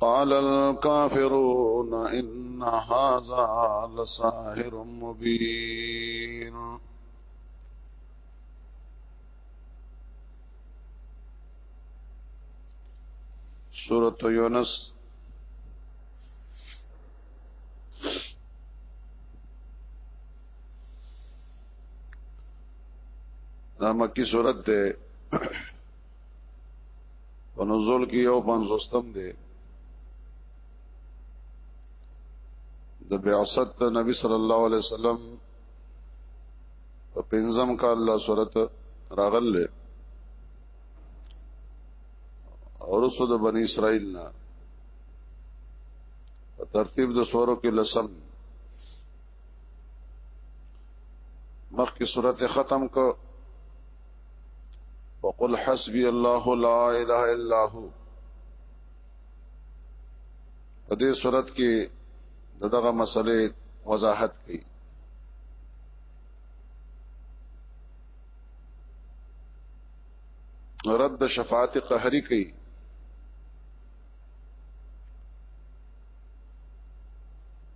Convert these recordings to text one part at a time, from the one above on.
قال الكافرون ان هذا لساهر مبين سورة يونس دا مکی صورت ده په نزول کې یو پنځوستم دی د بعثت نبی صلی الله علیه وسلم په پنځم کال له صورت راغله اورسو د بنی اسرائیل نه په ترتیب د سورو کې لسم مخکې صورت ختم کو وقل حسبي الله لا اله الا هو په دې صورت کې دغه مسلې وضاحت کړي رد شفاعت قهری کوي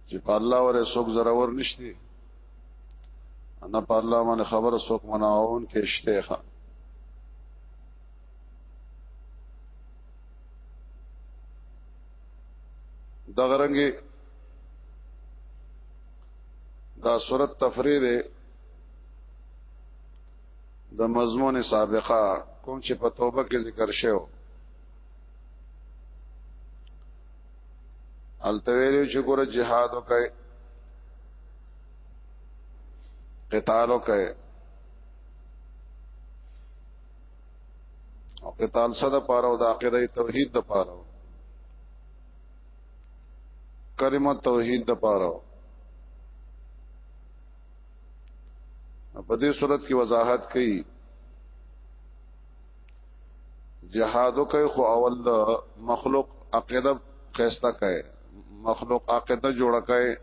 چې په الله وره څوک ضرور نشته انا په الله باندې خبره سوک مناون کې اشتیخه دا غرنګي دا صورت تفرید د مضمون سابقه کوم چې په توبه کې ذکر شوی التویلو چې ګور جهاد وکي قتال وکي او قتال صد پاره او د عقیده توحید د پاره کلمه توحید د پاره په دې صورت کې وضاحت کړي جهاد کوي خو اول مخلوق عقیده خسته کوي مخلوق عقیده جوړه کوي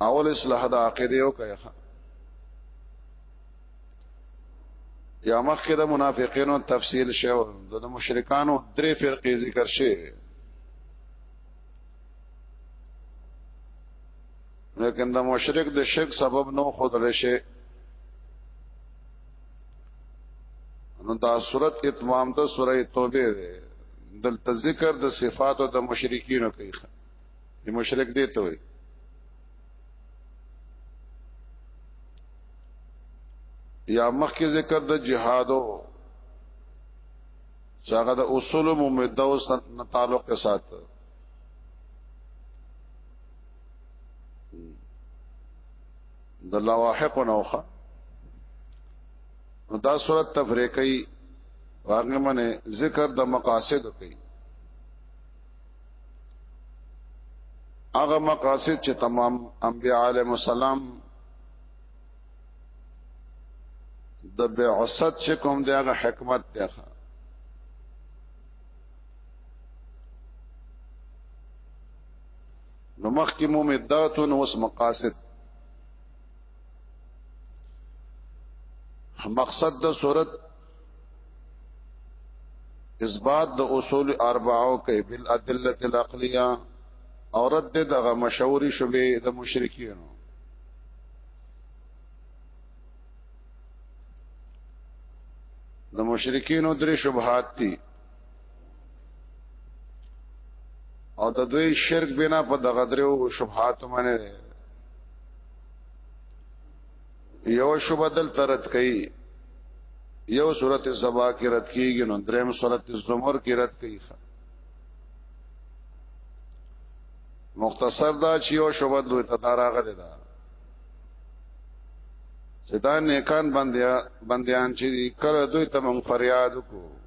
اول اصلاح د عقیده یو کوي یا مخکې د منافقینو تفصیل شو د مشرکانو درې فرقې ذکر شوه لیکن د مشرک د شرک سبب نو خود رشه نو دا صورت اتمام ته سوره توبه ده دلته ذکر د صفات او د مشرکین کوي د مشرک دی ته وي یا مخکې ذکر د جهادو چې هغه د اصول ممدو تعلق سره د لواحق نوخه نو دا صورت تفریقی واغنه منه ذکر د مقاصد کوي هغه مقاصد چې تمام انبیاء علیهم السلام د بعثت چې کوم دی هغه حکمت دی نو مخکې مو مدات نو اوس مقاصد مقصد د صورت اثبات د اصول اربعو کې بل ادله العقلیه او رد دغه مشوري شوبې د مشرکین د مشرکین درې شبهات دي او د دوی شرک بنا په دغه درو شبهات باندې یو شوبه دل ترت کوي یو صورت سبا کې رد کیږي نو دریم صورت زمر کې رد کوي مختصر دا چې یو شوبه دوی ته داراغه ده چې دا نیکان بندیا بندیان چې کړه دوی ته مونږ فریاد وکړو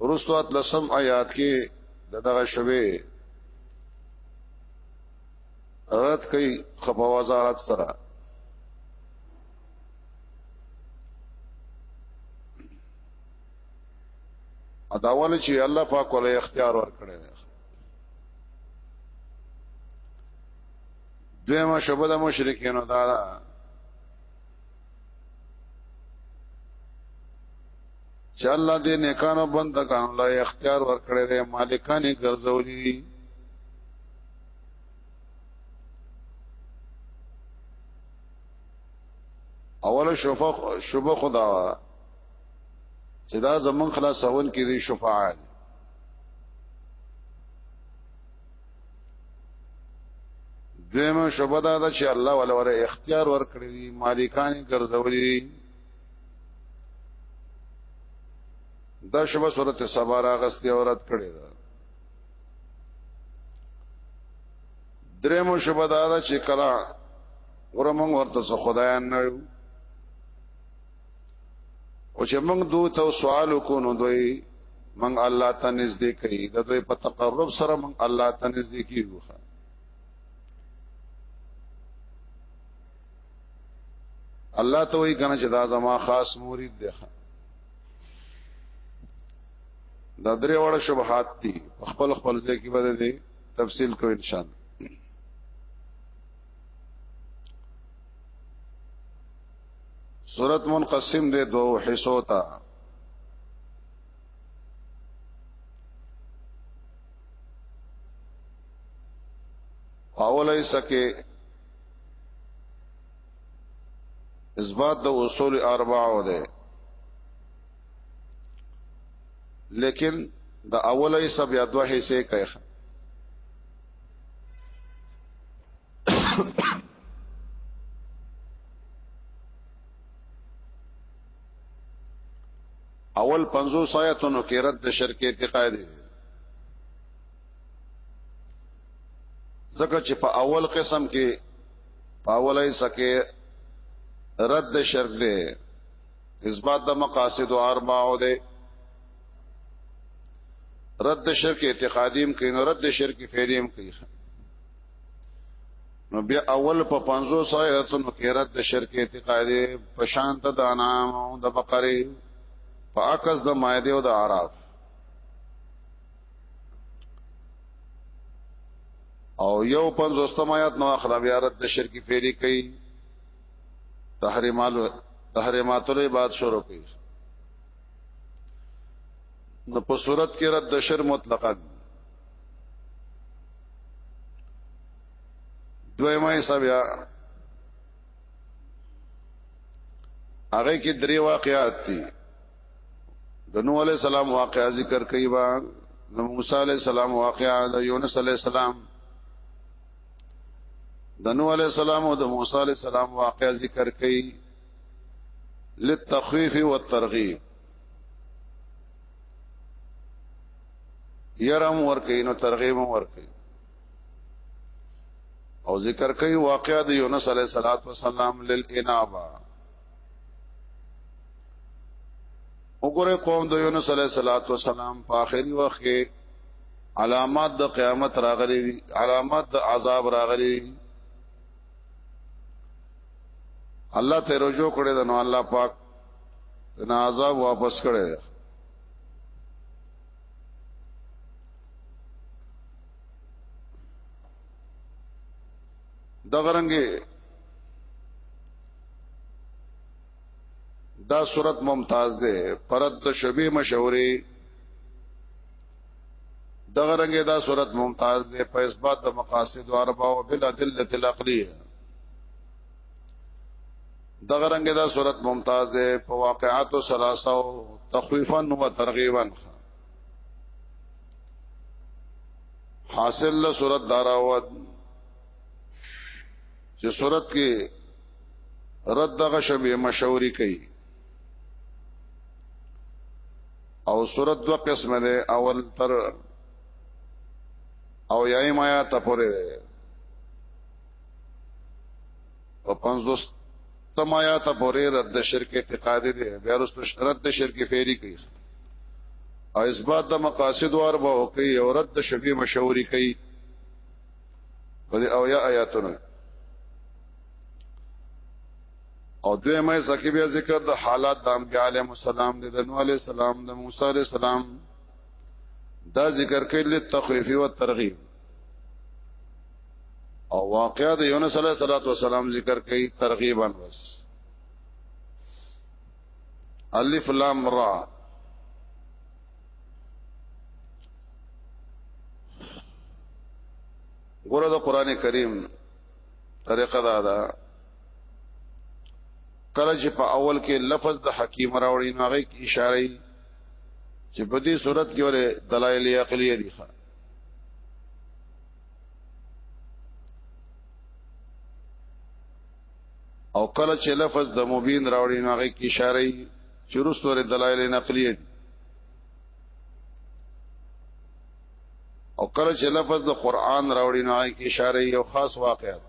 رسوات لسم آیات کې دغه شوه رات کوي خپوازات سره اداول چې الله پاک ولې اختیار ورکړي دویمه شبه د مشرکینو دا چې الله دې نیکانو بندگانو له اختیار ورکړي دي مالکانې ګرځولي اوله شفا شبه خدا چې دا زمون خلاصون کې دي شفاعت دویمه شبه دا ده چې الله ولا ولا اختیار ورکړي دي مالکانې ګرځولي دا شبه صورت سبا راغستی او رد کړی دا درېمو شبه دا دا چې کلا ورمنګ ورته څه خدایان نه یو او چې موږ دوی ته سوال وکړو نو دوی موږ الله ته نږدې کوي د دوی په تقرب سره موږ الله ته نږدې کیږو الله ته وی کنه چې دا زما خاص مرید دی دا درې وړه شبهات دي خپل خپل ځای کې بده دي تفصیل کو ان شاء الله سورت منقسم دے دو حصو تا اول ایسا کې اثبات د اصول اربعه ده لیکن د اوله یې سب یا دوه حصے کوي اول 500 آیاتونو کې رد شرک اعتقادي ځکه چې په اول قسم کې په اولای سکه رد شرک دی اثبات د مقاصد او اربع دی رد شرک اعتقادیم کوي نو رد شرک فعلیم کوي نو بیا اول په 500 آیاتونو کې رد شرک اعتقادي په شان ته د انام او د بقره په عکس د مائده او د اعراف او یو پنځوستم آیات نو اخر بیا رد شرکی فعلی کوي تحریمال تحریمات له بعد شروع کوي نو په صورت کې رد شر مطلقاً دویمه حساب یا هغه کې درې واقعات دي د نوح علی السلام واقعا ذکر کوي با د موسی علی السلام واقعا د یونس علی السلام د نوح علی السلام او د موسی علی السلام واقعا ذکر کوي للتخفيف والترغيب يرم ورکې نو ترغيب ورکې او ذکر کوي واقعا د یونس علی السلام للانابه وګوره قوم د یونس علیه صلوات و سلام په اخري وخت کې علامات د قیامت راغلي دي علامات د عذاب راغلي دي الله ته رجوع کړي د نو الله پاک د عذاب واپس کړي دغه رنګه دا صورت ممتاز ده پرد شبیه مشهوري دغه رنګه دا صورت ممتاز ده په اثبات د مقاصد او اربع او بل ادله العقلیه دغه رنګه دا صورت ممتاز ده په واقعات او سلاسه او تخویفا و ترغیبا حاصل له صورت داراوت چې صورت کې رد دغه شبه مشوري کوي او صورت دو قسمه ده اول تر او یایم آیات پورې ده په 50 تمایا ته پورې رد شرک اعتقادي دی بیا رسو رد شرک فعلی کوي او اثبات د مقاصد وار به کوي او رد شبي مشوري کوي په او یا آیاتونو او دوی مې سکه بیا ذکر د حالات د انبیاء علیهم السلام د نوح علیه السلام د موسی علیه السلام دا ذکر کړي له تخفیف او ترغیب او واقعا د یونس علیه السلام ذکر کوي ترغیبا بس الف لام را ګوره د قران کریم طریقه دا ده کله چې په اول کې لفظ د حکیم راوړي نو هغه اشاره چې په دې صورت کې ولې دلایل عقلیه دي او کله چې لفظ د مبین راوړي نو هغه کې اشاره چې رستور دلایل نقلیه دي او کله چې لفظ د قران راوړي نو هغه کې اشاره یو خاص واقعیت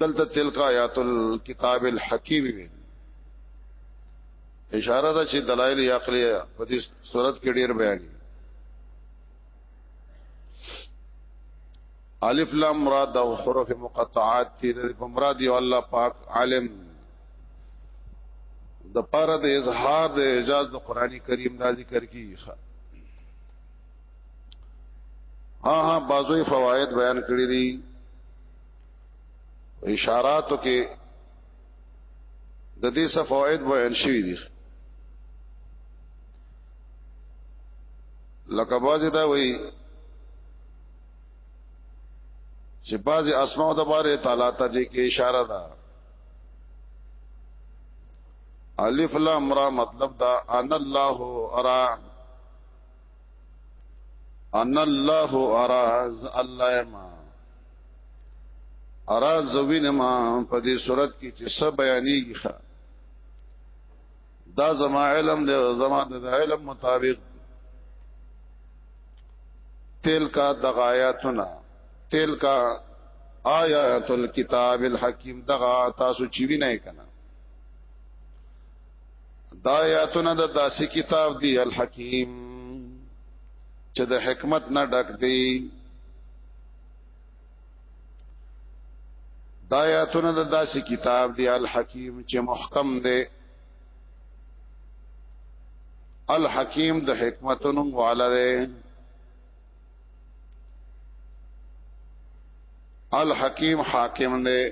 دلته تلک آیات الكتاب الحکیم وی اشاره ده چې دلایل عقلیه په دې صورت کې ډیر بیان دي الف لام مراد او حروف مقطعات دي د مراد یو الله پاک عالم د پاره د اظهار د اعجاز د قرآني کریم دا ذکر کیږي ها ها بازوی فواید بیان کړی دي اشاراتو کې د دې څه فواید بیان شوی دي لکه باز دا وی چې باز اسماء د باره تعالی ته دې کې اشاره ده الف لام را مطلب دا ان الله ارا ان الله ارا ز الله ما ارا زوین ما په دې صورت کې چې سب بیانېږي ښا دا زما علم دی زما د علم مطابق تل کا دغایاتنا تل کا آیات الكتاب الحکیم دغا تاسو چې وینئ کنه دا آیاتونه د داسې کتاب دی الحکیم چې د حکمت نه ډک دی دا آیاتونه د داسې کتاب دی الحکیم چې محکم دی الحکیم د حکمتونو والا دی الحکیم حاکم دی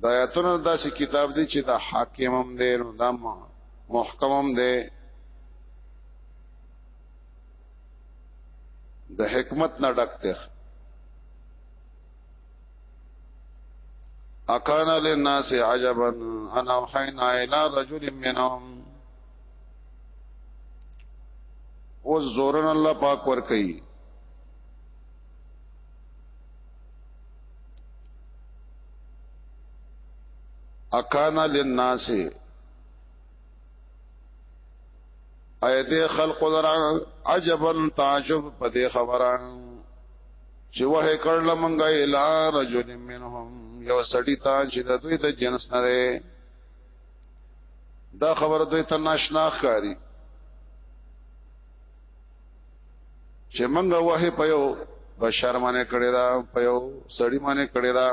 د آیاتونو داسې کتاب دی چې دا حاکم هم دی نو دا محکم هم دی د حکمت نه ډک دی اکان للناس عجبا انا وحینا الى رجل منهم او زورن الله پاک ور کوي اکانا للناس ایت خلق در عجبا تعجب په دې خبره چې وه کړل منګه الا رجل منهم یو سړی ته چې د دوی د جنس نه ده دا خبره دوی ته ناشنا ښکاری چې منګه وه په یو بشر باندې کړی دا په یو سړی باندې کړی دا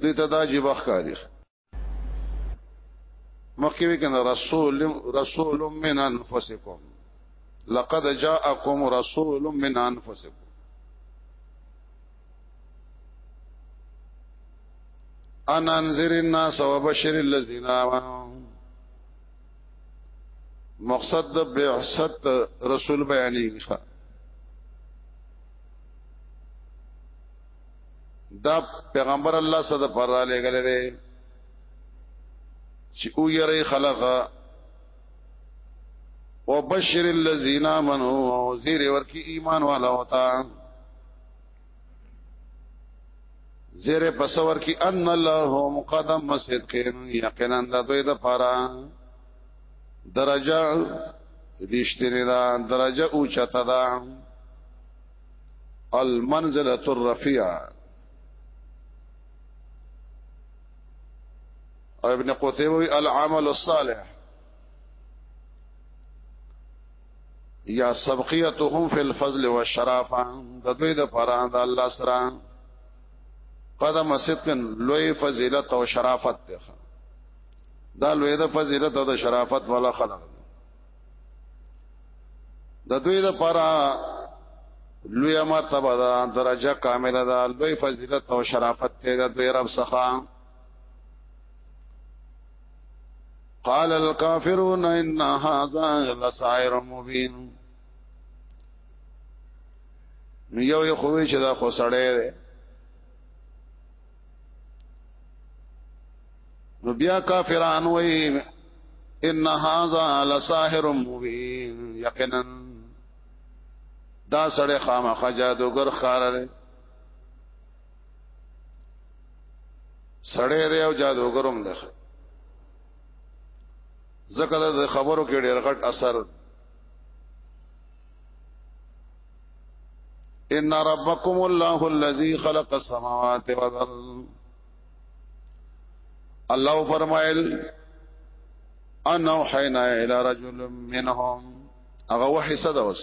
دې ته دا جیب ښکاری مخکې وکنه رسول رسول من انفسکم لقد جاءکم رسول من انفسکم ان انذر الناس وبشر الذين امنوا مقصد د بعثت رسول بیانې ښه دا پیغمبر الله صلی الله علیه وسلم را لګل دی چې او یری خلق وبشر الذين امنوا وزير ورکی ایمان والا وتا زیر پسور کی ان لهم قدم صدقین یقینا د دوی د پاره درجه رښتینه ده درجه اوچته ده المنزله الرفیعه ابن قتيبه العمل الصالح یا سبقیتهم فی الفضل والشرافه د دوی د پرا د الله سره قدم صدقن لوی فضیلت او شرافت ده دا لوی د فضیلت او د شرافت والا خلق د دوی د پرا لوی مرتبه ده درجه کامله ده لوی فضیلت او شرافت ده د دوی رب څخه قال الكافرون ان هذا لسائر مبين نو یو یو خو چې دا خو سړی دی نو بیا کافران وای ان هاذا لساحر مبین یقینا دا سړی خامخا جادوګر خار دی سړی دی او جادوګرم دی زکه د خبرو کې ډېر غټ اثر ان ربکم الله الذی خلق السماوات والارض الله فرمایل ان وحینا الى رجل منهم هغه وحی صدوس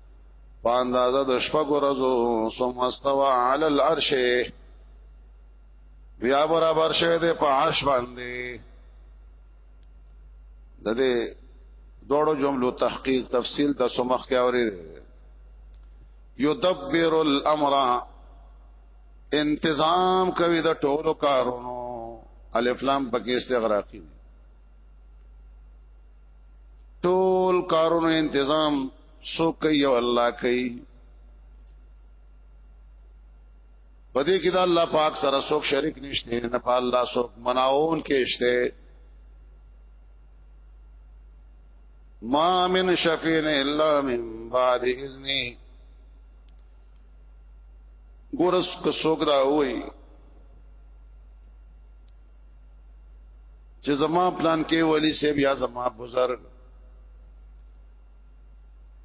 په اندازه د شپږ ورځو ثم استوى على العرش بیا برابر شوه د په عرش باندې د دې دوړو جملو تحقیق تفصیل د سمخ کې اوري یدبر الامر انتظام کوي د ټولو کارونو الف لام پکې استغراقي ټول کارونو انتظام سو کوي او الله کوي پدې کې دا الله پاک سره څوک شریک نشته نه په الله څوک مناون کې شته ما من شفیع الا من بعد اذنه ګورس کو څوک دا وای چې زما پلان کې ولی سیب یا زما بزرګ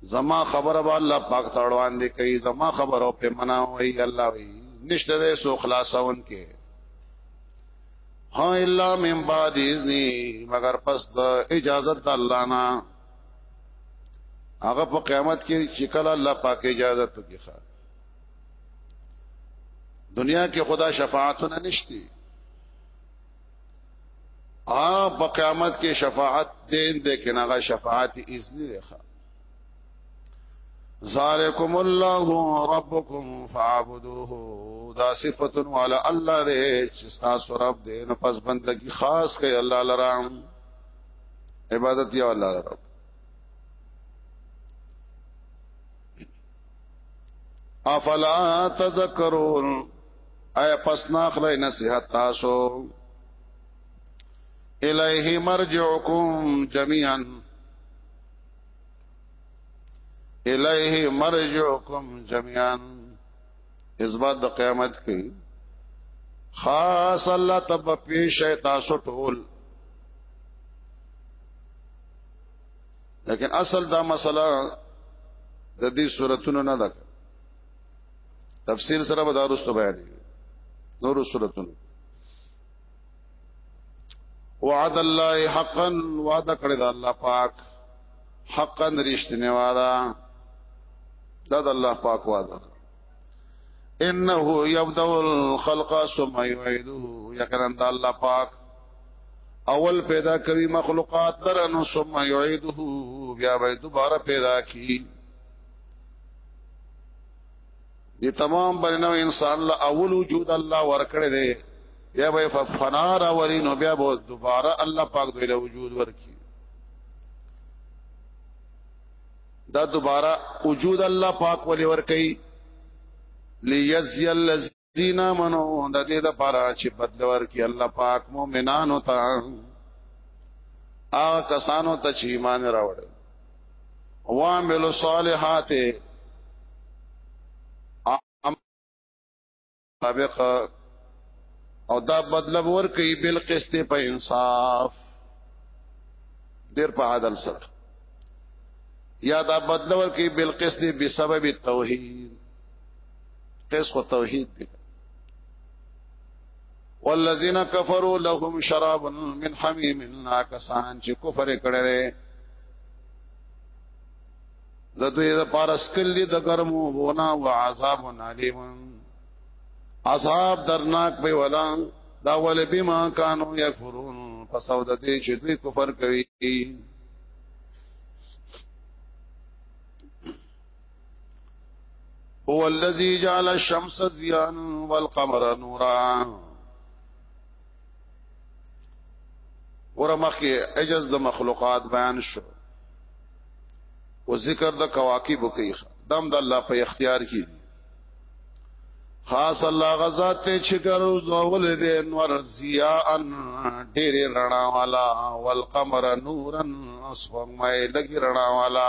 زما خبره به الله پاک تړوان دي کوي زما خبره په منا وي الله وي نشته ده سو خلاصون کې ها الا من بعد اذنی مگر پس د اجازه د الله نه هغه په قیامت کې چې کله الله پاک اجازه تو کې ښه دنیا کې خدا شفاعتونه نشتی ا په قیامت کې شفاعت دین دې کې نه شفاعت اذن دی ښا ذالکم الله ربکم فعبدوه دا صفت علی الله دې چې تاسو رب دې نه پس بندگی خاص کوي الله لرام عبادت یا الله لرام افلا تذکرون ایا پس ناخلی نصیحت تاسو الیه مرجعکم جميعا الیه مرجعکم جميعا اثبات د قیامت کې خاص الله تب پیش تاسو ټول لیکن اصل دا مسله د دې صورتونو نه ده تفصیل سره به دارستو بیان نور سورتون وعد الله حقا وعده کړی دا الله پاک حقا رښتینی وعده دا د الله پاک وعده انه يبدا الخلق ثم يعيده یقینا د الله پاک اول پیدا کوي مخلوقات درن ثم يعيده بیا به دوباره پیدا کی دی تمام برنو انسان له اول وجود الله ورکړي دی بیا به فنا را وری نو بیا به دوباره الله پاک دوی له وجود ورکی دا دوباره وجود الله پاک ولې ورکی لیزی الذی دینا منو د دې د پاره چې بدلور کې الله پاک مؤمنانو ته آ کسانو ته چې ایمان راوړ وامل صالحات سابق او دا بدلب ور کوي بل قسط په انصاف ډیر په عدل سره یا دا بدلور کې بالقسط بسبب التوحید قیس خو توحید دی والذین کفروا لهم شراب من حمیم ناکسان چې کفر کړي د دوی د پارس کلی د ګرمو ونا او عذاب علیم عذاب درناک به ولا دا ول بما کانوا یکفرون پسو د دې چې دوی کفر کوي هو الذي جعل الشمس ضياء والقمر نورا ورمخ کې عجز د مخلوقات بیان شو او ذکر د کواکب کوي دم د الله په اختیار کې خاص الله غزا ته چې ګرو زول دې نور ضیاء ډېر رڼا والا والقمر نورا اسومه لګي رڼا والا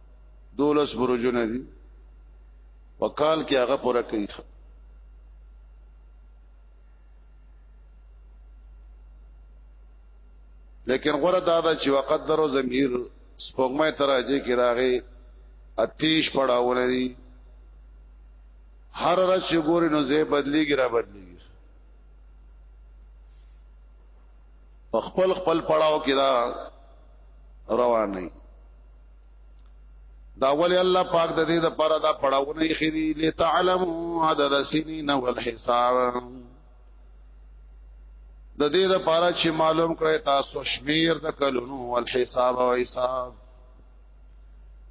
دولس برجونه دي وکال کې هغه پوره کوي لیکن غره دا دا چې وقدرو ضمیر سپوږمۍ تراجه کې راغې اتیش پړاونه دي هر ورځ چې ګوري نو زه بدليږي را بدليږي خپل خپل پړاو کې دا روان نه دا ولی الله پاک د دې د پر دا پړاونه یې خېری لتعلموا عدد السنين والحساب د دې د پر چې معلوم کړی تاسو شمیر د کلونو والحساب او حساب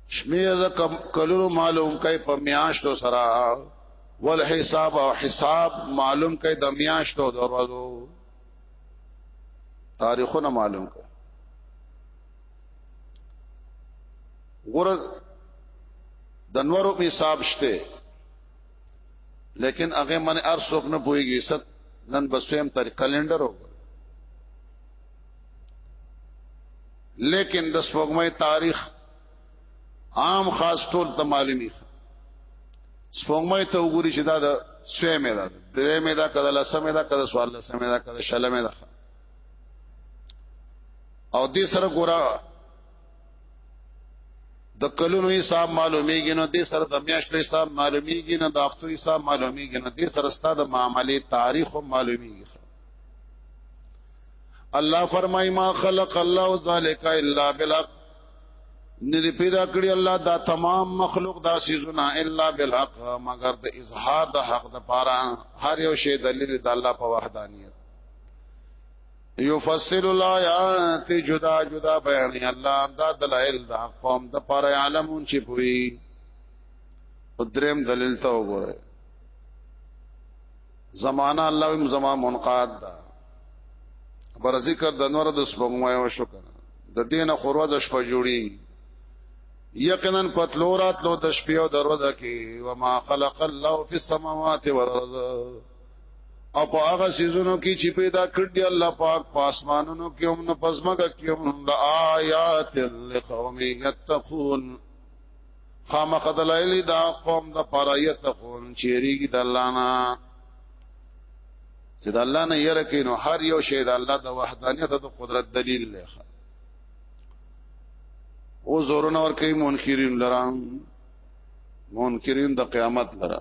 شمیر د کلونو معلوم کړي په میاشتو سره والحساب او حساب معلوم کړي د میاشتو د ورځو تاریخونه معلوم کړي ګور د نورو په حساب شته لیکن هغه من ارسوک نه پويږي ست نن بسویم تر کلندر وګ لیکن د سپوږمۍ تاریخ عام خاص ټول ته معلومي سپوږمۍ ته وګوري چې دا د سوې مې ده درې مې ده کله لسمه ده کله سوال لسمه ده کله شلمه ده او دې سره ګورا د کلونو حساب معلومیږي نو دې سره د میاشتو حساب معلومیږي نو د هفتو حساب معلومیږي نو دې سره ستاسو د معاملې تاریخ هم معلومیږي الله فرمای ما خلق الله ذالک الا بالحق ندی پیدا کړی الله دا تمام مخلوق دا سيزونه الا بالحق مگر د اظهار د حق د پاره هر یو شی دلیل د الله په وحدانیت یفصل الایات جدا جدا بیان الله دا دلائل دا قوم د پر علمون چې پوي دریم دلیل ته وګوره زمانہ الله ویم زما منقاد دا بر ذکر د نور د سپموي او شکر د دینه خورو د شپه جوړي یقینا پتلورات لو د شپې او دروازه کې وما خلق الله فی السماوات والارض او په هغه سيزونو کې چې پیدا کړ دی الله پاک په اسمانونو کې هم نه پزماګه کې هم د آیات لقوم یتقون خامخ دلایل دا قوم د پاره یتقون چیرېږي د الله نه چې د الله نه یره کې نو هر یو شی د الله د وحدانیت او قدرت دلیل دی او زورن اور کوي منکرین لران منکرین د قیامت لره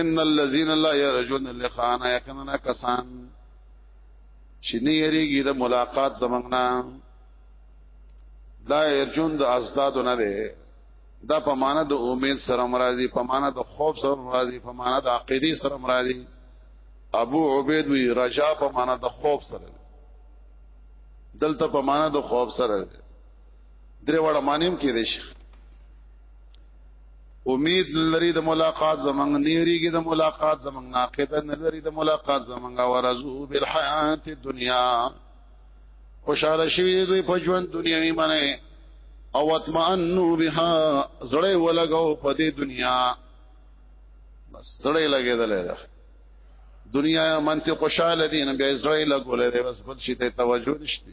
ان الذين لا يرجون لقاءنا يكننا کسان شنی یریږي د ملاقات زمنګنا دا يرجون د ازداد نه ده دا په معنا د امید سره مرادي په معنا د خوف سره مرادي په معنا د عقيدي سره مرادي ابو عبید وی رجا په معنا د خوف سره دلته په معنا د خوف سره ده درې وړه مانیم کې دی شي امید لري د ملاقات زمنګ نیریږي د ملاقات زمنګ ناقد لري د ملاقات زمنګ ورزو بالحیات الدنیا خوشاله شوی دوی په ژوند دنیوي منه او اطمئنو بها زړې ولګاو په دې دنیا بس زړې لګېدلې ده دنیا منطق خوشاله دي نه بیا زړې لګولې ده بس بل شي ته توجه نشته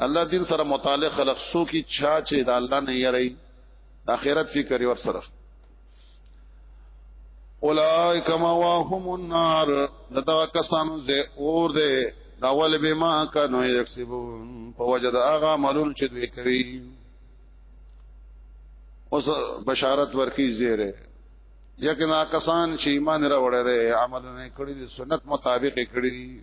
الله دین سره متعلق خلق سو کی چا چې د الله نه یری اخرت فکر ور سره اولائک مواهم النار دغه کسانو زه اور ده دا ول به ما کنو یکسبون په وجد هغه عملون چې دوی کوي اوس بشارت ورکی زیره یقینا کسان چې ایمان راوړل عملونه کړی دي سنت مطابق کړی دي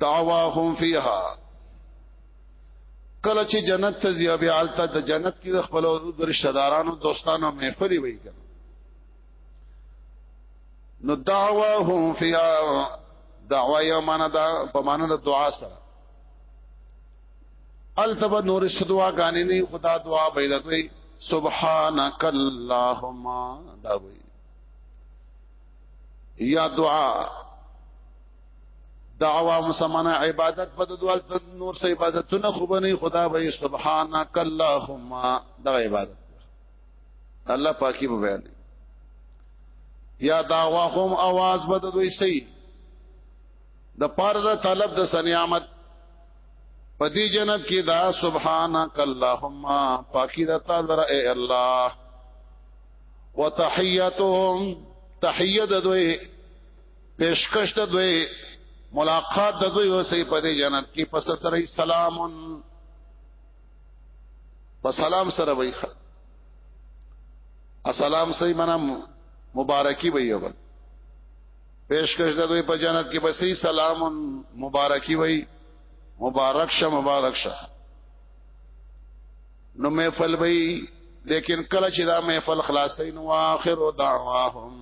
دعواهم فیها کله چې جنت ته ځي بیا حالته د جنت کې د خپل د رشتہ دارانو دوستانو محفل وي کنه نو دعواهم فیها دعوا یو معنا دا په معنا د دعا سره التب نور شدوا غانې نه خدا دعا پیدا کوي سبحانك اللهم دا وي یا دعا دعوا مسمنه عبادت په دوال نور سه عبادتونه خو بني خدا به سبحانك اللهم دا عبادت الله پاکي به بیان یا دعوا هم आवाज بد دوی سي د پاره طلب د سنیامت پدی جنت کی دا سبحانك اللهم پاکی د تعالی اے الله وتحیتهم تحیت دوی پیشکش د دوی ملاقات د دوی وسې په دې جنت کې پس سره سلام په سلام سره وای السلام سي معنا مبارکي وای اول پیشکش د دوی په جنت کې بسې سلام مبارکي وای مبارک شه مبارک شه نو محفل وای لیکن کله چې دا محفل خلاصې نو اخر دعواهم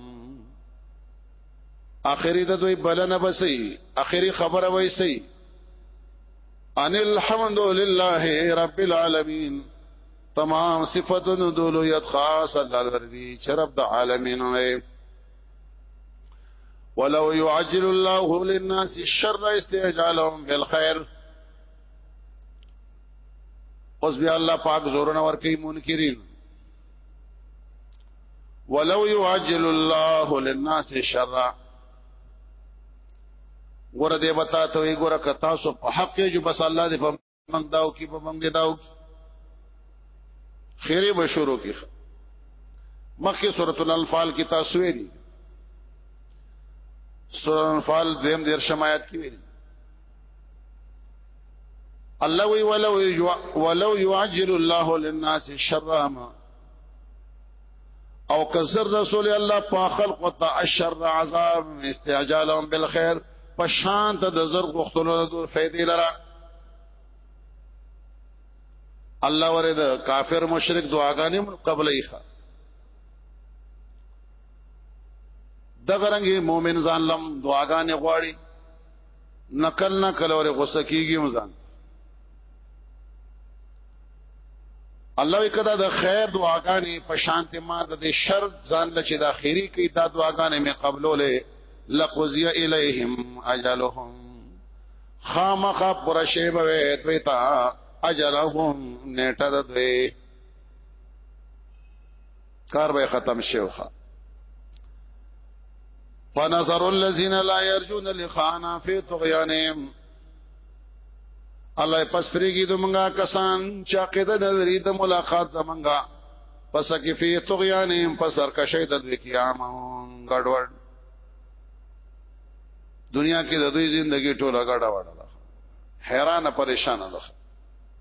اخري د دوی بلنه بسي اخري خبره وای سي ان الحمد لله رب العالمین تمام صفاتونو دولویت خاص الله لري چې رب د عالمین وي ولو يعجل الله للناس الشر استعجالهم بالخير اوس بیا الله پاک زورنا ور کوي منکرین ولو يعجل الله للناس شرا ګوره دې بتا ته وي ګوره که تاسو په حق کې جو بس الله دې په منګ داو کې په منګ داو خیره بشورو کې مکه سورۃ الانفال کې تاسو ویلي سورۃ الانفال دیم دیر شمایت کې ویلي الله وی ولو ولو يعجل الله للناس الشر ما او کسر رسول الله په خلق ته الشر عذاب استعجالهم بالخير په شان ته د زر غختلو د فائدې لره الله ورې د کافر مشرک دعاګانې من قبل ایخه دغه رنګ مؤمن ځان لم دعاګانې غواړي نقل نه کله ور غوسه کیږي مزان الله وکدا د خیر دعاګانې په شانته ما د شر ځان لچ د اخیری کې دا دعاګانې مې قبولولې لقضی الیہم اجلهم خامخ پر شیب وې دوی تا اجلهم نیټه د دوی کار به ختم شوخه فنظر الذين لا يرجون لقاءنا في طغيانهم الله پس پریږي د مونږه کسان چې عقیده لري د ملاقات زمونږه پس کې فی طغیانهم پس سرکشی د دوی قیام ګډوډ دنیا کې د دوی ژوندۍ ټوله ګډوډه ده حیران پریشان ده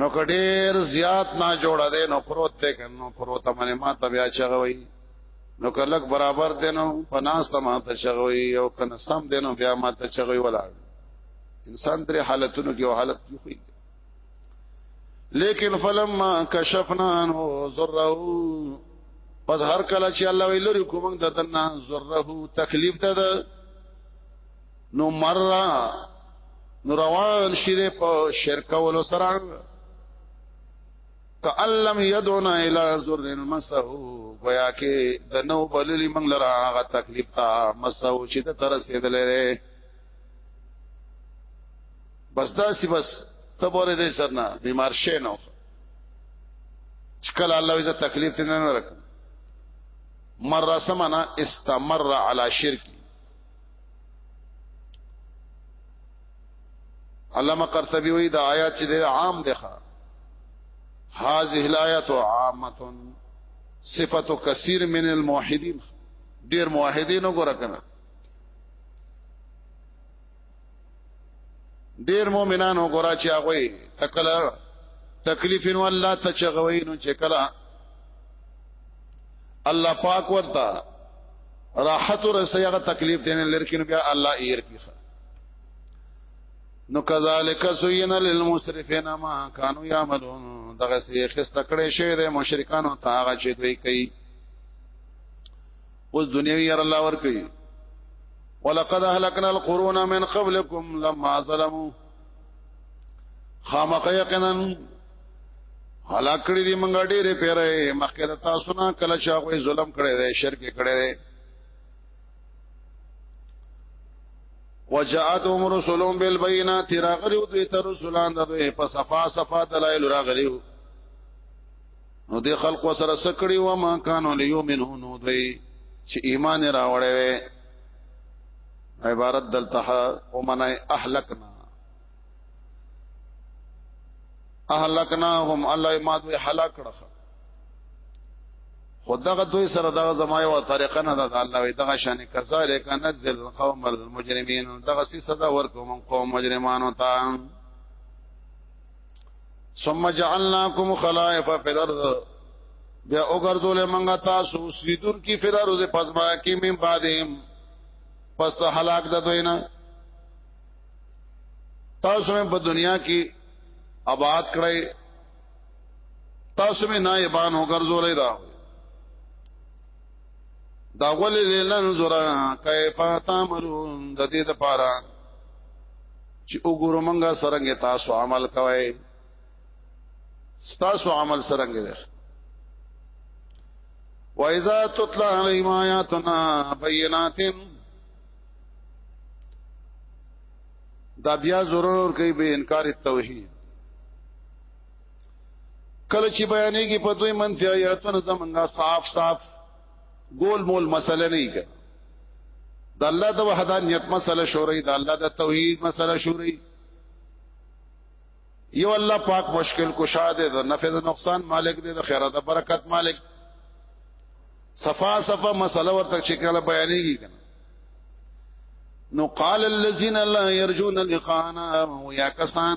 نو کډیر زیات نه جوړه ده نو پروت ته کنو پروت باندې ما ته بیا چغوي نو کلک برابر دینو پناست ما ته چغوي او کنه سم دینو بیا ما ته چغوي ولاړ انسان درې حالتونو کې او حالت کې خوي لیکن فلما کشفنا عنه ذره پس هر کله چې الله ویلوري کوم د تنه ذره تکلیف ده نو مره نو روان شي د په شرک ولو سره کألم يدعنا الى زر مسه گویا کې د نو بللی منګ لره هغه تکلیف تا مسه چې د تر رسیدلې بس دا سی بس ته بوره دې سرنا بیمار شې نو شکل الله عزت تکلیف نه نه رکھ مر سمنا استمر علی شرک علامه قرطبي وی دا آیات چې د عام ده هاذه الایات عامه صفات کثیر من الموحدین ډیر موحدین وګوره کنه ډیر مؤمنانو ګورا چې هغه تکلر تکلیف نو الله ته چغوي نو چې کلا الله پاک ورتا راحت ورسې هغه تکلیف دین لرکین بیا الله یې رکیخه نو کذالک زین للمسرفین ما کانوا یعملون دغه سي خسته کړي شوی د مشرکانو ته هغه چې دوی کوي اوس دنیوي ير الله ور کوي ولقد اهلكنا القرون من قبلكم لما ظلموا خامخ یقینا هلاک کړی دی منګه ډېرې پیرې مخکې د تاسو نه کله چې هغه ظلم کړی دی شرک کړی دی وجاءتهم رسلهم بالبينات راغلو دوی ته رسولان د دوی په صفا صفا دلایل راغلو نو د خلکو سره سکړی و ما کانو لیومنو نو دوی چې ایمان راوړې وي عبارت دلته او منای اهلکنا اهلکنا هم الله ما دوی هلاک کړه خدغه دوی سره دغه زمایو او طریقه نه ده الله وي دغه شان کذالک نزل القوم المجرمين دغه سي صدا ورکوم قوم مجرمانو ته ثم جعلناکم خلائف فی الارض بیا وګرځول منګه تاسو سیدون کی فی الارض پس ما کی من بعدهم پس ته هلاک د دوینا تاسو مې په دنیا کې آباد کړی تاسو مې نائبان وګرځولې دا دا ولې لنن زرا کیف تعملون د دې لپاره چې وګورو مونږه سرنګ تاسو عمل کوي تاسو عمل سرنګ دی وَإِذَا تُتْلَى عَلَيْهِمْ آيَاتُنَا بَيِّنَاتٍ دا بیا ضرور کوي به انکار توحید کله چې بیانېږي په دوی منته آیاتونه زمونږه صاف صاف ګول مول مسله نه کړه د الله د وحدانیت مسله شوري د الله د توحید مسله شوري یو الله پاک مشکل کشا دے د نفع د نقصان مالک دے د خیرات د برکت مالک صفا صفا مسله ورته چې کله بیانېږي نو قال الذين لا يرجون لقاءنا ويا کسان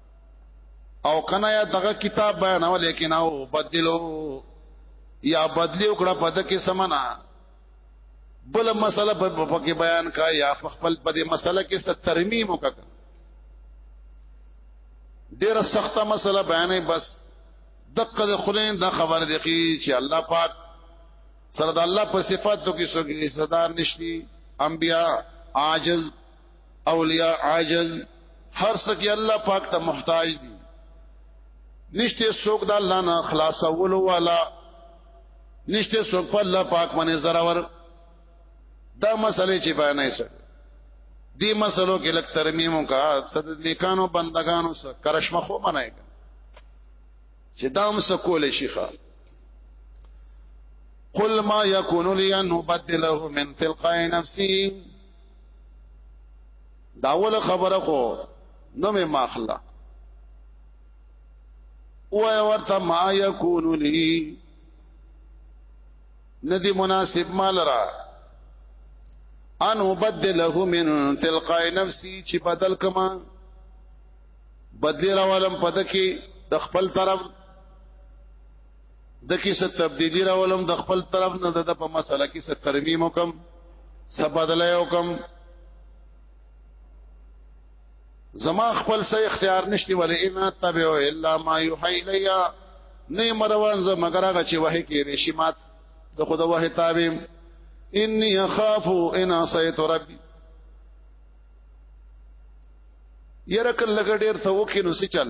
او کنه یا دغه کتاب بیان او لیکن او بدلو یا بدلی وکړه په دکې سمنا بل مسله په پکې بیان کا یا خپل په دې مسله کې ست ترمیم وکړه ډیره سخته مسله بیانې بس دقه د خلین د خبر دی چې الله پاک سره د الله په صفاتو کې څوک صدر نشتی انبیا عاجز اولیاء عاجز هر څه کې الله پاک ته محتاج دي نشته څوک د الله نه خلاصول والا نشته څوک په الله پاک باندې زراور دا مسئله چې بیانې سره دې مسلو کې لک ترمیمو کا صد نیکانو بندگانو سره کرشمه خو منای چې دام سکول شيخه قل ما يكون لي ان ابدله من تلقاء نفسي داول خبره خو نه مې ماخلا او ورته ما یکون لی ندی مناسب مال را ان وبدله من تلقاء نفسي چې بدل کما بدلی راولم پدکی د خپل طرف د کې څه تبدیلی راولم د خپل طرف نه د په مسله کې څه ترمیم وکم څه بدله وکم زما خپل څه اختیار نشته ولې ان تبع الا ما یحی لیا نه مروان زه مگر هغه چې وه کې دې شي مات د خدا وه تابع انی اخاف ان عصیت ربی یره کله ډیر ته وکینو سي چل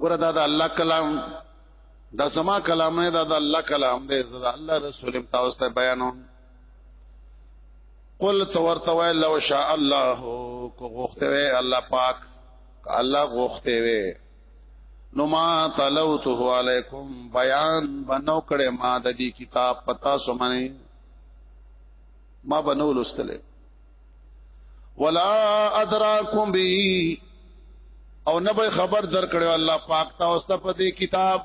ګوره دا د الله کلام دا سما کلام نه دا د الله کلام دی دا الله رسول تاسو ته بیانوم قل تورته وای لو شاء الله کو غوخته وای الله پاک الله غوخته وای نو ما تلوته علیکم بیان بنو کړه ما د دې کتاب پتا سو منی ما بنو لستله ولا ادراکم به او نه به خبر درکړو الله پاک تاسو ته په دې کتاب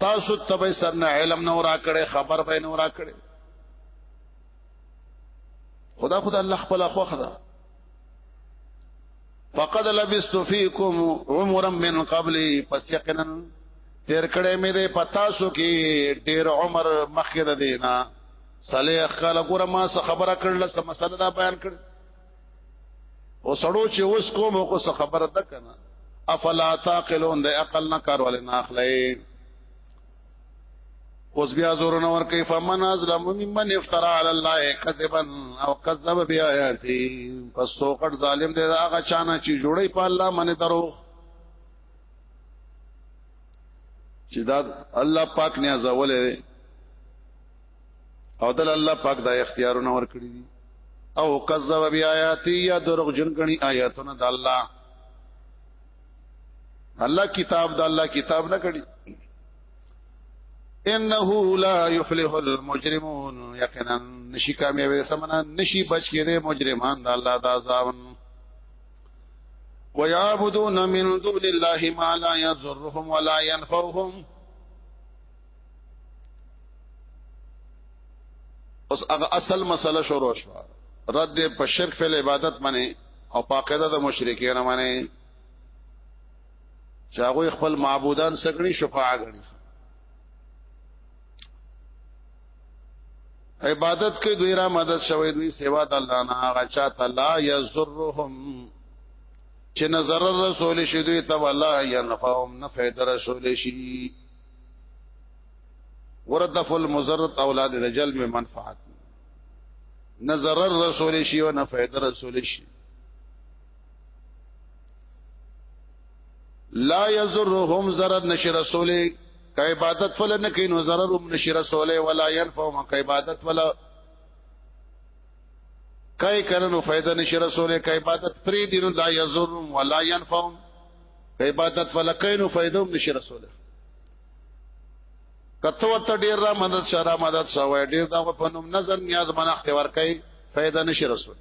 تاسو ته به سرنا علم نه ورا کړي خبر به نه ورا کړي خدا خدا الله خپل خوخه ده فقد لبست فيكم عمرا من قبل پس یقینا تیر کړه مې ده پتا سو کې ډیر عمر مخکې ده دینا صالح قال ګور ما څه خبره کړل سم مسله دا بیان کړ او سړو چې اوس کوم کو څه خبره ده کنه افلا تعقلون د عقل نه کار ولې نه اخلي اوس بیا زور نور کوي فمن ازلم ممن افترا علی الله کذبا او کذب بیااتی پس سوقټ ظالم دی دا هغه چانه چې جوړی په الله باندې درو چې دا الله پاک نه ازولې او دل الله پاک دا اختیارونه ور کړی دي او کذب بیااتی یا دروغ جن کړي آیاتونه د الله الله کتاب د الله کتاب نه کړي انه لا يفلح المجرمون یقینا نشی کامیابی سمنا نشی بچ کې دي مجرمان د الله د عذاب ويعبدون من دون الله ما لا يضرهم ولا ينفعهم اوس هغه اصل مسله شروع شو رد په شرک فل عبادت باندې او پاکیده د مشرکین باندې چې هغه خپل معبودان سګړي شفاعه غړي عبادت کې دوی را مدد شوی دوی سیوا د الله نه هغه چاته لا یزرهم چې نظر رسول شي دوی ته ولا ينفعهم نفع در رسول شي وردف المزرت اولاد رجل میں منفعت نه ضرر رسول شي او نه فائدہ رسول شي لا يضرهم ضرر نشي رسول ک عبادت فل نه کین او ضرر هم نشي رسول ولا ينفعهم ک عبادت فل کای کرن فائدہ نشي رسول ک عبادت پری دین لا يضرهم ولا ينفعهم که عبادت فلقین فائدو نشي رسوله کته ورته ډیر را مدد شرا مدد شوی ډیر دا په نوم نظر نیاز مناخت ور کوي فائدہ نشي رسول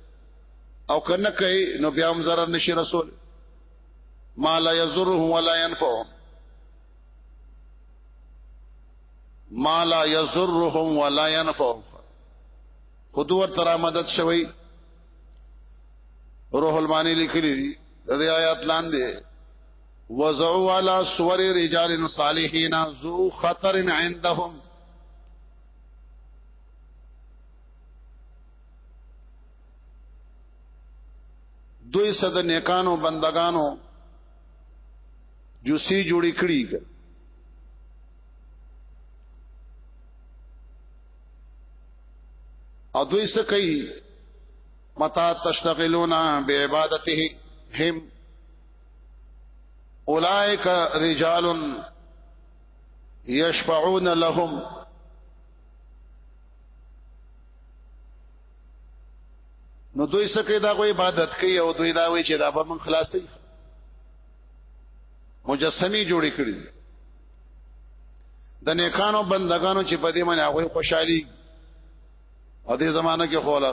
او کنه کوي نو بیا هم zarar نشي رسول ما لا يضره ولا ينفعه ما لا يضرهم ولا ينفعهم خود ور تر مدد شوی روح المانی لیکلی دی د دې آیات لاندې وزعوا على صور رجال صالحين ذو خطر عندهم دوی صد نیکانو بندگانو جوسی جوړی کړی او دوی څه کوي متى تشتغلون بعبادته هم اولئک رجال یشفعون لهم نو دوی سکه دا غو عبادت کوي او دوی دا وی چې دا به من خلاصي مجسمي جوړې کړې د نیکانو بندگانو چې په دې باندې هغه خوشحالي او دې زمانہ کې خوله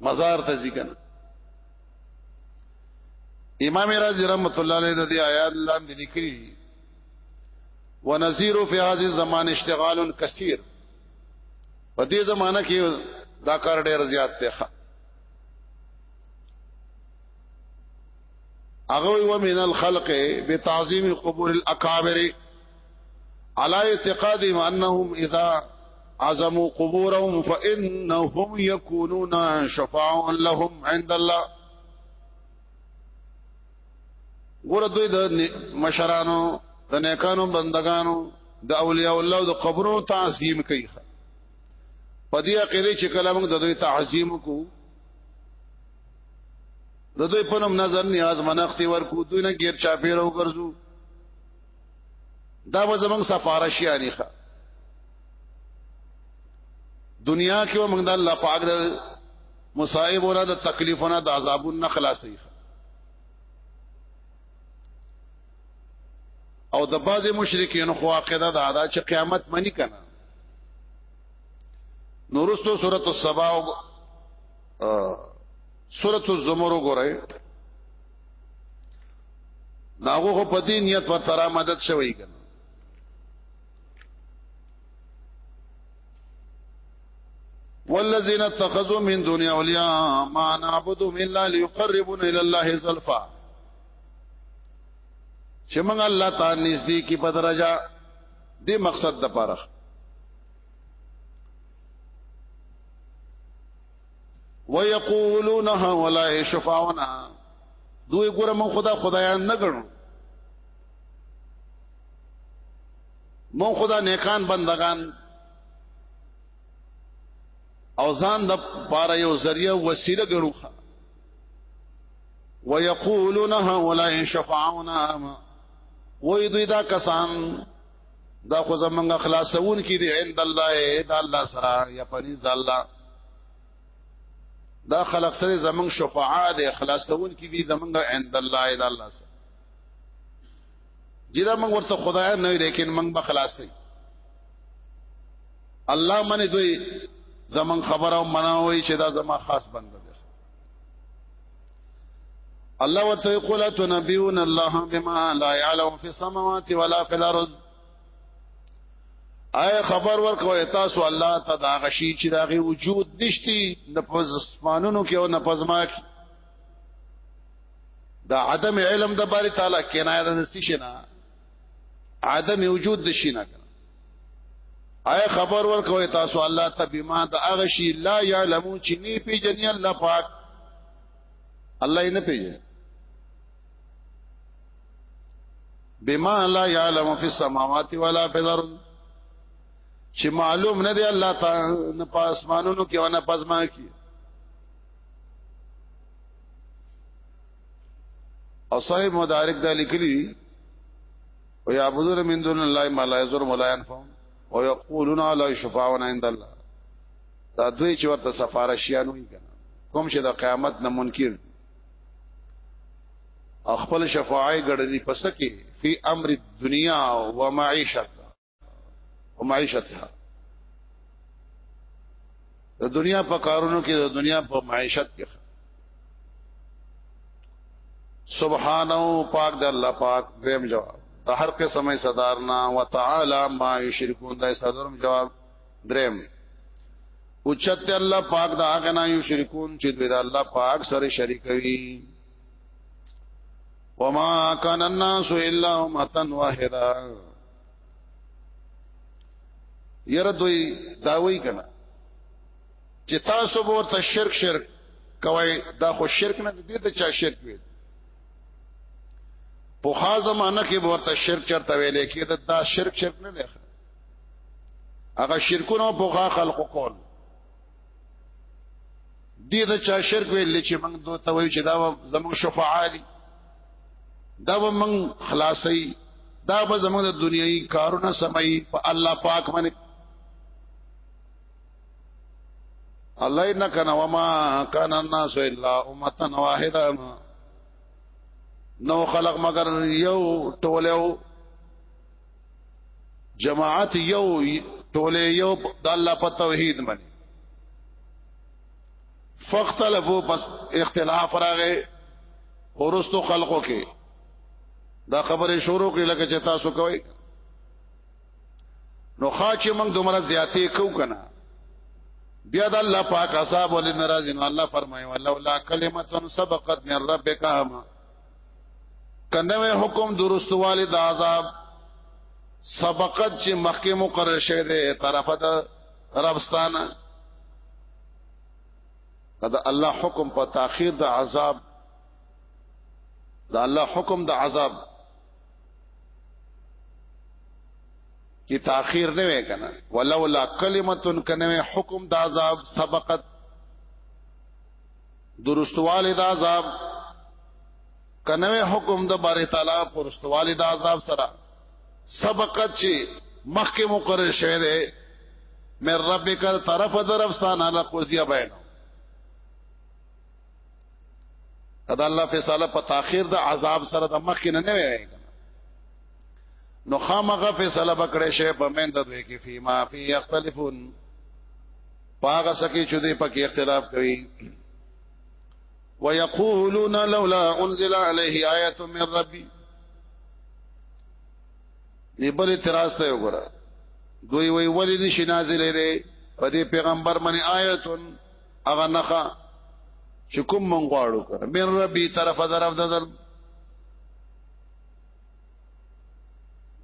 مزار ته ځکن امام رازی رحمت الله علیه د دې آیات لاندې لیکلي ونذير في هذه الزمان اشتغال كثير په دې زمانہ کې دا کار ډېر زیات دی هغه و من الخلق بتعظیم قبور الاکابر على اعتقادهم انهم اذا عزموا قبورهم فانهم يكونون شفاعا لهم عند الله ګور دوی د مشرانو د نیکانو بندگانو د اولیاء الله د قبرونو تعظیم کوي په دې عقیده چې کله موږ د دوی تعظیم کو د دوی په نوم نظر نیاز منښتي ورکو دوی نه غیر چاپیرو ګرځو دا به زمنګ سفارشي انیخه دنیا کې موږ د الله پاک د مصائب او د تکلیفونو د عذابونو نه خلاصي او د بعض مشرکین خو عقیده دا ده چې قیامت منی کنه نورستو سورۃ السبا او سورۃ الزمر وګورئ ناغو خو په دې نیت ورته را مدد شوی کنه والذین اتخذوا من دون اولیاء ما نعبدهم الا ليقربون الى الله زلفا چې موږ الله تعالی نږدې کی په درجه دې مقصد د پاره ويقولون هؤلاء شفاعنا دوی ګوره مون خدا خدایان نه ګڼو مون خدا نیکان بندگان او ځان د پاره یو ذریعہ وسیله ګڼو ويقولون هؤلاء شفاعنا وای دوی دا کسان دا خو زمونږ خلاصون کې دي عند الله دا الله سره یا پنځ الله دا خلق سره زمونږ شفاعت دي خلاصون کې دي زمونږ عند الله دا الله سره جدا موږ ورته خدای نه لیکن موږ به خلاصي الله منه دوی زمون خبره منه وي چې دا زما خاص بنده الله ورته قل تنبيون الله بما لا يعلم في السماوات ولا في الارض آیا خبر ورکوي تاسو الله ته دا غشي چې داغي وجود نشتی نه پز اسمانونو کې او نه پزما کې دا عدم علم د باری تعالی کنایه د سشنا عدم وجود د شي نه آیا خبر ورکوي تاسو الله ته بما د هغه شی لا يعلمون چې نه پیژني الله پاک الله یې نه پیژني بما لا يعلم في السماوات ولا في الارض چې معلوم نه دی الله تعالی نه په اسمانونو کې او نه پزما کې او صاحب مدارک دا لیکلی دی او یعبدون من دون الله ما لا یزر ولا ينفع او یقولون لا شفاعون عند الله دا دوی چې ورته سفارشیان وي کوم چې د قیامت نه منکر خپل شفاعت ګړدي پسکه فی امر الدنیا و معیشت او معیشتها د دنیا په کارونو کې د دنیا په معیشت کې سبحانه پاک د الله پاک دیم جواب ته هر قسمه صدارنا وتعالى ما یشرکون دا صدرم جواب دریم اوچت الله پاک دا هغه نه یشرکون چې دوی د الله پاک سره شریک وي وما كان الناس الا امه واحده یره دوی داوی کنه چې تاسو ورته شرک شرک کوي دا خو شرک نه دي ته چا شرک وي په خاص زمانہ کې ورته شرک چرته ویلې کې دا شرک شرک نه دی هغه شرکونه په خا خلق کول دې دا چا شرک ویل چې موږ دوی ته وایو چې دا زموږ شفاعه دي دا به من خلاصي دا به زموږ د دنیوي کارونه سمي په الله پاک باندې الله ان کنا وما کان الناس الا امه واحده نو خلق مگر یو ټولیو جماعت یو ټوله یو د الله په توحید باندې فختلفو پس اختلاف راغې ورستو خلقو کې دا خبره شروع کړي لکه چې تاسو کوي نو خاچې موږ دومره زیاتې کو کنه بیا د الله پاک عذاب ولې ناراض نو الله فرمایي ولولا کلمه سبقت من ربک ما کنه حکم درستواله د عذاب سبقت چې مخکې مقرر شوی دی طرفه ربستانه دا الله حکم په تاخير د عذاب دا الله حکم د عذاب کی تاخير نه وې کنه ولولا کلمه کنه حکم د عذاب سبقت درستواله د عذاب کنوې حکم د باري تعالی پرستوالي د عذاب سره سبقت چې مخکې مقرر شوه دی مې ربک طرف درفستانه لا قضیه بین دا الله فیصله په تاخير د عذاب سره د مخکې نه نه وي نو خامغه فیصله بکړې شی په مند دوی کې فيما فی یختلفون پاغه سکی چې دوی پکې اختلاف کوي ويقولون لولا انزل عليه آية من ربي دی بل اعتراض ته وګوره دوی وی ولی نشي نازل دی په دې پیغمبر باندې آیتون اغه نخا چې کوم مونږ غواړو کړه من ربي طرفه طرف ددل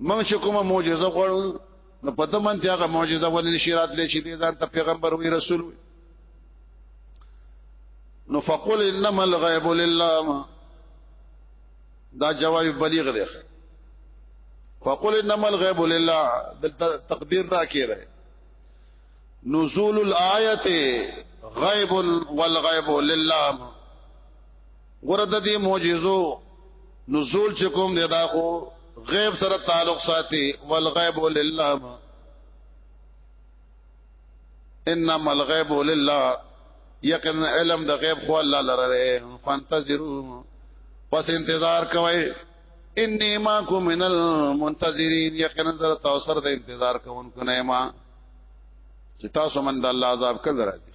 مونږ چې کومه معجزه غواړو نو په دې منځ هغه معجزه ولې نشي راتلې چې دې ځان ته پیغمبر وي رسول وي نو فقل انما الغيب لله دا جواب بلیغ دی فقل انما الغيب لله دلته تقدیر دا کیره نزول الايه غيب والغيب لله ګوره د دې معجزو نزول چې کوم دی دا خو غیب سره تعلق ساتي والغیب لله انما الغیب لله یقین علم د غیب خو الله لره دی فانتظروا پس انتظار کوئ انی ما کو من المنتظرین یقینا زر تاسو سره د انتظار کوونکو نه ما چې تاسو من د الله عذاب کله راځي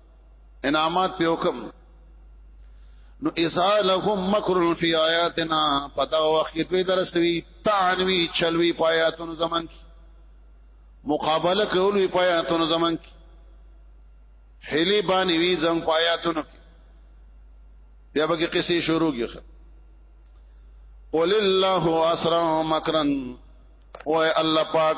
انعامات په حکم نو اذا لهم مکر فی آیاتنا پتا وخت دوی درسوی تعنوی چلوی پایاتونو زمان کی مقابله کولی پایاتونو زمان کی حلی بانی وی زم پایاتونو کی بیا به قصې شروع کیږي قل الله اسرع مکرن او الله پاک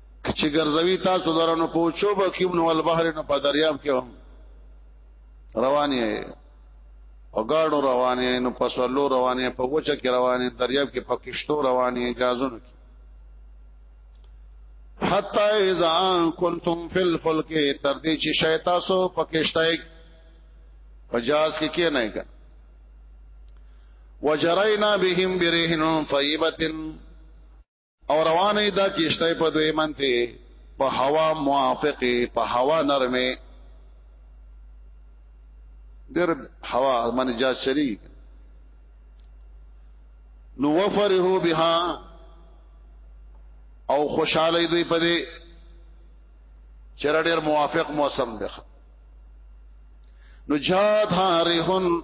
چې ګرځوي تاسو درنو پوچو به کې نو البحر نه په دریاب کې هم رواني او ګاډو رواني نو په سولو رواني په وچه کې رواني دریاب کې په کشتو رواني جازونو کې حتا اذا كنتم في الفلك تر دې چې شیطان سو په کشتای په جاز کې کې نه کا وجرینا بهم برهن طیبه او روانه دا کیشته په دوی منته په هوا موافقه په هوا نرمه در هوا من جاز شری نو وفرحو بها او خوشاله دوی په دې چر ډیر موافق موسم دی نو جات هارهن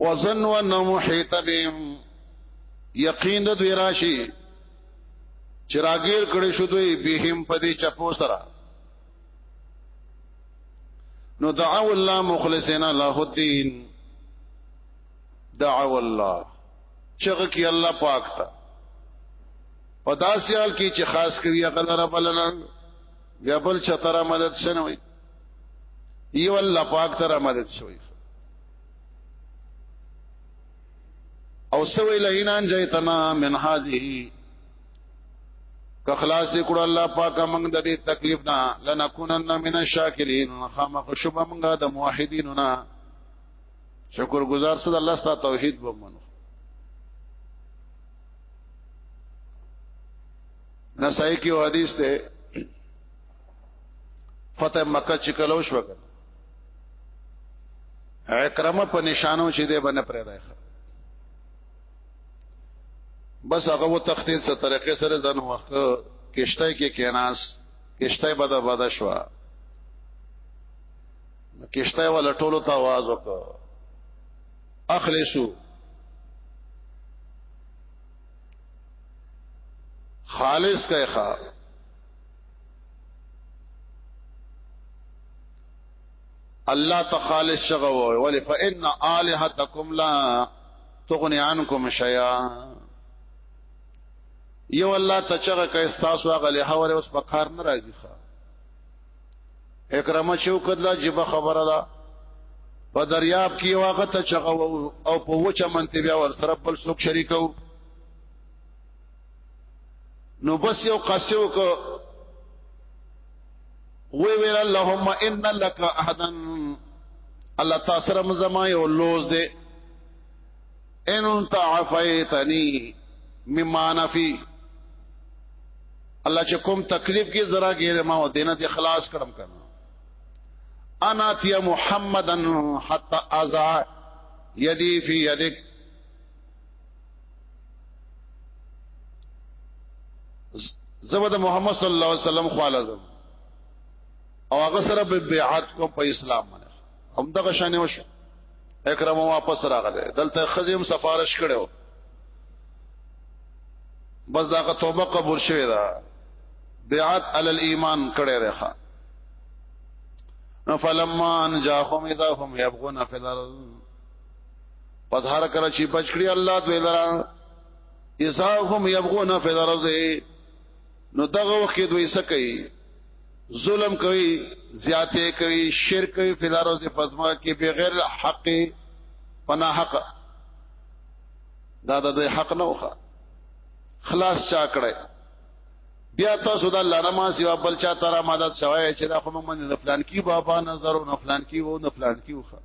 وزن و نمحیط بیم یقین د دوی راشي چې راګیر کړي شو دوی بهم په دې چپو سره نو دعو الله مخلصین له الدين دعو الله چغه کی الله پاک تا پداسیال کی چې خاص کوي غلره بلنه بیا بل چتره مدد شنوي یو الله پاک تر مدد شوی او سوی لهینان جیتنا من هذه که خلاص دې کړو الله پاک موږ د دې تکلیف نه لنکونن من الشاکرین خامخ شوب موږ د موحدین نه شکر گزار صد الله ستا توحید به منو نسائی کی حدیث ته فتح مکه چې کلو شو اکرمه په نشانو چې دی باندې پرې دی بس هغه و تخطیت سره طریقې سره ځان وخت کشته کې کیناس کشته بده بده شو کشته ول ټولو ته आवाज وکړه اخلصو خالص کای ښا الله تخالص شغه وای ولی فإن آلهتکم لا تغنی عنکم شیئا یو الله ته چغه کای تاسو هغه له حواله اوس په کار ناراضی ښه اکرامه چوکد لا جبه خبره ده په دریاب کې واغه ته چغه او په وچه منته بیا ور سره بل څوک شریکو نو بس یو قصو کو وی ویل اللهم ان لك احدا الله تاسو مزما یو لوز دے ان انت عفیتنی مما نفی الله چې کوم تکلیف کې زرا غیر ما و دینه د اخلاص کړم کنه انا تی محمدن حتا ازا یدی فی یدک زبد محمد صلی الله علیه وسلم خالزم او هغه سره به بیعت کو په اسلام باندې هم دغه شان وشو اکرم واپس راغله دلته خزم سفارش کړو بس داغه توبه قبول شوه دا بیعت علی الايمان کړه ده نو فلما ان جاءهم اذا هم يبغون في الارض پس هر کله چې بچکړي الله دوی لرا اذا هم يبغون في الارض نو دغه وخت دوی سکي ظلم کوي زیاته کوي شرک کوي في الارض فزما کې بغیر حق پنا حق دا د دوی حق نه وخه خلاص چا کړی بیا تاسو د الله نه ما سیوا بل چا ترا مدد شوی چې دا خو موږ باندې د پلان کې بابا نظر او نه پلان کې وو نه پلان کې وخه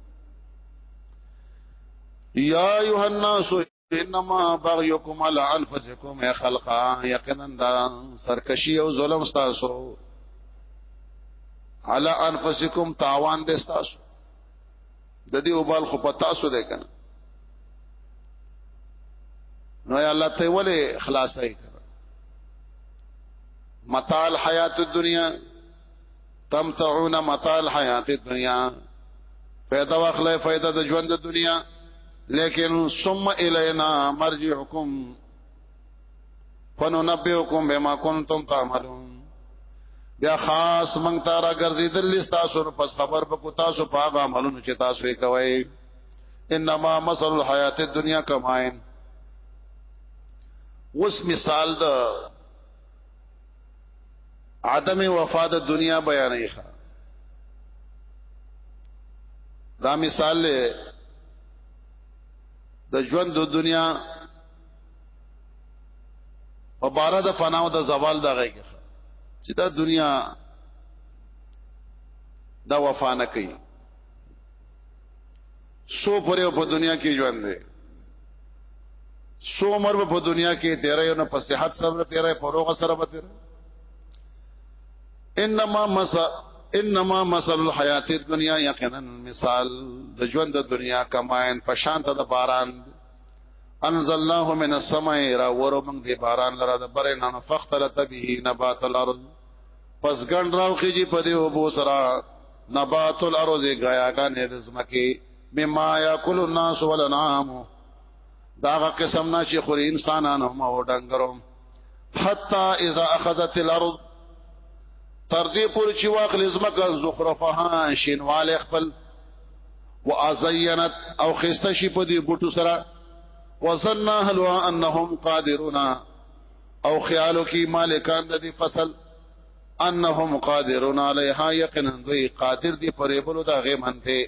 یا ایها الناس انما بغيكم على انفسكم يا خلقا یقینا دا سرکشی او ظلم تاسو على انفسكم تاوان دې تاسو د دې وبال خو پتا سو ده کنه نو یا الله ته ولې خلاصای متاع الحیات الدنیا تمتعون متاع الحیات الدنیا فیدا واخلې فیدا د ژوند د دنیا لیکن ثم الینا مرجعکم فننبئکم بما کنتم تعملون بیا خاص مونږ ته را ګرځیدل تاسو نو پس خبر به کو تاسو په هغه عملونو چې تاسو یې کوي انما مثل الحیات الدنیا کماین اوس مثال د عدم وفاد دنیا بیانې ښه دا مثال له د ژوند د دنیا په بار د فنا او د زوال دغه کې چې دا دنیا دا وفا نه کوي سو پرې په دنیا کې ژوند دی سو عمر په دنیا کې تیرې او نه په صحت سره تیرې په روغ سره به تیرې انما مسا انما مثل الحیات الدنیا یقینا مثال د ژوند د دنیا کماین په شان ته د باران انزلناه من السماء را ورو موږ دې باران لره د برې نه فختلت به نبات الارض پس ګن راوخی جی په دې وبو سرا نبات الارض غیاګان دې زمکه مما یاکل الناس والانعام داغه قسم نه چې خوري انسانانو مو ډنګرو حتا اذا اخذت الارض تر دې پورې چې واخلې زمکه زخرفها شینواله خپل وازینت او خسته شي په دې بوټو سره وظن اهلها انهم قادرون او خیالو کې مالکان د دې فصل انهم قادرون علیها یقینا دوی قادر دي پرې بلو دا غیمنته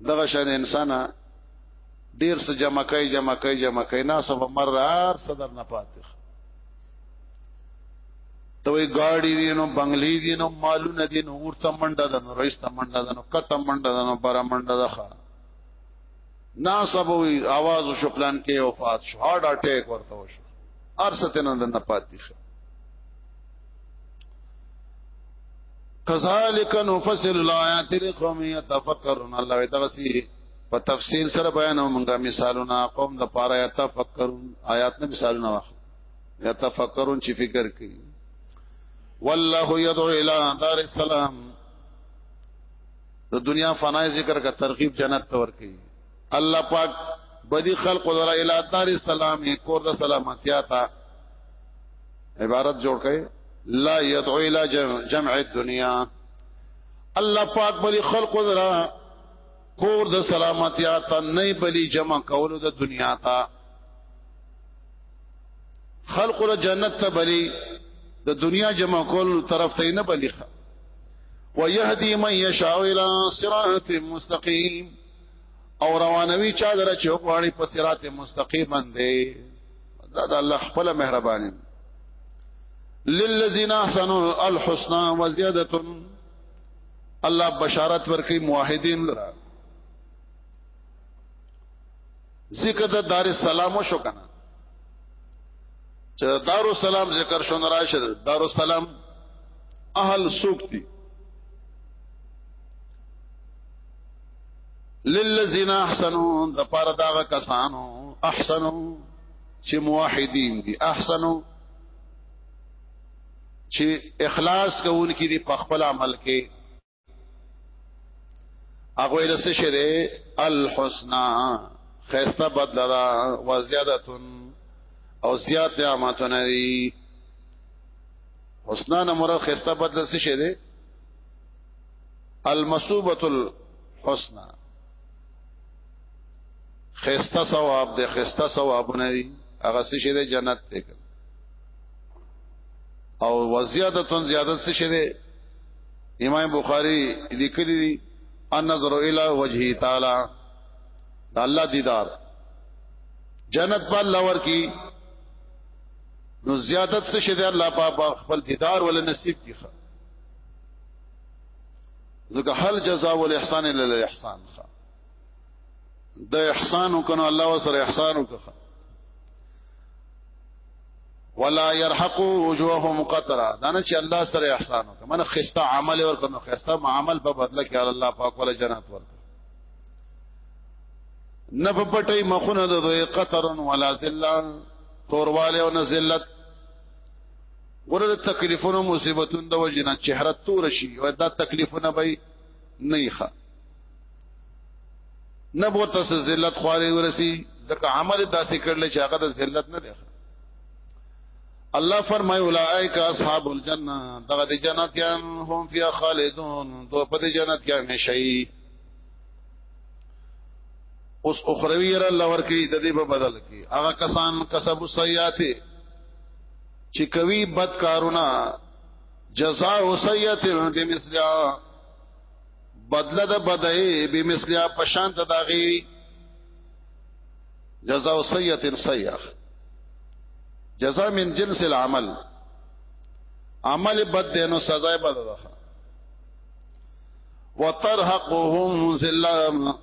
دغه شان انسان ډیر څه جمع کوي جمع کوي جمع کوي نه سبا مرار صدر نه پاتې ته وی ګاډي دي نو بنگلې دي نو مالونه دي نو ورته منډه ده نو رئیس ته منډه ده نو کته منډه ده نو بر منډه ده نا سبا وی आवाज شو پلان کې وفات شو هارت اٹیک ورته وشو ارسته نن نه پاتې کذالک نفصل الایات لقوم یتفکرون الله وتعالى په تفصیل سره بیان مونږه مثالونه قوم د پاره یتفکرون آیات نه مثالونه واخ یتفکرون چې فکر کوي والله يدعو الى دار السلام د دنیا فنا ذکر کا ترغیب جنت تور کوي الله پاک بدی خلق ذرا الی دار السلام کور د سلامتیا تا عبارت جوړ کړي لا يدعو الى جمع الدنيا الله پاک بلی خلق ذرا کور د سلامتیا تا نه بلی جمع کولو د دنیا تا خلق له جنت ته بلی د دنیا جمع کول طرف ته نه بلی ويهدي من يشاء الى صراط مستقيم او روانوي چا در چې غواړي په صراط مستقیم باندې دا د الله خپل مهرباني للذین احسنوا الحسنى وزیاده الله بشارت ورکي موحدین لره ذکر د دار السلام شو کنه چې دار السلام ذکر شون راشه دار السلام اهل سوق دي للذین احسنوا د پاره دا کسانو احسنوا چې موحدین دي احسنوا چې اخلاص کوونکې دي په خپل عمل کې هغه ویل څه شه ده الحسنا خيسته بدل دا وزيادتن او زیات نعمتونه دي حسنا نمره خيسته بدل څه شه ده المصوبه الحسنا خيسته ثواب ده خيسته ثوابونه دي هغه څه شه ده جنت ته او وزيادتن زیادت څه شه ده امام بخاری لیکلی دی النظر الى وجهه تعالی د الله دیدار جنت په الله ورکی نو زیادت څه شه دی الله پاک خپل دیدار ول نصیب کی خوا ځکه هل جزاء والاحسان الا الاحسان خوا د احسان وکنو الله وسره احسان وکړه ولا يرحق وجوههم قطرا دا نه چې الله سره احسان وکړه من خسته عمل ورکنه خسته معامل په بدله کې الله پاک ولا جنت ورکړه نه په پټي مخونه د دوی قطرن ولا ذلت تورواله او ذلت ګوره د تکلیفونو مصیبتونو د وجنه چهره تور شي او دا تکلیفونه به نه ښه نه بو تاسو ذلت خواري ورسي ځکه عمل داسې کړل چې هغه د ذلت نه دی الله فرمای اولائک اصحاب الجنه دغه د جنتیان هم فی خالدون دو په د جنت کې همیشئ اوس اخروی را لور کې د دې په بدل کې هغه کسان کسب سیئات چې کوي بد کارونه جزاء سیئات بمثلها بدله د بدای به مثلیا پشان ته داغي جزاء سیئه سیئه جزاء من جنس العمل عمل بد دینو سزا بد ده وترهقهم ذلم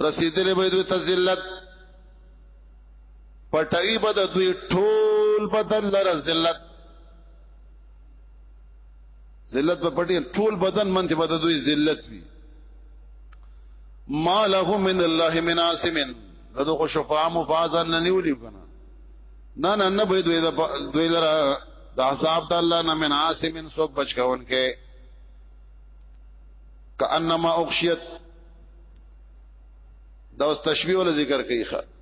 رسیدلې به دوی ته ذلت پټای به دوی ټول بدن لره ذلت ذلت په پټي ټول بدن منته بد دوی ذلت وي ما له من الله من عاصم دغه شفاعه مفازن نه نیولی کنه نه نه نه به دوی دوی لرا د عذاب د الله نه من عاصم سوک بچ کون کې کانما اخشیت دا اوس تشبیه ول ذکر کوي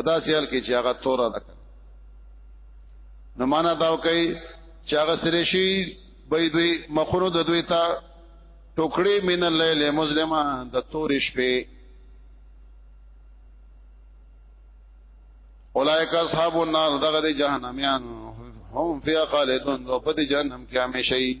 ادا سیال کې چې هغه تور ده نو معنا دا کوي چې هغه سره شي به دوی مخونو د دوی ته ټوکړي من الليل مسلمه د تور شپې اولائک اصحاب النار دغه د جهنميان هم فی خالدون او په جهنم کې همیشئ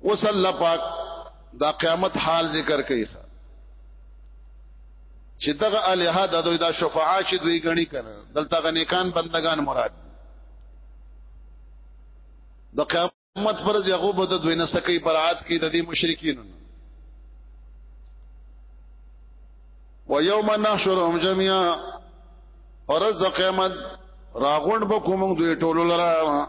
اوس الله پاک دا قیامت حال ذکر کوي چې دغه الها د دوی دا شفاعت چې دوی غني کړه دلته غنیکان بندگان مراد د قیامت پر ځغو به د دوی نه سکی برات کی د دې مشرکین و یوم نحشرهم جميعا ورځ د قیامت راغون به کوم دوی ټول لره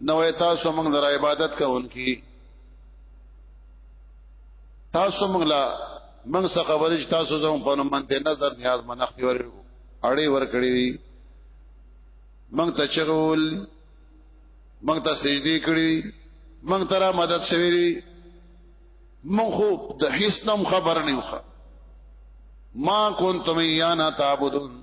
نو تاسو موږ در عبادت کوونکی تاسو موږ لا موږ څه خبرې چې تاسو زموږ په نوم باندې نظر نیاز منختی ور اړې ور کړې دي موږ ته چغول موږ ته سجدي کړې موږ ته را مدد شوې دي موږ خو د هیڅ نم خبر نه یو ما کنتم یانا تعبدون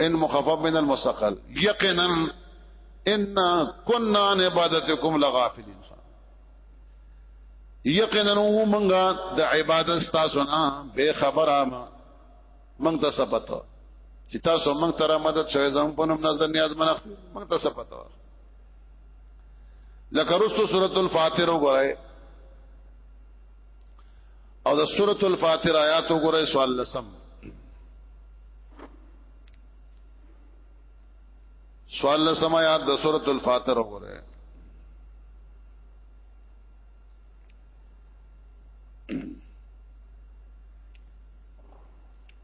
ان مخفف من المثقل یقینا ان كنا عن عبادتكم لغافلين یقینا موږ د عبادت تاسو نه به خبره ما موږ ته سپته چې تاسو موږ تر مدد شوي زموږ په نوم نظر نیاز منه موږ ته سپته لکه رسو سورۃ الفاتر وګورئ او د سورۃ الفاتر آیات وګورئ سوال لسم سوال لسم آیات د سورۃ الفاتر وګورئ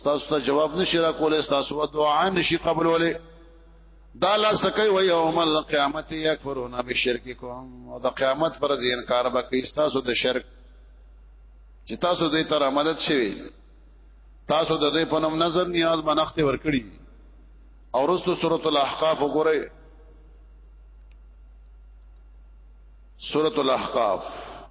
ستاسو ته جواب نشي را کولای ستاسو دعا نشي قبول ولې دا لا سکه و یوم القیامت یکفرون بشرککم او د قیامت پر ځین کار به کوي تاسو د شرک چې تاسو دوی تر مدد شوي تاسو د دوی په نوم نظر نیاز منخت ورکړي او رسو سورۃ الاحقاف وګورئ سورۃ الاحقاف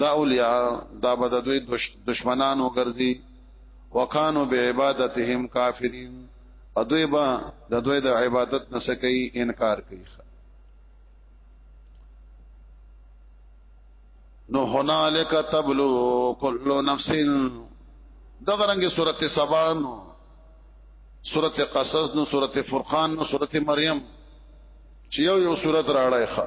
دا اولیاء دا بد دوی دشمنان وګرځي وکانو به عبادتهم کافرین او دوی با د دوی د عبادت نه سکی انکار کوي نو هنالک تبلو کل نفس دغه رنګه سورته سبا نو سورته قصص نو سورته فرقان نو سورته مریم چې یو یو سورته راړای ښه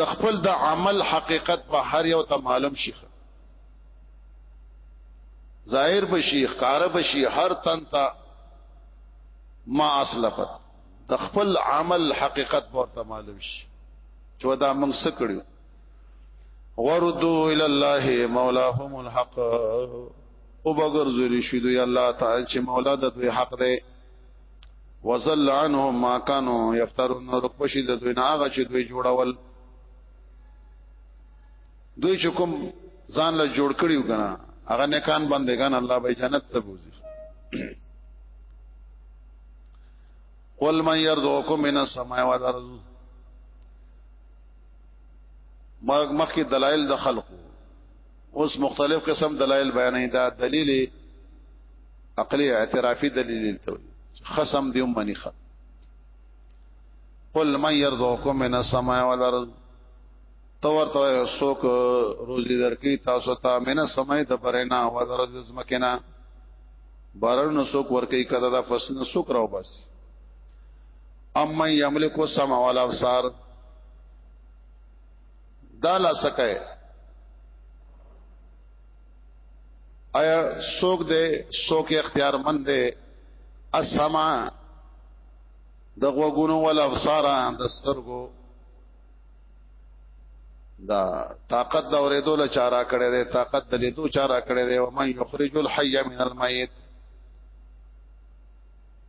د خپل د عمل حقیقت به هر یو ته معلوم شي ظاهر بشي ښکار بشي هر تن ته ما اسلفت د خپل عمل حقیقت ورته معلوم شي چې دا موږ څه کړو وردو الى الله مولاهم الحق او بغرزلی شو دی الله تعالی چې مولا د دوی حق دی وزل عنهم ما كانوا يفترون رقبشي د دوی نه هغه چې دوی جوړول دوی چې کوم ځان له جوړ کړیو کنه هغه نه کان بندگان الله به جنت ته بوزي قل من يرزقكم من السماء والارض مرګ مخکې دلایل د خلقو اوس مختلف قسم دلایل بیانې دا دلیل عقلی اعترافي دلیل ته خصم دی منی خ قل من يرزقكم من السماء والارض تور تو سوک روزي درکې تاسو ته من السماء د پرنا او د رز زمکنا بارن سوک ورکې کده د فصل سوک راو بس اما يملك السماء والابصار دا لا سکه ایا سوک دے سوک اختیار مند دے اسما د غوګونو ول ابصار د سترګو دا طاقت دا ورېدو له چارا کړي دي طاقت د لیدو چارا کړي دي او من یخرج الحي من المیت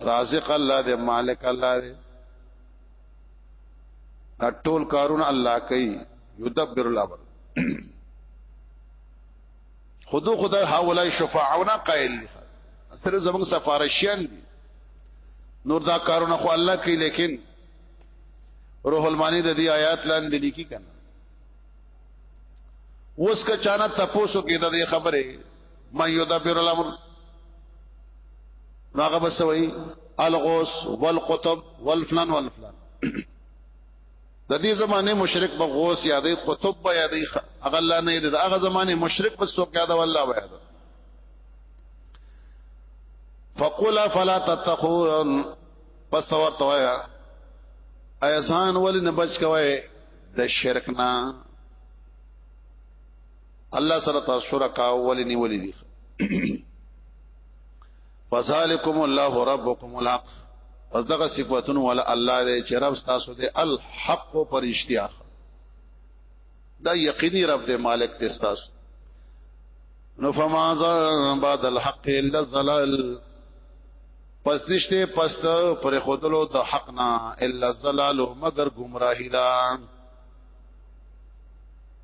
رازق الله دې مالک الله دې دا ټول کارونه الله کوي یدبر الامر خودو خدای حوالای شفاعونه قائل سره زمون سفارشیان دي نور دا کارونه خو الله کوي لیکن روح المانی د دې آیات لاندې لیکي کنه اوس که چانه تاسو کې د خبره من يدبر الامر ناغه بسوي الغوس والقطب والفلان والفلان د دې زمانه مشرک به غوس یادې قطب به یادې هغه الله نه دې هغه زمانه مشرک په سوک یاد والله به یاد فقل فلا تتقون پس تو ورته وایا ایسان ولې نه بچ کوي د شرک نه الله سره تاسو شرکا ولې نیولې دي فذالکم الله ربکم الحق پس دغه صفاتونه ول الله دې چې رب تاسو دې الحق پر اشتیا دا یقیني رب دې مالک دې تاسو نو فماذا بعد الحق الا الظلال پس نشته پس پر خودلو د حق نه الا الظلال مگر گمراهی ده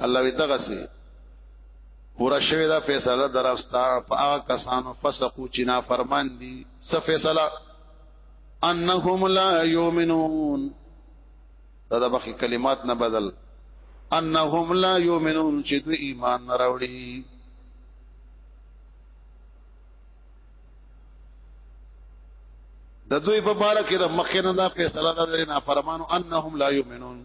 الله وی دغه سي پورا شوی دا فیصله درستا په هغه کسانو فسقو چې نا فرمان دي څه فیصله انهم لا یؤمنون دا د بخي کلمات نه بدل انهم لا یؤمنون چې دوی ایمان نه راوړي د دوی په باره کې د مخینه دا فیصله ده د نافرمانو انهم لا یؤمنون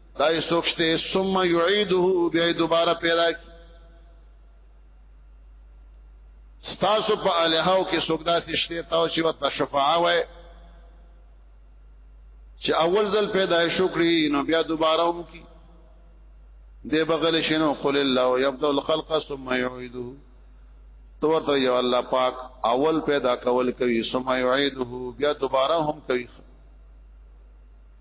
دا یې سوکشته ثم يعيده بیا دوباره پیدا کی ستاسو په الهاو کې څوک داسې شته تاو چې وته شفاعه وای چې اول ځل پیدا شو کړی نو بیا دوباره هم کی دی بغل شنو قل الله يبدا الخلق ثم يعيده تو ورته یو الله پاک اول پیدا کول کوي ثم يعيده بیا دوباره هم کوي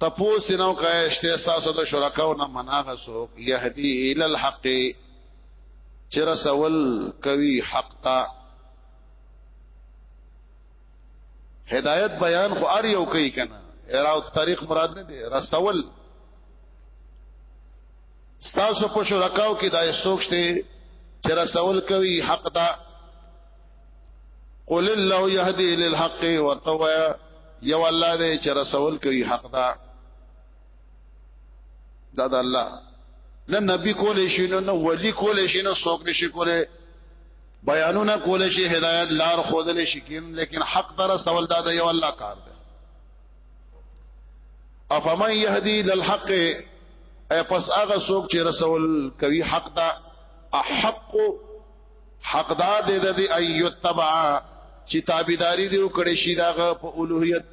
تپوس نو کای شته تاسو د شرکاو نه مناغه سو يهدي الى الحق چې رسول کوي حق تا هدایت بیان خو ار یو کوي کنه اراو طریق مراد نه دی رسول ستاسو په شرکاو کې دای سوچته چې رسول کوي حق تا قل الله يهدي للحق وتوى یو الله دې چې رسول کوي حق دا دا د الله نه نبی کولې شي نه ولی کولې شي نه څوک نشي کولې بیانونه کولې شي هدایت لار خودلې شي کین لیکن حق در رسول دا د یو الله کار دی افمن يهدي للحق اي پس هغه څوک چې رسول کوي حق دا احق حقدار دې د دې ايو تبع چې تابعداري دې وکړي شي داغه په اولوهیت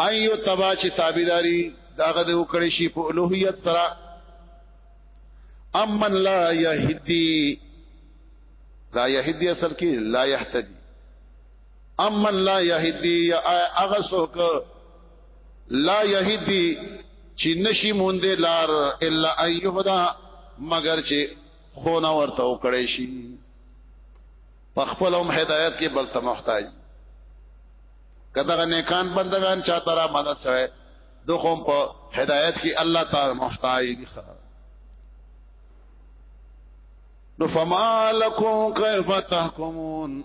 ايو تبع چې تابعداري داغه دې وکړي شي په اولوهیت سره امن لا يهدي لا يهدي اصل کې لا يهتدي امن لا يهدي يا اغه سوک لا يهدي چې نشي مونږه لار الا ايهدا مگر چې خو نه ورته وکړې شي په خپل هم هدایت کې بل ته محتاج کداغه نیکان بندگان چا ترا مدد سره دغه په هدایت کې الله تعالی محتاج دي نو فما لكم كيف تحكمون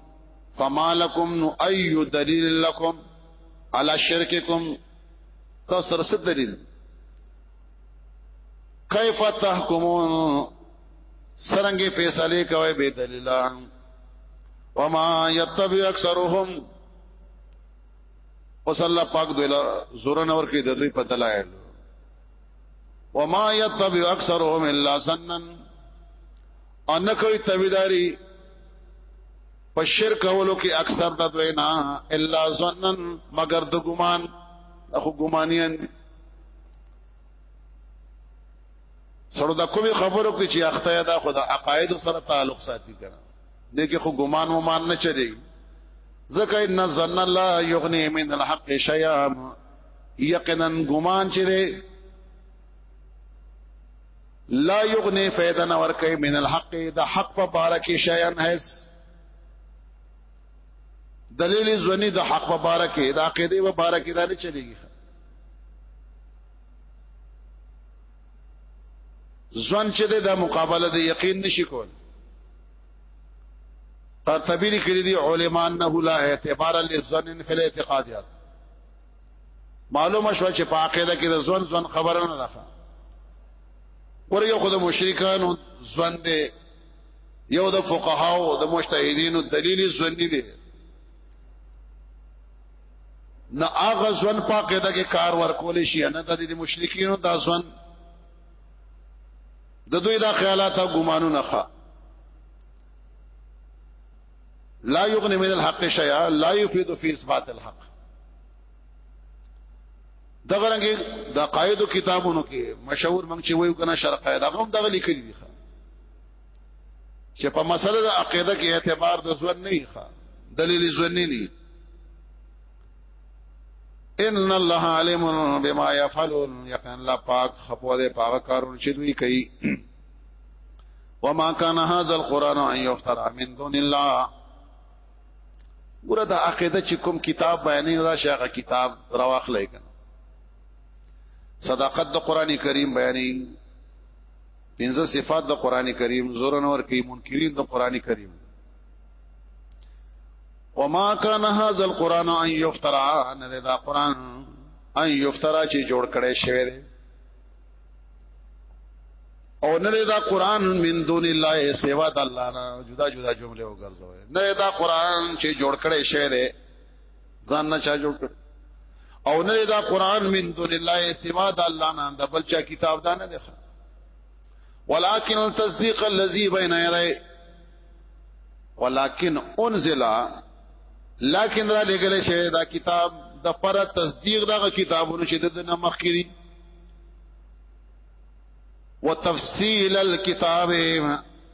فما لكم نو اي دليل لكم على شرككم تاسو سره دلیل کیف تحکمون سرنګ فیصله کوي به دلیل وما یتبع اکثرهم اوس الله پاک دوی زور نه ورکی د دوی په دلایل وما یتبع اکثرهم الا سنن ان کوي تبیداری په شرک اولو کې اکثر د دوی نه الا ظنن مگر د ګمان اخو ګمانیان سره د کومې خبرو کې چې اخته دا خو د عقاید سره تعلق ساتي کنه دې کې خو ګمان و مان نه چلی ځکه ان ظن لا یغنی من الحق شیئا یقینا ګمان چې لا یغنی فیدا نور کوي من الحق د حق په باره کې شیئا هیڅ دلیل زونی د حق په باره کې د عقیده په باره کې دا نه چلیږي ځوان چې د مقابله د یقین نشي کول قرطبی لیکلی دی علماء انه لا اعتبار للظن فی الاعتقادات معلومه شو چې په عقیده کې د ځوان ځوان خبره نه ده ور یو خود مشرکانو ځوان دی یو د فقهاو د مجتهدینو دلیل ځوان دی نه هغه ځوان پاکه ده کې کار ورکول شي نه د دې مشرکینو دا ځوان د دوی دا خیالات او ګمانونه ښه لا یغنی من الحق شیئا لا یفید فی اثبات الحق دغه رنګ د قاعده کتابونو کې مشهور منګ چې وایو کنه شرقه دا هم دغه لیکلي دي چې په مسله د عقیده کې اعتبار د ځوان نه ښه دلیل ځوان نه نه ان الله علیم بما يفعلون یقین الله پاک خپو دې پاک کارونه چې دوی کوي وما كان هذا القران ان يفترى من دون الله ګوره دا عقیده چې کوم کتاب بیانې راشه هغه کتاب راوخلې کنه صداقت د قران کریم بیانې پنځه صفات د قران کریم زور نور کې منکرین د قران کریم وما كان هذا القران ان يفترى ان دا قران ان يفترى چې جوړ کړي شوی دی او نه دا قران من دون الله سوا د الله نه جدا جدا جمله وګرځوي نه دا قران چې جوړ کړي شوی دی ځان نه چا جوړ او نه دا قران من دون الله سوا د الله نه د بل چا کتاب دا نه دی ولكن تصديق الذي بين يديه ولكن انزل لكن را لګل شوی دا کتاب د پر تصدیق دغه کتابونو چې د نه مخکې دي وتفصيل الكتاب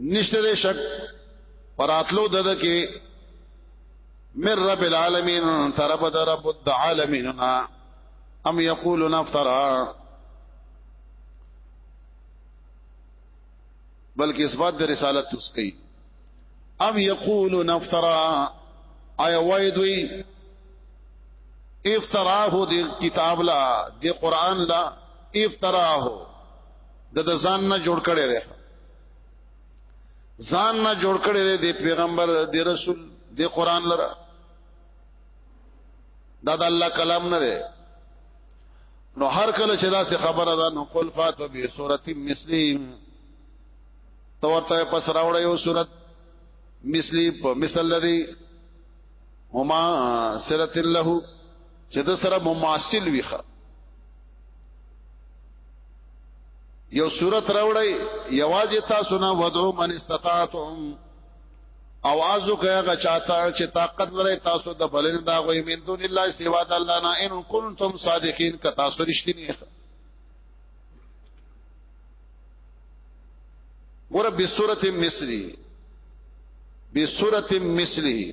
نشته دې شک پراتلو دد کې من رب العالمین ترب در رب العالمین ام یقولون افترا بلکې اثبات د رسالت اوس کوي ام یقولون افترا آیا وای دوی افتراه دی کتاب لا دی قران لا افتراه د د ځان نه جوړ کړي دی ځان نه جوړ کړي دی د پیغمبر د رسول د قران لره دا د الله کلام نه دی نو هر کله چې دا څه خبره ده نو قل فاتو به سورۃ مسلم تو ورته پس راوړ یو سورۃ مثلی په مثل لدی هما سرت له چې د سره مماثل ویخه یو صورت راوړی یوازې تاسو نه ودو من استطاعتم اواز وکړه چاته چې طاقت لري تاسو د بلنې دا غوي من دون الله سوا د الله نه ان کنتم صادقین ک تاسو رښتینی ګور به صورت مصری به صورت مصری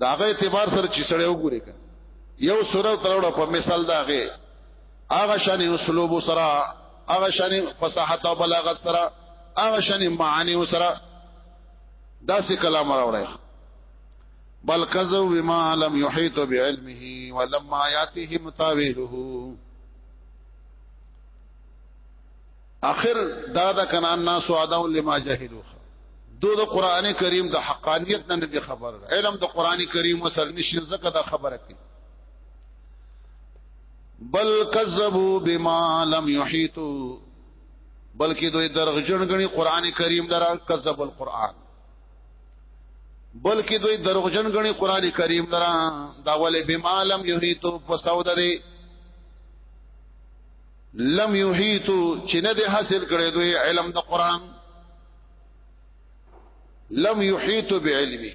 دا هغه اعتبار سره چې سړی وګوري یو سورہ تروړه په مثال دا هغه هغه شان اسلوب سره هغه شان فصاحت او بلاغت سره هغه شان معانی سره دا سې کلام راوړی بل کذو بما لم يحيط بعلمه ولما ياته متاويله اخر دا د کنان ناس عادو لما جهلوا دو د قران کریم د حقانیت نه دي خبر علم د قران کریم وسر نشي زکه دا خبره کوي بل کذبوا بما لم يحيطوا بلکې دوی درغجن غني قران کریم لرا کذب القران بلکې دوی درغجن غني قران کریم لرا دا ولې بما لم يحيطوا په سوده دي لم یحیتو چې نه دې حاصل کړي دوی علم د قران لم یحیتو بعلمه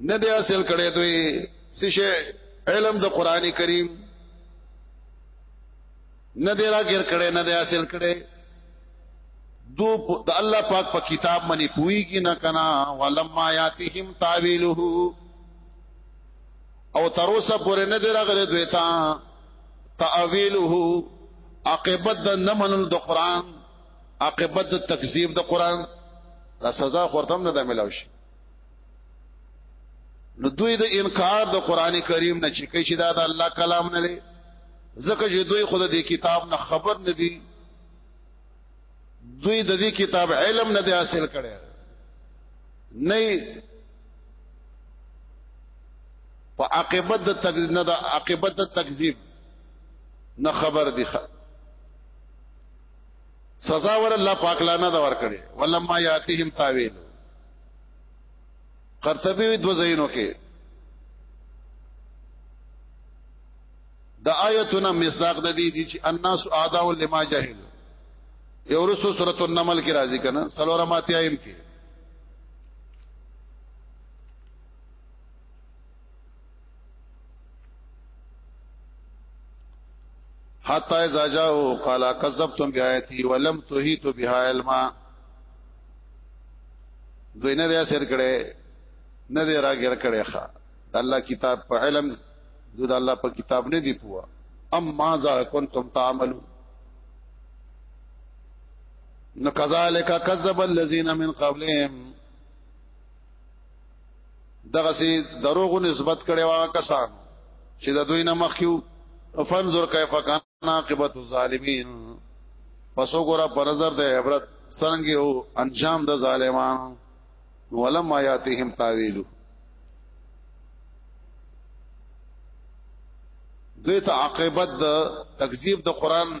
نه دې حاصل کړي دوی سشه علم د قران کریم نه دې راګر کړي نه دې حاصل کړي دو د الله پاک په کتاب باندې پويږي نه کنا ولما یاتهم تعویله او تر اوسه پورې نه دی راغلی دوی ته تاویله عاقبت د نه منل د قران عاقبت د تکذیب د قران دا سزا ورته نه ده ملاو شي نو دوی د انکار د قران کریم نه چې کې چې دا د الله کلام نه دی ځکه چې دوی خود د کتاب نه خبر نه دي دوی د دې کتاب علم نه دی حاصل کړي نه په عاقبت د تکذیب نه د عاقبت د تکذیب نه خبر دي سزا ور الله پاک لا نه دا ور کړي ولما یاتهم تاویل قرطبی دو زینو کې د آیتونه مصداق د دې دي چې الناس اعداء لما جهل یو رسو سورۃ النمل کې راځي کنه سلورماتیا ایم کې حتا اذا جاءوا قال كذبتم بآياتي ولم تهيتوا بها علما دوی نه دې سر کړي نه دې راګر کړي ښا الله کتاب په علم دو د الله په کتاب نه دی پوها ام ماذا کنتم تعملون نو کذالک کذب الذین من قبلهم دغه سي دروغ نسبت کړي وا کسان چې د دوی نه مخکیو فنظر کیف کان عاقبت الظالمین پس وګوره په نظر د عبرت څنګه یو انجام د ظالمانو ولم آیاتهم تاویلو دوی ته عاقبت د تکذیب د قران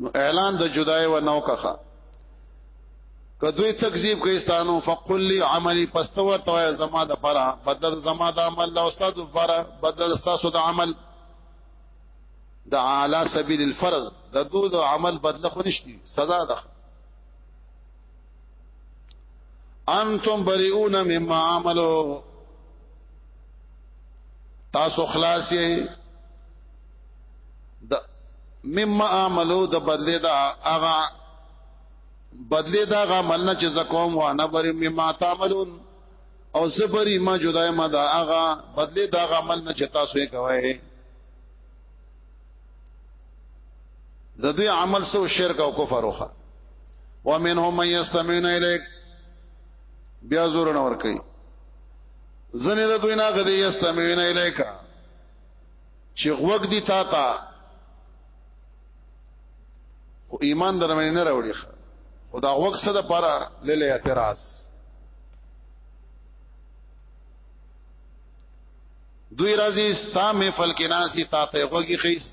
نو اعلان د جدای و نو کخه کدوې تکذیب کوي ستانو فقل لي عملي پستور تو زما د پرا بدل زما د عمل د استاد پرا بدل استاسو د عمل د اعلی سبیل الفرض د دوه د عمل بدله خو نشتی سزا ده انتم بریئون مما عملو تاسو خلاص یې د مما عملو د بدلی دا اغا بدلی دا غا مننه چې زکوم وانا بری مما تعملون او زبری ما جدای ما دا اغا بدلی دا غا مننه چې تاسو یې کوي د دوی عمل سو شرک او کفر وخه ومنهم من يستمعون اليك بیا زور نه ور کوي زنه د دوی نه غدي يستمعون اليك چې غوږ دی تا ته خو ایمان در باندې نه راوړي خدا غوږ څه د پاره للی اعتراض دوی راځي ستا مې فلکیناسی تا ته غوږی خیس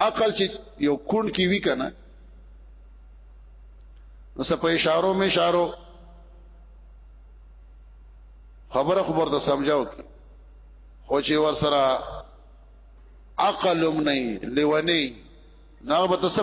عقل چې یو کون کې وی کنه نو سپ اشارو می اشارو خبره خبر ته سمجاو کی خو چې ور سره عقلم نه لونی نه به تاسو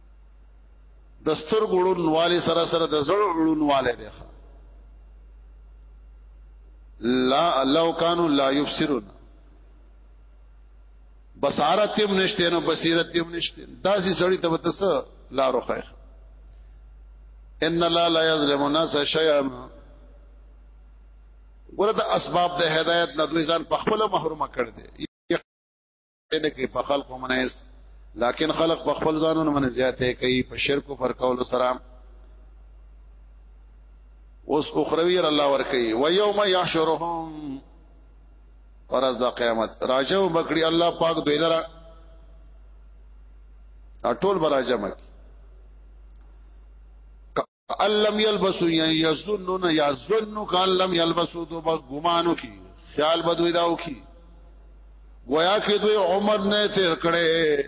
د سترګو ړونواله سره سره د زړه ړونواله دی لا لو کانوا لا یبصرون بصارت هم نشته نو بصیرت هم نشته داسې سړی ته وتس لا روخه ان الله لا یظلم الناس شیئا ګوره د اسباب د هدایت نه دوی ځان په خپل محرومه کړ دي نه کوي په خلق منایس لکن خلق په خپل ځانونو باندې زیاته کوي په شرک او پر کول سره اوس اخروی الله ور کوي و یوم یحشرهم ورځ د قیامت راجو بکړي الله پاک دوی لرا ټول براجمه لم يلبسوا يظنون يظن كان لم يلبسوا دو ګمانو کی خیال بدوي داو کی گویا کې دوی عمر نه تیر کړي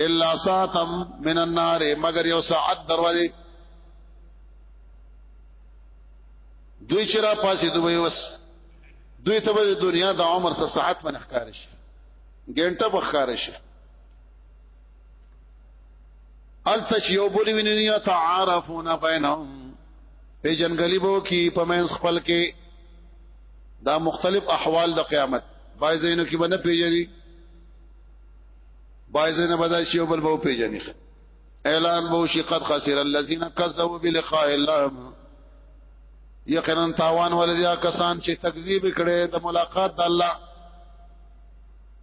الا ساتم من النار مگر یو ساعت دروازه دوی چې را پاسې دوی وس دوی ته د دنیا د عمر سره ساعت منخکار شي ګنټه بخکار شي التش یو بولی ویني یا تعارفون بینهم په جنګلی بو کی په منځ خپل کې دا مختلف احوال د قیامت بای زینو کې باندې پیژني بای زینو بدای شی بل بو پیژني اعلان بو شي قد خسر الذين كذبوا بلقاء الله یقینا تاوان ولذیا کسان چې تکذیب کړي د ملاقات د الله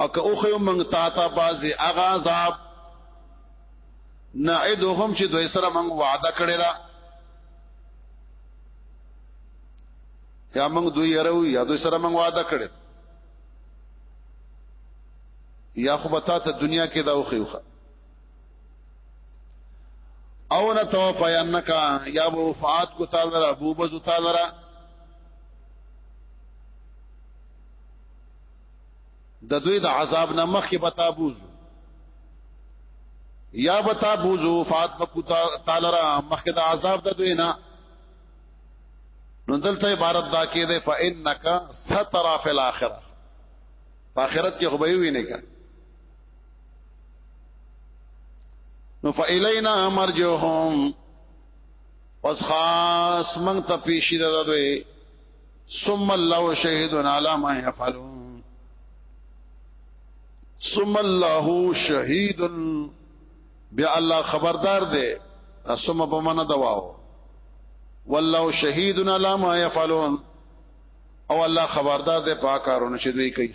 او که اوخه یو منګ تا تا بازي اغا عذاب نعدهم چې دوی سره منګ وعده کړی دا یا منګ دوی یرو یا دوی سره منګ وعده کړی یا خو بتا ته دنیا کې دا اوخه یوخه او نه توفینک یا وفات کو تعالی ابو بز تعالی د دوی د عذاب نه مخکې بتا بوزو یا بتا بوزو فات بکو تعالی را مخکې د عذاب د دوی نه نو دلته عبارت دا کې ده فإنک سترا فی الاخره په آخرت کې خو به وینې کا نو فإلینا مرجوهم پس خاص من ته پیشی ده دوی ثم الله شهید علی ما یفعلون ثم الله شهید بیا الله خبردار دی ثم په معنا دواو والله شهید علی ما یفعلون او الله خبردار دی په کارونه چې دوی کوي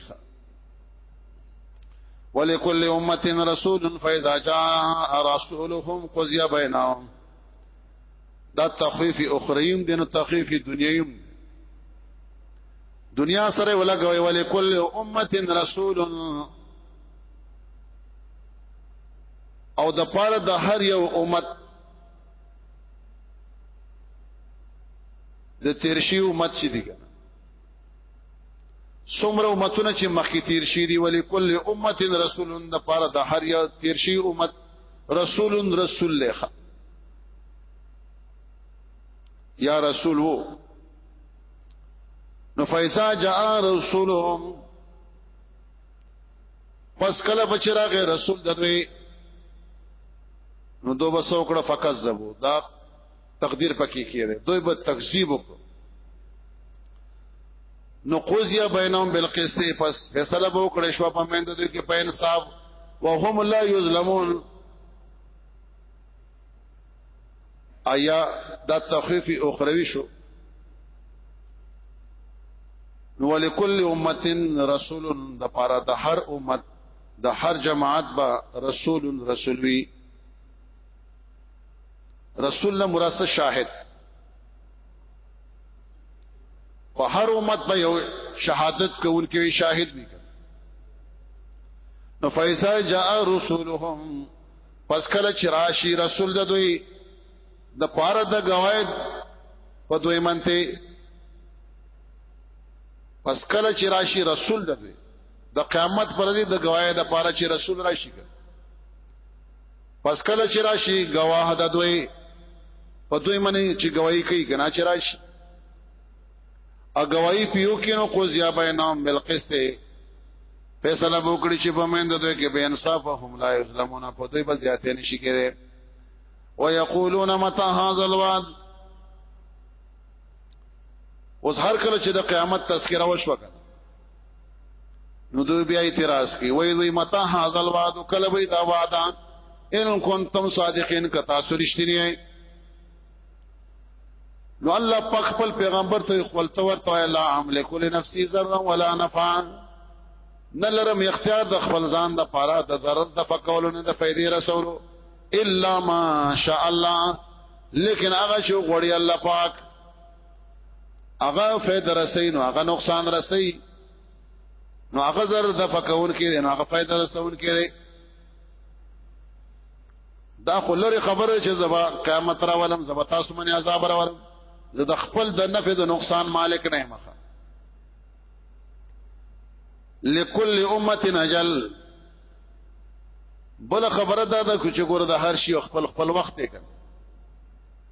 ولکل امه رسول فاذا جاء رسولهم قضي بينهم دا تخفیف اخریم دینو تخفیف دنیایم دنیا سره ولګوي ولې کل امه رسول او د پاره د هر یو امت د تیرشي امت چې دي څومره امتونه چې مخکې تیر شي دي ولې کل امه رسول د پاره د هر یو تیرشي امت رسول رسول لخوا یا رسول وو نو فیسا جاء رسولهم پس کله بچراغ رسول ددوی نو دو بسو کړه فقط زبو دا تقدیر پکې کېده دوی به تکذیب وکړو نو قضیه بینهم بالقسط پس فیصله به وکړې شو په مند دوی کې په انصاف وهم لا یظلمون آیا دا تخفیف اخروی شو نو ولکل امه رسول د پاره د هر امت د هر جماعت با رسول رسولوی رسول نه مراد شاهد په هر امت به یو شهادت کول کې شاهد وي نو فایسا جاء رسولهم پس کله چې راشي رسول د دوی د پاره د گواید په دوی منته پس کله چې راشي رسول د دوی د قیامت پر ورځ د گواید د پاره چې رسول راشي کړ پس کله چې راشي گواه د دوی په دوی منی چې گواہی کوي کنا چې راشي ا گواہی پیو کینو کو زیا بینام بالقسط فیصله وکړي چې په مند دوی کې به انصاف هم لا یظلمون په دوی به زیاتې نشي کېږي ويقولون متى هذا الوعد اوس هر کله چې د قیامت تذکره وشوکه نو دوی بیا اعتراض کوي وای دوی متا حاصل وعده کله به دا وعده ان کنتم صادقین که تاسو رښتینی یې نو الله په خپل پیغمبر ته خپل تور ته لا املک لنفسي ذرا ولا نفعا نلرم اختیار د خپل ځان د پاره د ضرر د فقولو نه د فائدې رسولو الا ما شاء الله لیکن هغه شو غړي الله پاک هغه فائدہ رسي نو هغه نقصان رسي نو هغه زر د فکون کې نو هغه فائدہ رسون کې دا خو لري خبره چې زبا قیامت را ولم زبا تاسو باندې عذاب را ولم زه د خپل د نفع د نقصان مالک نه یم لکل امه اجل بل خبره دا ده چې ګور د هر شي خپل خپل وخت دی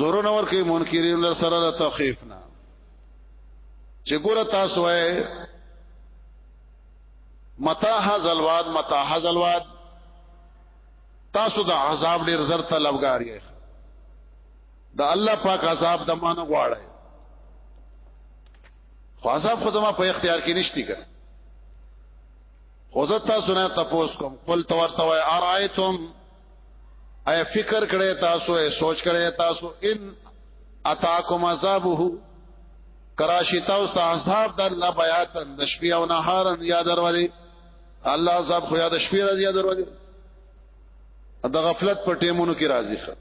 زورو نور کې منکرین لر سره لا تخفیف نه چې ګوره تاسو وای متا حزل واد متا حزل واد تاسو د عذاب ډیر زر طلبګار یې د الله پاک عذاب د مان غواړي خو عذاب خو زما په اختیار کې نشتی ګر خو زه تاسو نه تاسو کوم قل تورته وای ارایتم اي فکر کړی تاسو اي سوچ کړی تاسو ان اتاکم عذابه کراشی تاسو ته عذاب در الله بیاتن د شپې او نهارن یا دروازه الله عذاب خو یا د شپې راځي یا دروازه د غفلت په ټیمونو کې راځي خه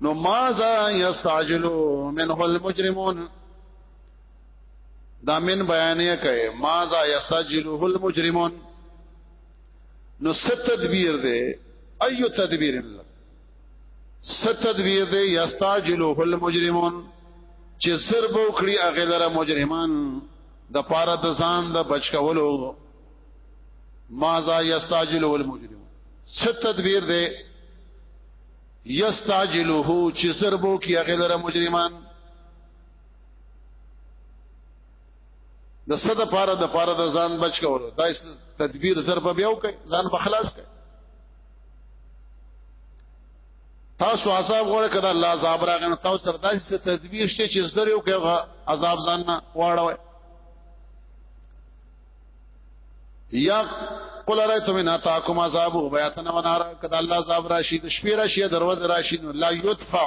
نو ماذا یستعجلوا منه المجرمون دا من بیانې کوي ماذا یستعجلوا المجرمون نو ست تدبیر دی ایو تدبیر ست تدبیر دی یستاجلو المجرمون چې ضرب وکړي هغه لره مجرمان د پاره د ځان د بچ کولو ماذا یستاجلو المجرم ست تدبیر دی یستاجلوه چې ضرب وکړي هغه لره مجرمان د صد پاره د پاره د ځان بچ کولو دا تدبیر ضرب بیا وکي ځان بخلاص کړي تاسو عذاب غوړه کده الله عذاب راغنه تاسو سره داسې تدبیر شته چې زر یو کې عذاب ځان نه واړوي یا قل رایتم ان اتاکم عذاب بیاتنا ونارا کدا الله عذاب راشد شپې راشد دروازه راشد لا یدفع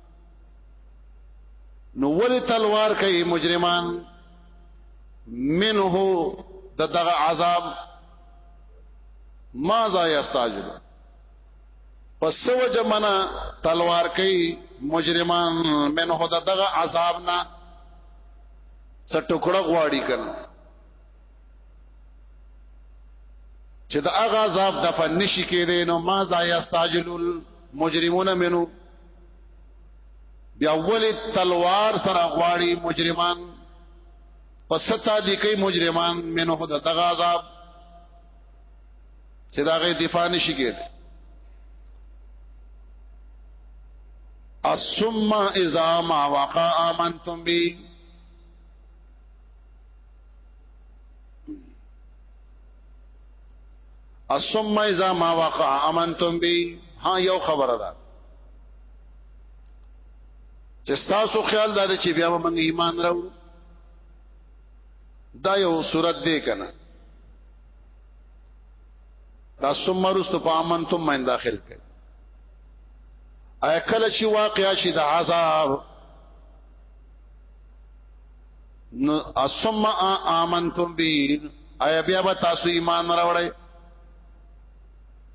نو ولی تلوار کوي مجرمان منه د دغه عذاب ما ذا یستاجل پس وجمنا تلوار کوي مجرمان منه د دغه عذاب نه څه ټوکړه غواړي کنه چې د هغه عذاب د فن نشي کېدې نو ما ذا یستاجل مجرمون منه بیا ولې تلوار سره غواړي مجرمان پستا دي کوي مجرمان منه د دغه عذاب چې دا غي دفاع نشي کېږي السم اذا ما وقع امنتم به اسم اذا ما وقع امنتم بي ها یو خبره ده چې تاسو خیال دا چې بیا به موږ ایمان راوړو دا یو صورت دی کنه دا سمرس ته پامن ته مې داخل کړ اکل چې واقعیا شي د عذاب نو اسم آمنتم به ایا بیا به تاسو ایمان راوړی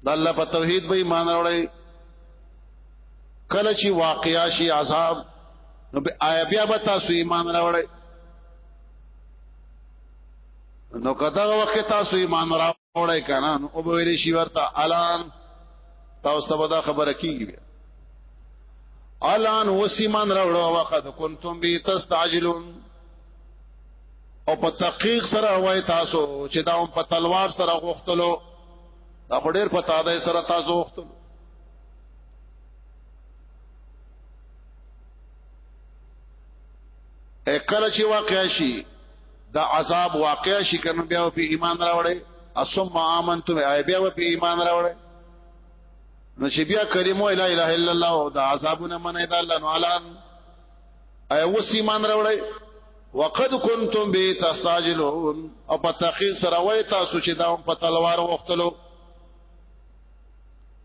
د الله په توحید به ایمان راوړی کله چې واقعیا شي عذاب نو به آیا بیا به تاسو ایمان راوړی نو کدا وخت تاسو ایمان راوړی وړای کنا نو او ویل شي ورته الان تاسو ته دا خبره کیږي الان وسیمان راوړو وخت کنتم بی تستعجلون او په تحقیق سره وای تاسو چې دا هم په تلوار سره غوښتلو دا په ډېر په تاده سره تاسو غوښتلو اکل چې واقع شي دا عذاب واقع شي کنه بیا په ایمان راوړې اسم امنتم ای بیا په ایمان راوړې نو چې بیا کلمو لا اله الا الله او دا عذابونه منه دا الله نو الان ای وس ایمان راوړې وقد كنتم به تستعجلون او په تحقیق سره وای تاسو چې دا په تلوار وختلو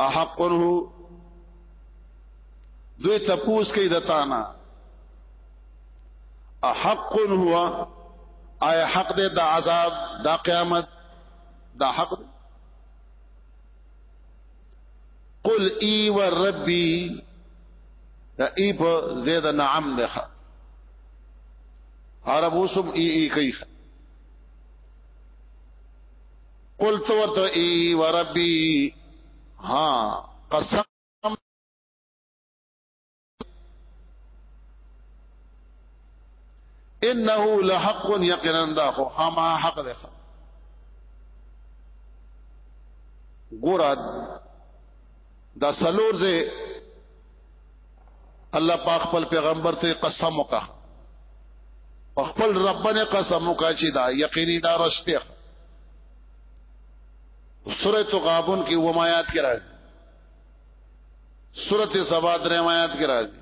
احقنه دوی تپوس کوي د تانا احق هو اي حق دې د عذاب د قیامت د حق دې قل اي وربي دا ای په زید نعم ده عرب وسم ای ای کوي قلت ورته ای وربي ها قسم انه لحق یقینا دا خو هما حق ده ګور دا سلور زه الله پاک خپل پیغمبر ته قسم وکا خپل رب باندې قسم وکا چې دا یقیني دا رښتیا سورۃ تغابن کې و مایات کې راځي سورۃ سبا درې مایات کې راځي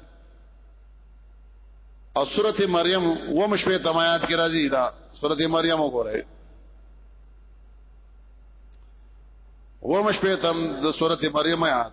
او سورۃ مریم و مشپه تمایات کې راځي دا سورۃ مریم وګورئ و مشپه تم د سورۃ مریم آیات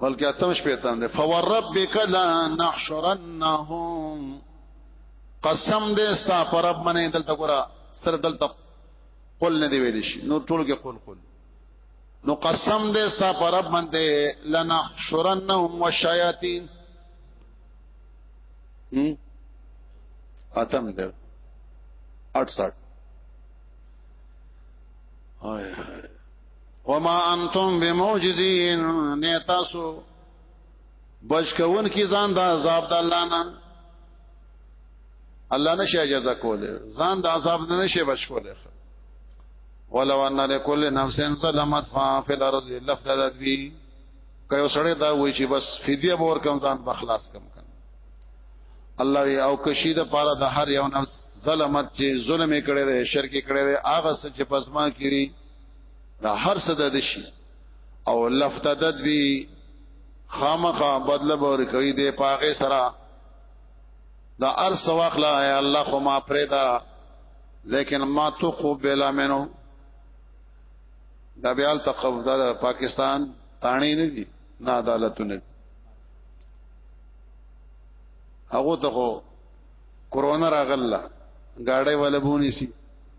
بلکې اتم شپیتم ده فوربک لا نحشرنهم قسم دې ستا پر رب منه دلته ګره سر دلته قل نه دی ویل شي نو ټول کې قل قل نو قسم دې ستا پر رب باندې لنحشرنهم والشیاطین اتم دې 68 آیا وما انتم بموجزين نه تاسو بچ کون کی ځان د عذاب د الله نه الله نشي اجازه کوله ځان د عذاب نه نشي بچ کوله ولو ان لكل نفس ظلمت ففي الارض لفتدت به کيو سړی دا وای چې بس فدیه بور کم ځان بخلاص کم کن الله وی او کشید پاره د هر یو نفس ظلمت چې ظلم کړي دي شرک کړي دي هغه څه چې پسما کړي دا هر څه د دشي او لفتدت به خامخا بدل بور کوي د پاغه سره دا ار سواخلا اے الله خو ما پردا لیکن ما تو قبل منو دا بیال تقف دا, دا پاکستان تانی نه دي نه عدالتونه دي هغه ته کرونا راغله گاډي ولبونی سي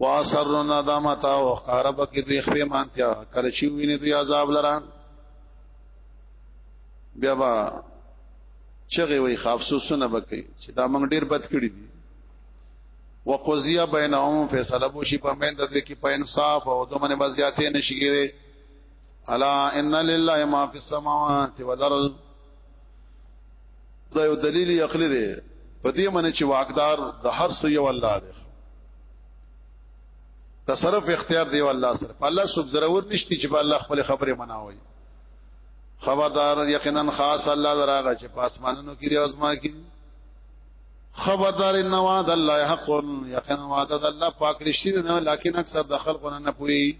واسر ندامت او خراب کې دوی خپې مانتیا کله چې ویني دوی عذاب لران بیا با چغه وي خافسوسونه بکې چې دا موږ ډیر بد کړی دي وقضیا بینهم فیصله بو شي په مند د کې په انصاف او د منه بزیاتې نشي کېږي الا ان لله ما فی السماوات والارض دا یو دلیل عقلی دی په دې معنی چې واقدار د هر څه یو الله دی تصرف اختیار دی الله سره الله سب ضرور نشتی چې په الله خپل خبره مناوي خبردار یقینا خاص الله دراغه چې پاسمانونو کې دی او زما کې خبردار ان وعد الله حق یقینا وعد الله پاک رښتینی نه لکن اکثر د خلکو نه پوي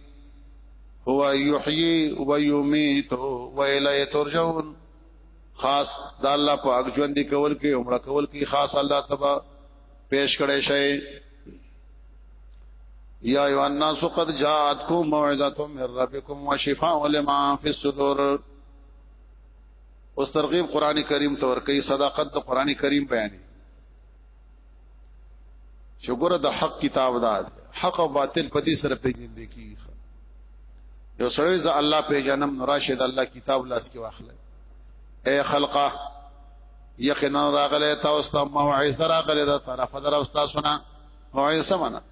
هو یحیی و یمیت و الیه ترجعون خاص د الله په اګ ژوند کول کې عمر کول کې خاص الله تبا پیش کړي شي یا ایو الناس قد جاءتکم موعظه من ربکم وشفاء لما فی الصدور اوس ترغیب قران کریم تور کوي صداقت د قران کریم بیانې چې ګوره د حق کتاب دا حق او باطل په دې سره پیژندې کیږي یو سړی ز الله پیژنم راشد الله کتاب لاس کې واخله اے خلقه یقینا راغله تاسو ته موعظه راغله دا طرف در استاد سنا موعظه منا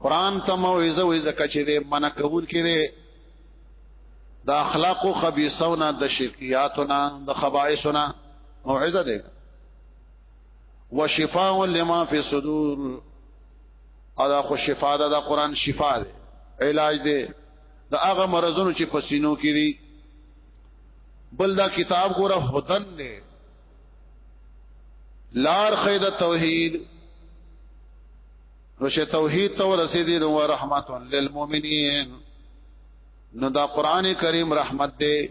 قران ته موعظه وې زکه چې دې منع کول کې دې د اخلاق او خبيثونه د شرکياتونه د خبائثونه موعظه ده وشفاء لما في صدور ادا خو شفاء ده د قران شفاء ده علاج ده د هغه مرزونو چې پسینو کې دي بل دا کتاب ګوره هدن ده لار خید توحید نو چې توحید ته ورسېدي نو رحمت للمؤمنین نو دا قران کریم رحمت دی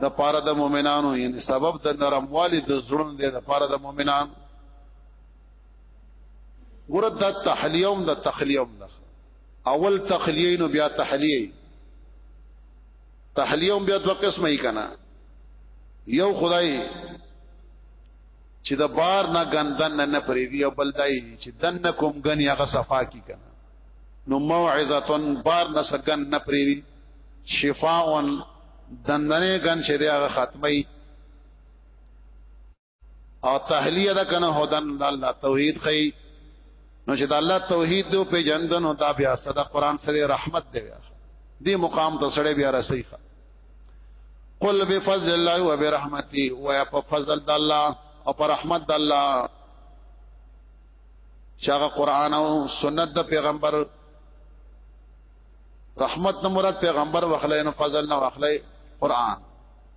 د پاره د مؤمنانو یعنی سبب د نرموالي د زړونو دی د پاره د مؤمنان ګور د تحلیوم د تخلیوم د اول تخلیین بیا تحلیه تحلیه هم بیا دوه قسمه یې کنه یو خدای چې د بار نه غندن نه پرې دی او بل دای چې دنه کوم غنی هغه صفا کی کنه نو موعظه بار نه سګن نه پرې دی شفاء دندنه غن چې دی هغه ختمي او تحلیه ده کنه هدن د الله توحید خي نو چې د الله توحید دی په جندن او دا بیا صدا قران سره رحمت دی دی مقام ته سړی بیا رسیخه قل بفضل الله وبرحمته ويا بفضل الله او پر رحمت د الله شاغه قران او سنت د پیغمبر رحمت نه مراد پیغمبر واخلې نو فضل نه واخلې قران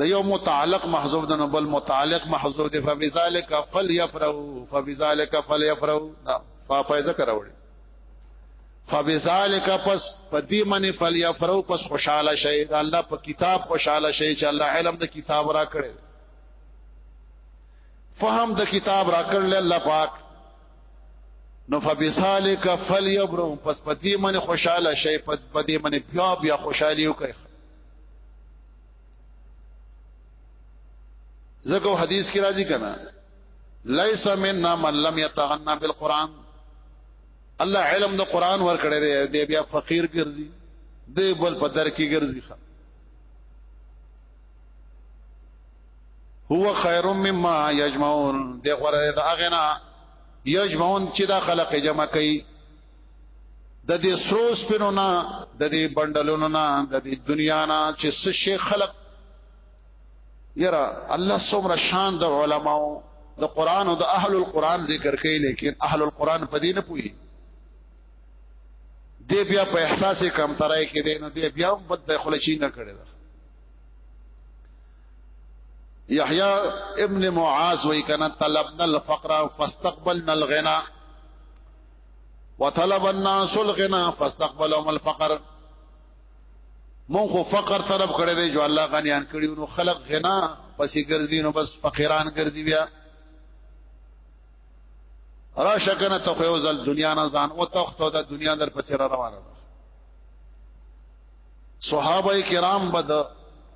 د یو متعلق محذوف د بل متعلق محذوف دی فبذالک فلیفرحوا فبذالک فلیفرحوا دا فایزه کراوړي فبذالک پس پدی من فلیفرحوا پس خوشاله شي د الله په کتاب خوشاله شي چې الله علم د کتاب را کړی فهم د کتاب را کړل الله پاک نو فبسالک فلیبرو پس پدی من خوشاله شي پس پدی من بیا بیا خوشالیو کوي زکو حدیث کی راضی کنا لیس مننا من لم یتغنا بالقران الله علم د قران ور کړی دی دی بیا فقیر ګرځي دی بل په در کې ګرځي هو خیر مما یجمعون دی غره د اغنا یجمعون چې دا خلق جمع کوي د دې سرو سپینو نه د دې بندلونو نه د دې دنیا نه چې څه شي خلق یرا الله سمره شان د علماو د قران او د اهل القران ذکر کوي لیکن اهل القران په دې نه پوي دې بیا په احساس کم ترای کې دې نه دې بیا بد خلچی نه کړي یحیی ابن معاذ وی کنا طلبنا الفقر فاستقبلنا الغنا وطلب الناس الغنا فاستقبلهم الفقر مون خو فقر طلب کړی دی جو الله غنیان کړی نو خلق غنا پسې ګرځي نو بس فقیران ګرځي بیا را شکنه ته خو ځل دنیا نه ځان او تخته د دنیا در پسې را روانه ده صحابه کرام بد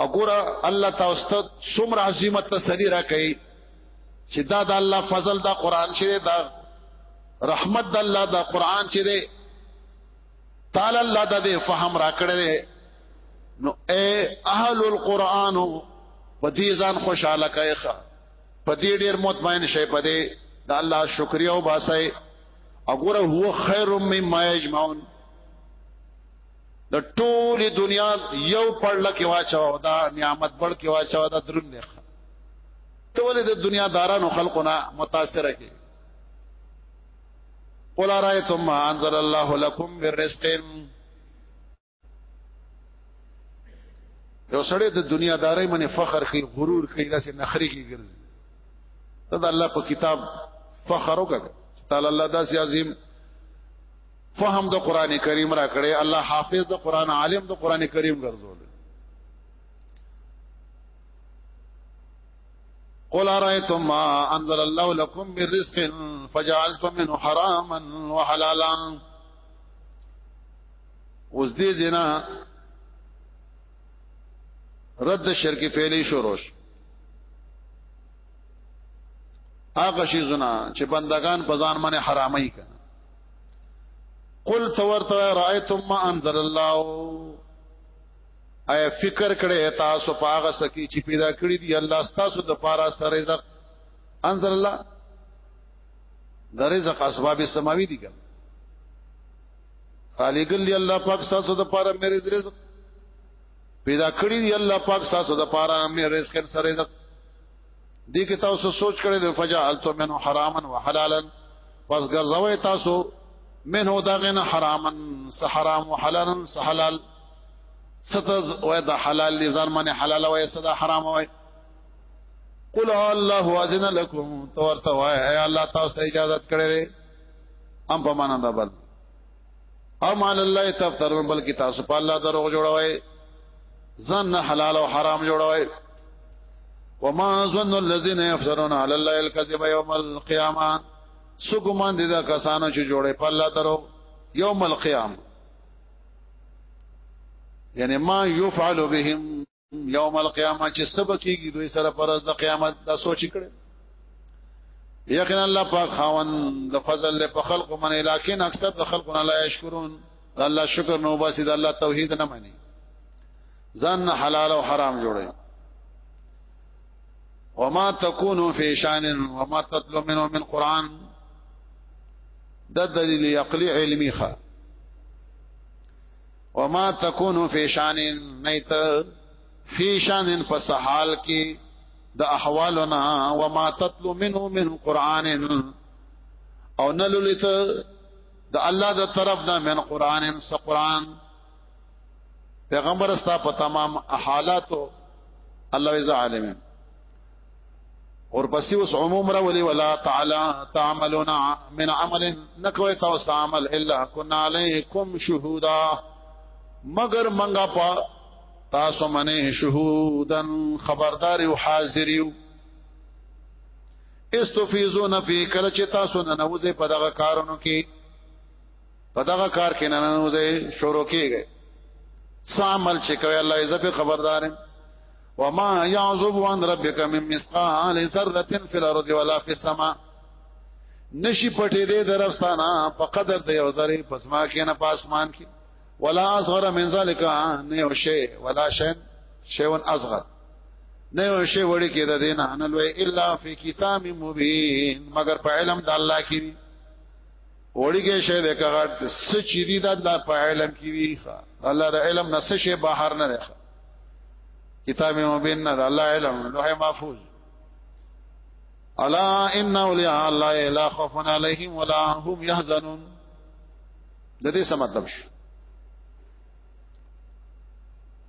وګوره الله تاسو ته څومره عظیمه تسلی راکړي چې دا د الله فضل دا قران چې دا رحمت د الله دا قران چې دی تعالی الله د دې فهم راکړي دی نو اے اهل القران په دې ځان خوشاله کړئ په دې ډېر مطمئن شئ په دې د الله شکریا او باسي وګوره هو خیر مما یجمعون د ټول دنیا یو پړل کې واچو دا نعمت بل کې واچو دا درون دی ته ولې د دنیا دارانو خلقونه متاثر کی قل رايتم ما انزل الله لكم من رزق یو سړی د دنیا داري منه فخر کوي غرور کوي داسې نخري کوي ګرځي ته د الله په کتاب فخر وکړه تعالی الله داسې عظیم فهم د قران کریم را کړې الله حافظ د قران عالم د قران کریم ګرځول قل ارایتم ما انزل الله لكم من رزق فجعلتم منه حراما وحلالا اوس دې زنا رد شرک فعلی شروع شو هغه شی زنا چې بندگان په ځان باندې حرامي کړي قل تورت رایتم ما انزل الله اي فکر کړي تاسو پاغه سکی چې پیدا کړی دی الله تاسو د پارا سره رزق انزل الله د رزق اسباب سماوي دي کوم خالقل دی الله پاک تاسو د پاره مې رزق پیدا کړی دی الله پاک تاسو د پاره مې رزق سره رزق دې کې تاسو سوچ کړئ د فجعلت منه حراما وحلالا پس ګرځوي تاسو منه دغه نه حراما سحرام وحلالا سحلال ستز وای دا حلال دي ځان باندې حلال وای صدا حرام وای قل الله اذن لكم تورته وای الله تاسو ته اجازه کړې ام په معنا دا بل ام علی الله تفترون بلکې تاسو په الله دروغ جوړوي ځان حلال او حرام جوړوي وما ظن الذين يفترون على الله الكذب يوم القيامه سګمان دي دا کسانو چې جوړي په الله درو يوم القيامه یعنی ما يفعل بهم یوم القیامه چې سبا کېږي دوی سره پرز د قیامت دا سوچ کړي یقینا الله پاک خاون د فضل له په خلق من لکن اکثر د خلق نه لا یشکرون الله شکر نو باسي د الله توحید نه مانی ځان حلال او حرام جوړي وما تكونوا في شان وما تتلو منه من قران د دلیل عقلی علمی خا وما تكونوا في شان نيت في شان فسحال کې د احوالنا وما تتلو منه من قران او نلولت د الله د طرف نه من قران س قران پیغمبر استا په تمام حالاتو الله عز عالمین اور پسې اوس عموم را ولي ولا تعالی تعملون من عمل نکوي تاسو عمل الا كنا عليكم شهودا مگر منګه په تاسو منه شهودن خبرداري او حاضريو استفیزون فی کله چې تاسو نه نوځي په دغه کارونو کې په دغه کار کې نه نوځي شروع کیږي سامل چې کوي الله یې زپه خبردارم وما يعذب عن ربك من مثقال ذره في الارض ولا في السماء نشي پټې دې درفستانه په قدر د یو ذره پسما کې نه پاسمان کې ولا اصغر من ذلك نه یو شی ولا شی شیون اصغر نه یو شی وړي کې د دینه ان لوی الا فی کتاب مبین مگر په علم د الله کې وړيږي شه د کغړ سچ دي د الله په علم کې دي الله د علم نه سچ بهر نه ده کتاب مبین نه د الله علم لوح محفوظ الا ان اولیاء الله لا خوف علیهم ولا هم يحزنون د دې څه مطلب شو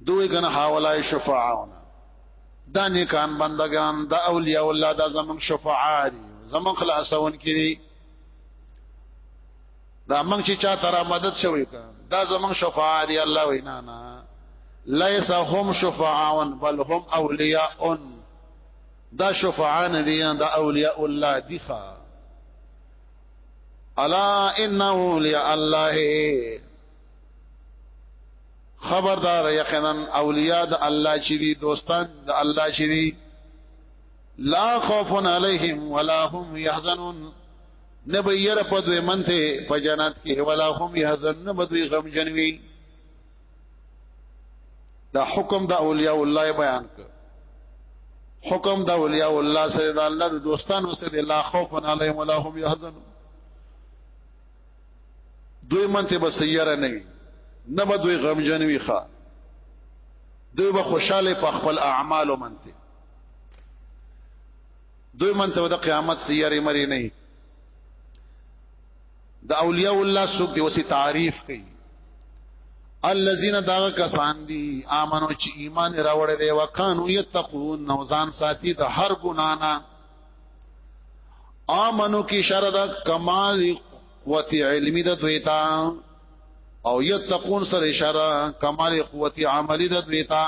دوی کنه حوالای شفاعون دا نیکان بندگان دا اولیاء الله دا زمون شفاعه دي زمون خلاصون کړي دا موږ چې چا ترا مدد شوی دا زمون شفاعه دی الله وینا نه ليس هم شفعاء بل هم اولیاء دا شفعاء نه دي دا اولیاء الله دي ښا الا ان اولیاء الله خبردار یقینا اولیاء د الله چې دي دوستان د الله چې دي لا خوف علیهم ولا هم يحزنون نبیر په دوی منته په جنت کې ولا هم يحزن نه بدوي غم جنوي دا حکم دا اولیاء الله بیان کړ حکم دا اولیاء الله سره دا الله د دوستانو سره لا خوف علیهم ولا هم يحزن دوی منته به سیاره نه وي نه به دوی غم جنوي ښا دوی به خوشاله په خپل اعمال منته دوی منته د قیامت سیاري مری نه د اولیاء الله سوق دی وسی تعریف کوي الذين داغ کسان دي امنو چې ایمان راوړل دي وکانو یتقون نوزان ساتي د هر ګنا نه امنو کې شرط کمال قوت علمي د دوی تا او یتقون سره اشاره کمال قوت عملی د دوی تا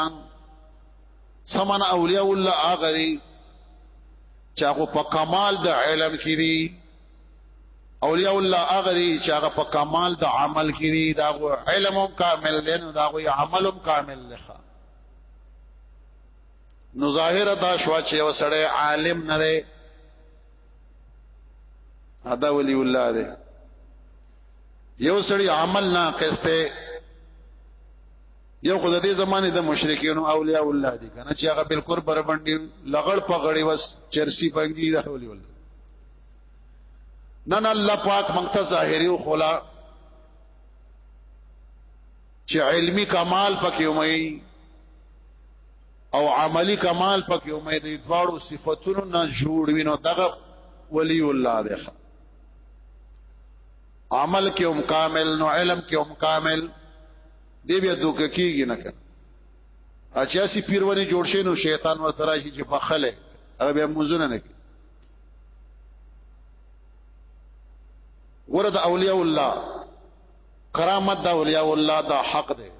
سمن اولیاء الله هغه دي چې هغه په کمال د علم کې دي اولیاء الله هغه دي چې هغه په کمال د عمل کې دي دا علم هم کامل دي نو دا غو عمل هم کامل لخه نو ظاهر دا شوا چې وسړی عالم نه دی ادا ولی الله دی یو سړی عمل ناقص دی یو خو د دې زمانه د مشرکینو اولیاء الله دي کنه چې هغه بالکل بربندي لغړ پغړی وس چرسی پګی دا اولی ول نن الله پاک مونږ ته ظاهری او خلا چې علمی کمال پکې ومي او عملی کمال پکې ومي د دواړو صفاتونو نه جوړ وینو دغه ولی الله دی عمل کې هم کامل نو علم کې هم کامل دی بیا دوک کیږي نه کنه اچھا سی پیرونی جوړ شي نو شیطان ورته راشي چې بخله هغه بیا مونږونه نه کوي ورته اولیاء الله کرامت دا اولیاء الله دا حق دی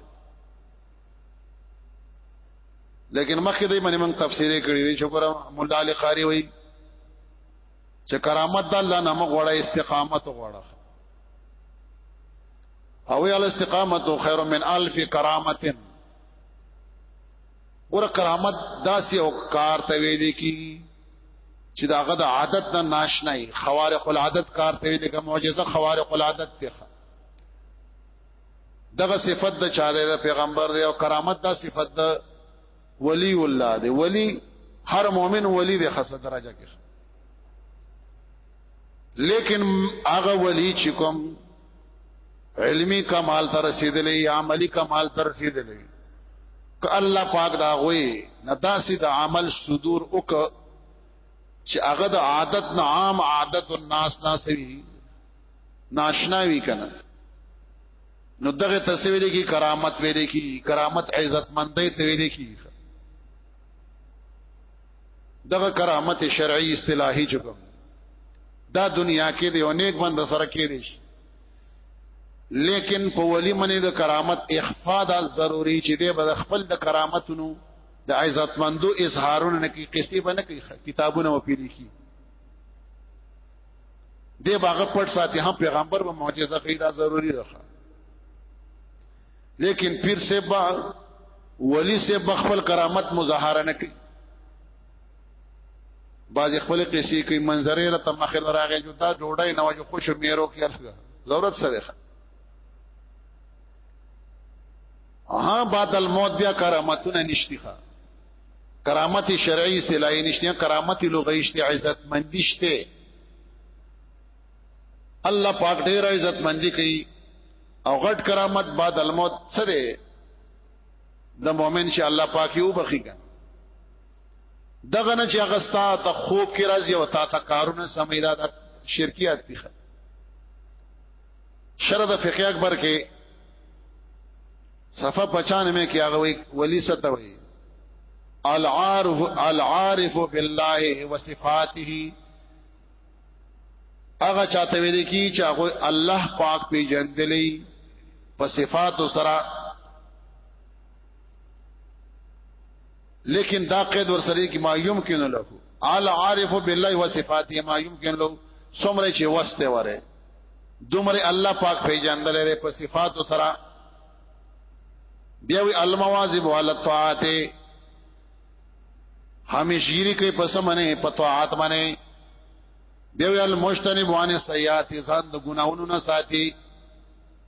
لیکن مخکې دې باندې موږ تفسیر کړی دی شکر مولا علی قاری وای چې کرامت د الله نه مغوړه استقامت غوړه او یا الاستقامت خیر من الف کرامت ګور کرامت داسې او کار ته ویل کی چې داغه د عادت نه ناشنای خوارق العادت کار ته ویل کی معجزه خوارق العادت ته دغه صفت د چا د پیغمبر دی او کرامت دا صفت د ولی الله دی ولی هر مؤمن ولی دی خاصه درجه کې لیکن هغه ولی چې کوم علمی کمال ته رسیدلې یا عملی کمال ته رسیدلې ک الله پاک دا غوي نداسي د عمل صدور وک چې هغه د عادت نه عام عادت الناس ناسوي ناشنا وی کنه نو دغه تصویر کی کرامت ویلې کی کرامت عزت مندې ته ویلې کی دغه کرامت شرعي اصطلاحي چکم دا دنیا کې دی او نیک بند سره کې دی لیکن په ولی منی د کرامت اخفاء دا ضروری چې دی به خپل د کرامتونو د عزتمندو اظهارونه نه کی قصې بنه کی کتابونه و پیلي کی دی باغه پټ ساتي هم پیغمبر به معجزه کوي دا ضروری ده لیکن پیر سے با ولی سے بخفل کرامت مظاهره نه کوي باز خپل قصې کوي منظرې را تمخل راغې جو دا جوړای نه وجه خوش میرو کې الګا ضرورت سره ښه ها بعد الموت بیا کرامتونه نشتی ښه کرامت شرعي اصطلاحي نشته کرامت لغوي شته عزت مندي شته الله پاک ډیر عزت مندي کوي او غټ کرامت بعد الموت څه دی د مؤمن چې الله پاک یو بخیګا دغه نه چې هغه ستا ته خوب کې راځي او تا ته کارونه سمې دا شرکیات دي شرح د فقه اکبر کې صفه 95 کې هغه وی ولی ستوي العارف العارف بالله وصفاته هغه چاته ویل کی چې هغه الله پاک پیژندلې په صفات سره لیکن دا قید ورسره کی ما یمکن له ال عارف بالله و صفاته ما یمکن له سمره چې واسطه وره دومره الله پاک پیجاندل لري په صفات سره بیا وی المواظب علی الطاعات همیشګری کوي په سمنه په طاعت باندې بیا وی المجتنب عن السیئات ځان د ګناونو نه ساتي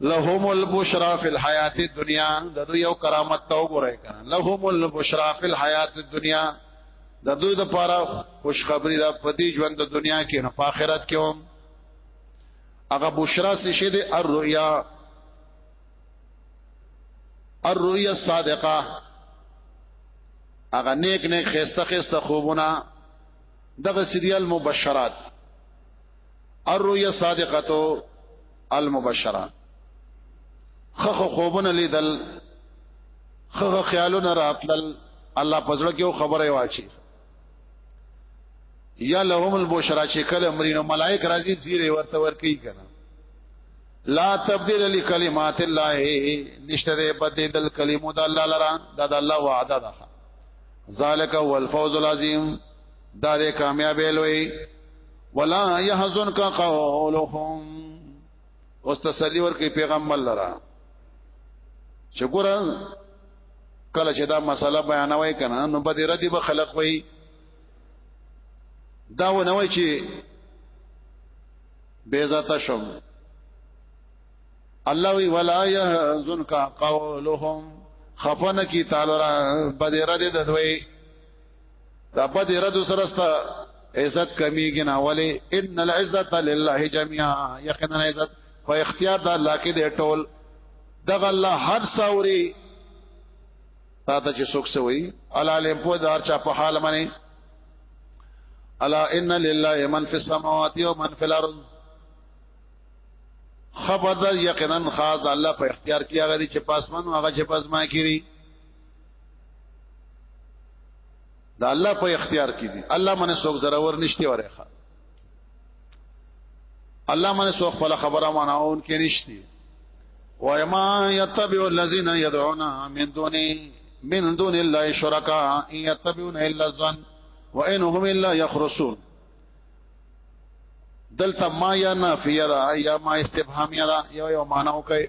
لهم البشرا فی الحیات الدنیا د دوی یو کرامت ته وګورئ کنه لهم البشرا فی الحیات الدنیا د دوی د پاره خوشخبری د پدی ژوند د دنیا کې نه په آخرت کې هم هغه بشرا څه شه د الرؤیا الرؤیا الصادقه هغه نیک نیک خسته خسته خوبونه دغه سریال مبشرات الرؤيا صادقه المبشره خخ خوبونه لیدل خخ خیالونه راتلل الله پزړه کې خبره واچي یا لهم البشرا چې کله مرینو ملائک راځي زیره ورته ورکی کنه لا تبديل لكلمات الله نشته دې بدل کلمو د الله لرا دا د الله وعده ده ذالک هو الفوز العظیم دا دې کامیابې لوی ولا يحزنك قولهم اوس تسلی ورکړي پیغمبر لرا چې ګور کله چې دا مسله بیانوي کنه نو بد ردی به خلق وي دا و نه وای چې بے ذات شم الله وی ولا يحزنك قولهم خفن کی تعالی را بد رد ددوي دا بد رد سره است عزت کمیږي نه ولی ان العزت لله جميعا یقینا عزت په اختیار د الله کې دی ټول دغه الله هر ساوري تا ته چې څوک سوي الا له په دار چا په حال باندې الا ان لله من في السماوات ومن في الارض خبردار یقینا خاص الله په اختیار کې هغه دي چې پاسمن هغه چې پاسما کې دي دا الله په اختیار کې دي الله منه څوک ضرور نشته ورخه الله منه څوک خپل خبره ماناون کې نشته وما يتبع الذين يدعون من دونه من دون الله شركاء يتبعون الا الظن وان هم الا يخرصون دلته ما یا نافیه دا یا ما استفهامیه دا یو یو معنی وکي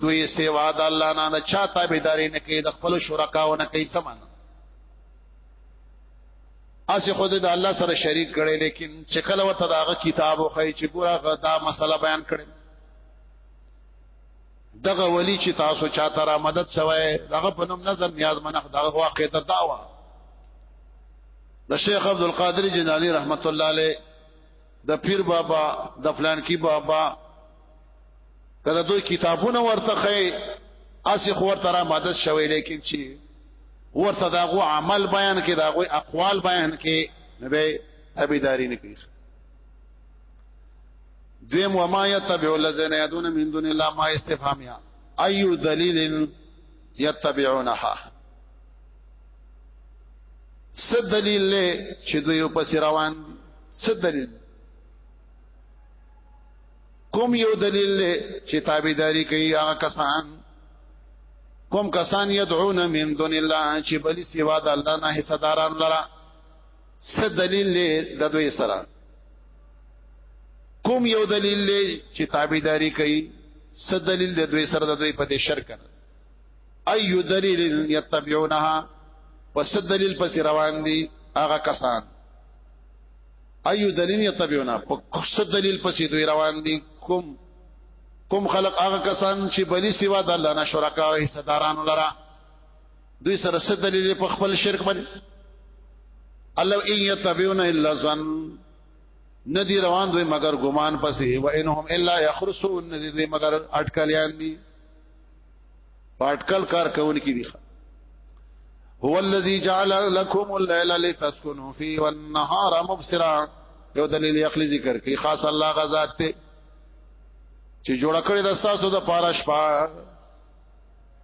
دوی سیوا د الله نه نه چا تابعداري نه کوي د خپل شرکاو نه کوي سمان اسی خود د الله سره شریک کړي لیکن چې کله وته داغه کتاب خو چې ګوره دا مسله بیان کړي دغه ولی چې تاسو چاته را مدد شوه دغه په نوم نظر نیاز منخ دغه واقع د دعوا د شیخ عبد القادر جنانی رحمت الله علیه د پیر بابا د فلان کی بابا کله دوی کتابونه ورته خې اسی خو ورته را مدد شوی لیکن چې ورته داغو عمل بیان کې داغو اقوال بیان کې نه به تابعداري نه کوي دویم وما یتبع الذین یدون من دون الله ما استفهامیا ایو دلیل یتبعونها س دلیل له چې دوی په روان س دلیل کوم یو دلیل له چې تابعداري کوي هغه کسان کوم کسان یدعون من دون الله چې بلی سوا د الله نه حصداران لره څه دلیل دی د دوی سره کوم یو دلیل دی چې تابعداري کوي څه دلیل دی دوی سره د دوی په دې شرک ايو دلیل یتبعونها پس دلیل پس روان دي هغه کسان ايو دلیل یتبعونها پس دلیل پس دوی روان دي کوم کوم خلق هغه کسان چې بلی سوا د الله نه شرکا او حصدارانو لره دوی سره څه دلیل په خپل شرک باندې الله ان يتبعون الا ظن ندی روان دوی مگر ګمان پسې و انهم الا يخرسون ندی دوی مگر اٹکلیان دي پټکل کار کوون کی دي هو الذي جعل لكم الليل لتسكنوا فيه والنهار مبصرا یو دلیل عقلی ذکر کی خاص الله غزاد ته چې جوړ کړی د تاسو د پاره شپه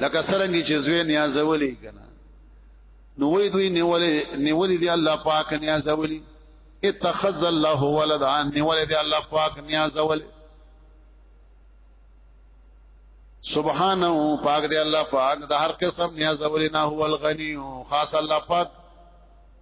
لکه سرنګي چې زوی نیازولې کنه نو وې دوی نیولې نیولې دی الله پاک نیازولې اتخذ الله ولدا نیولې دی الله پاک نیازولې سبحانه پاک دی الله پاک د هر قسم نیازولې نه هو الغنی خاص الله پاک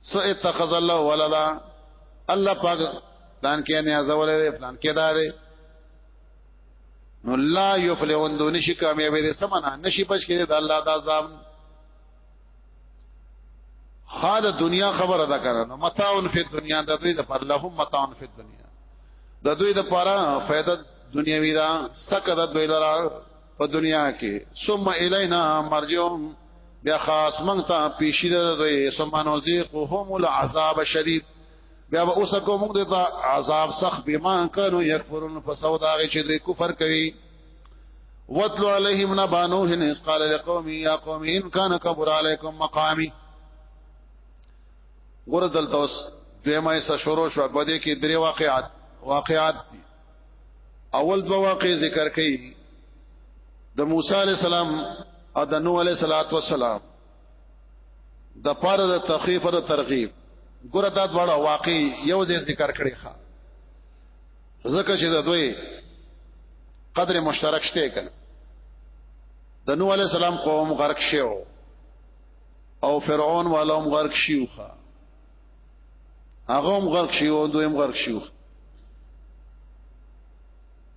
سو اتخذ الله ولدا الله پاک پلان کې نه ازولې دې پلان کې دا دې نو لا یفلحون دو نشي کامیابې دې سمنا نشي بچ کې دې الله دا عذاب خاله دنیا خبر ادا کړه نو متاون فی دنیا د دوی د پر لهم متاون فی دنیا د دوی د پاره فائدہ دنیوي دا سکه د دوی لپاره په دنیا کې ثم الینا مرجعهم بیا خاص مونږ ته پیشی ده دوی ثم نذيقهم العذاب شدید بیا به اوس کوم موږ ته عذاب سخت بما كانوا يكفرون فسوداغه چې دوی کفر کوي واتلو عليهم نبا نوح إذ قال لقوم يا قوم إن كان كبر عليكم مقامي ګور دلته اوس دیمه سره شروع شو په دې کې درې واقعات واقعات دي اول دو واقع ذکر کړي د موسی عليه السلام او د نوح عليه صلوات و سلام د پاره د تخفیف او ترغیب ګوره دا دواړه واقع یو ځای ذکر کړي ښا ځکه چې د دوی قدر مشترک شته کنه د نوح عليه السلام قوم غرق شو او فرعون والوم غرق شيوخه هغه هم غرق شي او دوی هم غرق شي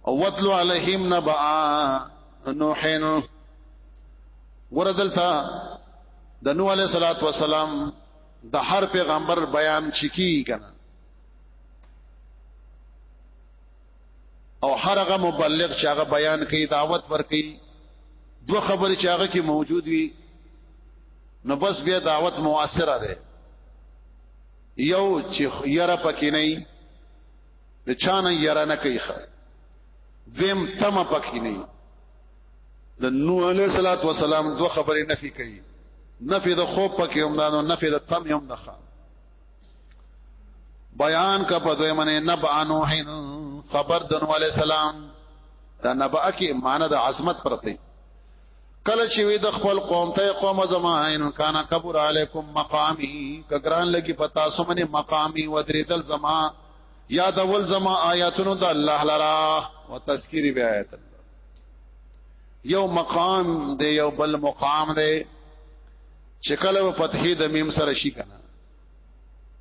او وتلو علیهم نبا نوحین وردلتا د نوح علیہ الصلات والسلام د هر پیغمبر بیان چکی کنه او هر هغه مبلغ چې هغه بیان کوي دعوت ورکي دو خبرې چې هغه کې موجود وي نو بس بیا دعوت موثره ده یو چې یره پکې نه د چانه یره نه کوي خا دیم تم پکې نه د نوح علیہ الصلات والسلام دو خبرې نفي کوي نفي د خوب پکې هم دانو نفي د تم هم دخه بیان کا په دوی منه نبع نوح خبر د نوح علی السلام دا نبع کې معنی د عظمت پرته کله چې وی د خپل قوم ته قوم زما ان کان کبر علیکم مقامی کګران لګي پتا سمنه مقامی ودریدل زما یاد اول زما آیاتونو د الله لرا وتذکری بیات یو مقام دی یو بل مقام دی چې کله په فتحې د میم سره شي کنه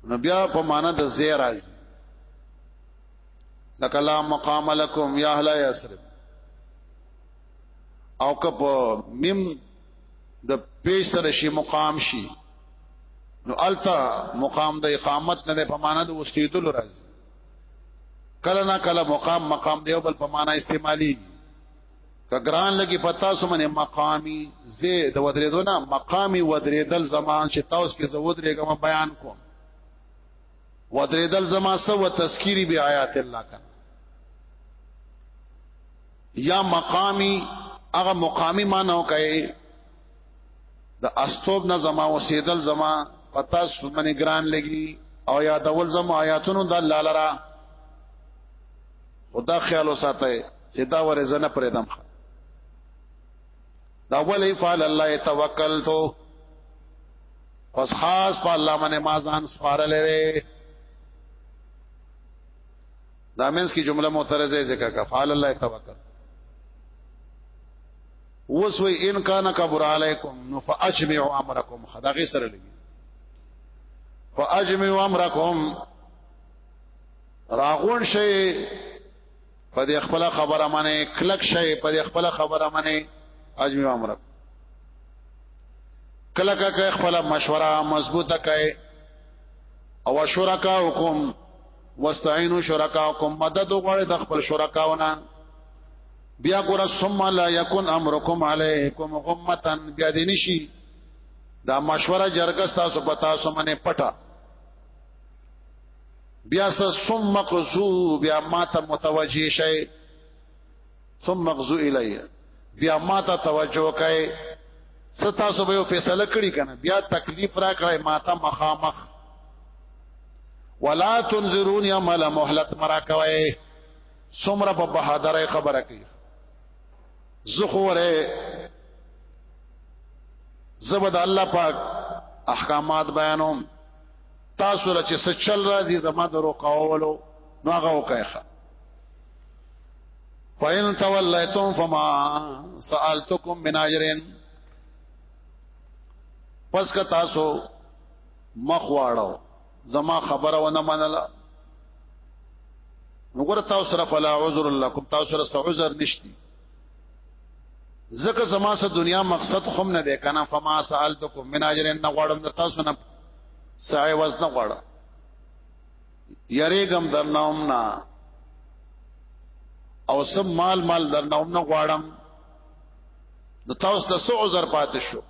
نو بیا په معنا د زی راځي لکه لا مقام لكم یا اهل یسرب او که په میم د پیش سره شي مقام شي نو التا مقام د اقامت نه په معنا د وسیدل راځي کله نا کله مقام مقام دیو بل په معنا استعمالي که ګران لګي پتا سو منه مقامي زه د ودرېدو نه مقامي ودرېدل زمان چې تاسو کې زه ودرېګم بیان کوم ودرېدل زما سو تذکيري بي آیات الله کا یا مقامي هغه مقامي مانو کوي د استوب نه زما وسیدل زما پتا سو منه ګران لګي او یا دول زما آیاتونو د الله لرا خدا خیال وساته چې دا ورې زنه پرې دم دا ولې فعل الله توکلت پس خاص په الله باندې ما ځان سپارلې دا مینس کی جمله معترضه ذکر کا فعل الله توکل وسوی ان کان کبر علیکم نو فاجمعوا امرکم خدای سره لګي فاجمعوا امرکم راغون شي په دې خپل خبره منه کلک شي په دې خپل خبره منه اجمي امر کلک کای خپل مشوره مضبوطه کای او شرکاوکم واستعینوا شرکاوکم مدد وغواړي د خپل شرکاونه بیا ګور ثم لا یکن امرکم علیکم غمتا بیا دې نشي دا مشوره جرګه تاسو پتا سو منه پټه بیا ثم قزو بیا ما ته متوجی شئ ثم قزو الی بیا ما ته توجه کئ ستا سو به فیصله کړی کنه بیا تکلیف را کړی ما ته مخامخ ولا تنذرون یا مل مهلت مرا کوي سمره په بهادر خبره کوي زخوره زبد الله پاک احکامات بیانوم تاسو لچې څه چل راځي زما درو قاولو نو هغه وکایخه فَإِن تَوَلَّيْتُمْ فَمَا سَأَلْتُكُمْ مِنْ أَجْرٍ پس که تاسو مخ واړو زما خبره ونه منله نو ګور تاسو سره فلا عذر لكم تاسو سره عذر نشتی زکه زما سره دنیا مقصد خوم نه ده کنه فما سالتکم من اجر ان غړم د تاسو نه سعی وز نه غړ یریګم درنوم نه او سم مال مال درنوم نه غړم د تاسو د سو عذر پاتې شو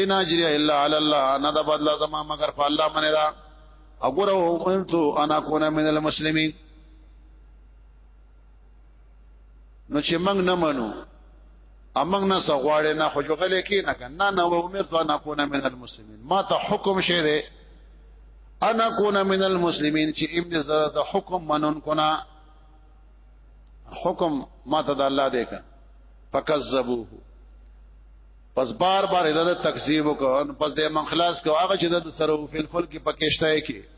ان اجر الا علی الله نه د بدل زما مگر په الله منه دا وګوره او قلت انا کونه من المسلمین نو چې موږ نه منو امنګ نه سغواړې نه خو جوغلې کې نه کنه نه و عمر ته نه کو نه من المسلمین ما ته حکم شه دې انا کو نه من المسلمین چې ام دې زړه ته حکم منون کو نه حکم ما ته د الله دې کا فکذبوه پس بار بار ادا تکذیب وکړ پس دې من خلاص کو هغه چې د سرو فل فل کې پکېشته کې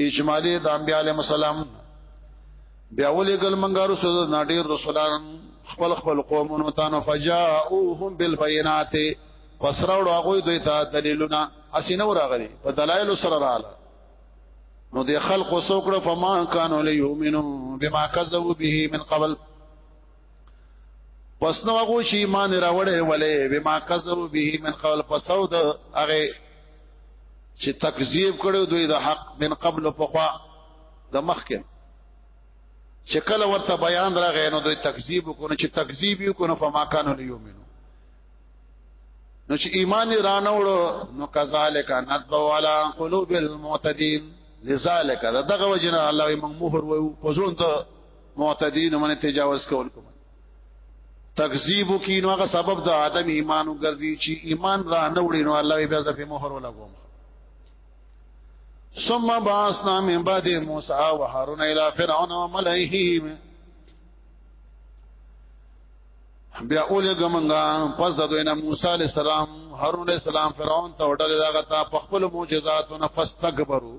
اجمالی د انبیاء علیهم السلام بیا ولې ګل منګا رسول نه ډیر رسولان خپل خپل قومونو ته نو فجاءوهم بالبينات فسروا هغه دوی ته دلیلونه اسینه راغلي په دلایل سره رااله نو د خلق سوکړه فما كانوا ليؤمنوا بما كذبوا به من قبل پس نو هغه شی ایمان راوړې ولې بما کذبوا به من قبل فسود هغه چې تکذیب کړو دوی د حق من قبل فخوا د مخکې چې کله ورته بیان راغی نو دوی تکذیب وکړو چې تکذیب یې کړو فما کانوا لیؤمنو نو چې ایمان رانه وړو نو کذالک نتبو علی قلوب المعتدین لذالک دغه وجنه الله موږ مهر وو پزون ته معتدین من تجاوز کول کوم تکذیب کی نو هغه سبب د عدم ایمانو ګرځي چې ایمان را نه وړي نو الله بیا ځفه مہر ولا کوم ثم باسنا من بعد موسی و هارون الى فرعون وملئهم بیا اول ګمنګا پس د دوی نه موسی علی السلام هارون علی السلام فرعون ته وړل داغه تا په خپل معجزاتو نه فاستكبروا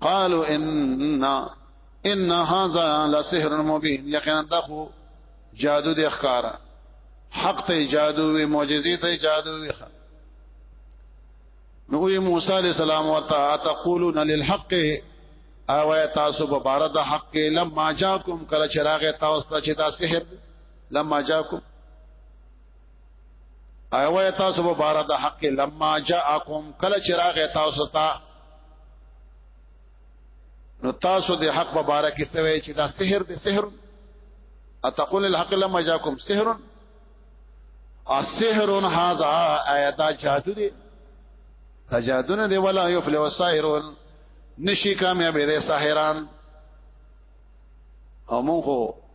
قالوا ان ان هذا لسحر مبين یقینا دا خو جادو د ښکارا حق ته جادو وی معجزې ته جادو وی نو یې موسی عليه السلام ورته تقولون للحق او تاسو په بار د حق کې لما جاکم کله چراغ تاسو ته چې دا سحر لما جاکم ایوه تاسو په بار د حق لما جاءکم کله چراغ تاسو ته نو تاسو د حق په بار کې سوي چې دا سحر د سحر اتقول الحق لما جاءکم سحر السحر هذا ایت جادو دی تجادو نه دی ولا یفلح الساحرون نشي کامیاب دي ساحران او مونږ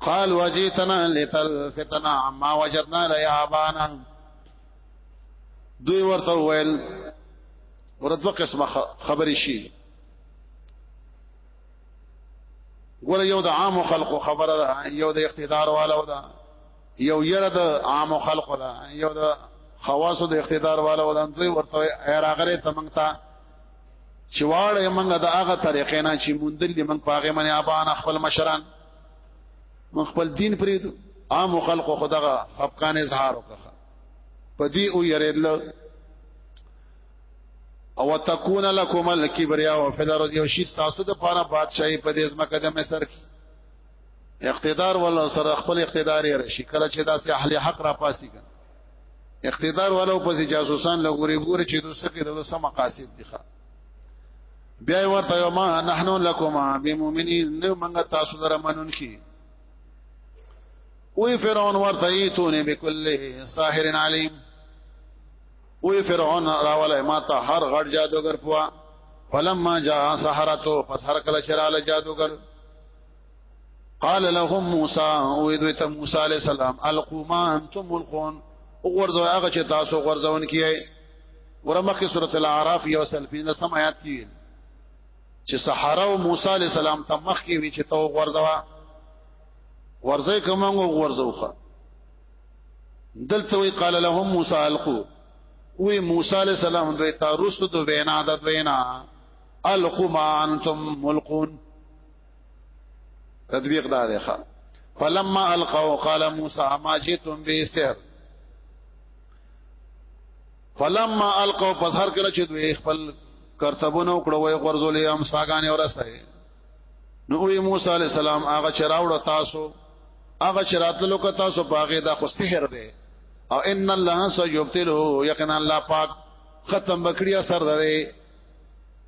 قال وجئتنا لتلفتنا عما وجدنا لها بانا دوی ورته ویل ورته قسمه خبرې شي ګوره یو د عام خلکو خبره ده یو د اقتدار والو ده یو یره د عام خلکو ده یو د خواصو د اقتدار والو ده دوی ورته راغره تمنګ ته چې واړې موږ د هغه طریقې نه چې مونډل دي موږ پاغه منی ابان خپل مشران موږ خپل دین پریدو عام خلکو خدغه افغان اظهار وکړه پدی او یریدل او تکون لکم الکبریا و فی الارض یو شی تاسو د پاره بادشاہي په دې ځمکه د مصر کې اقتدار ولا سره خپل اقتدار یې راشي کله چې داسې اهل حق را پاسي کړي اقتدار والو پسې جاسوسان لګوري ګوري چې دوسه کې د سم مقاصد دي ښه بیا ورته یو ما نحنو لکما بمؤمنین نو موږ تاسو در منون کی وی فرعون ورته ایتونه بكل ساحر علیم وی فرعون راوله ما ته هر غړ جادوګر پوا فلما جاء سحرته پس هر کله شراله جادوګر قال لهم موسى ويدوت موسى عليه السلام القوا ما انتم ملقون وغرزو هغه چې تاسو غرزون کیای ورمخه سوره الاعراف یو سل پینځه سم آیات کې چې صحرا او موسی علی السلام ته مخ کې وی چې تو غرزوا ورزه کومو غرزوخه دلته وی قال لهم موسی القو وی موسی علی السلام دوی ته رسو دو وینا د وینا القو ما انتم ملقون تطبیق دا دی ښا فلما القوا قال موسی ما جئتم به سحر فلما القوا پس هر کله چې دوی خپل کرتبونه وکړو وای غرزولې هم ساګانې ورسه نو وی موسی علی السلام هغه چې راوړ تاسو هغه چې راتللو که تاسو باغې دا خو سحر دی او ان الله سيبتله یقینا الله پاک ختم بکړی اثر ده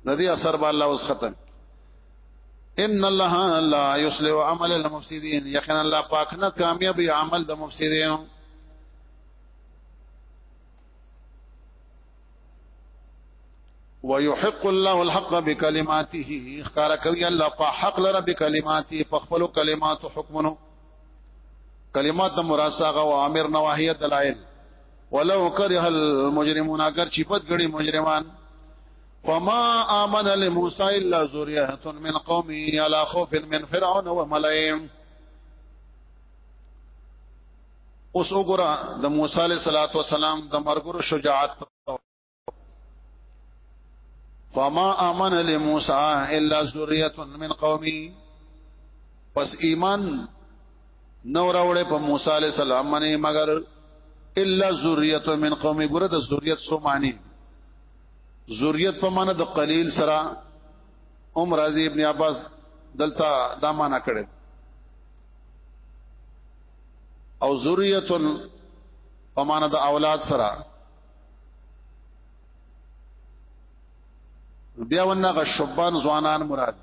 نه دی اثر به الله اوس ختم ان الله لا يصلح عمل المفسدين یقینا الله پاک نه کامیابی عمل د مفسدینو ويحق الله الحق بكلماته اخکار کوي الله په حق لره بكلماته په خپل کلمات او حکمونو کلمات د مراسغه او امر نواهی دلائل ولو كره المجرمون اگر چې پد غړي مجرمان وما آمن لموسى إلا ذرية من قومه على خوف من فرعون وملئهم اوس وګوره د موسی علیہ الصلوۃ والسلام د مرګرو شجاعت فما امن لموسی الا ذریه من قومي پس ایمان نو راوړې په موسی علیہ السلام باندې مگر الا ذریه من قومي ګوره د ذریه سو معنی ذریت په معنی د قلیل سره ام رازی ابن عباس دلته دا معنی کړی او ذریت په معنی د اولاد سره بیا ونغه شبان ځوانان مراد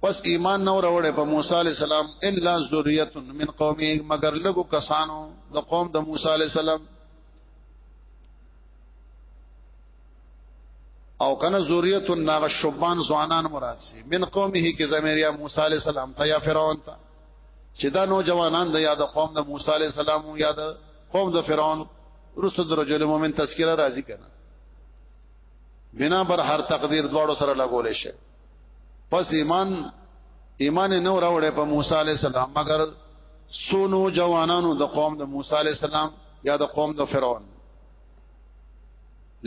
پس ایمان نو راوړې په موسی علی السلام الا ذریه من قومه مگر لګو کسانو د قوم د موسی علی السلام او کنه ذریه ناغ شبان زوانان مراد سي من قومه کې زميريا موسی عليه السلام ته یا فرعون ته چې دا نوجوانان د یاد قوم د موسی عليه السلام او یاد قوم د فرعون رسد رجل مؤمن تذکرہ راضی کنا بنا بر هر تقدیر دواړو سره لګول شي پس ایمان ایمان نه راوړې په موسی علی السلام مگر سونو جوانانو د قوم د موسی علی السلام یا د قوم د فرعون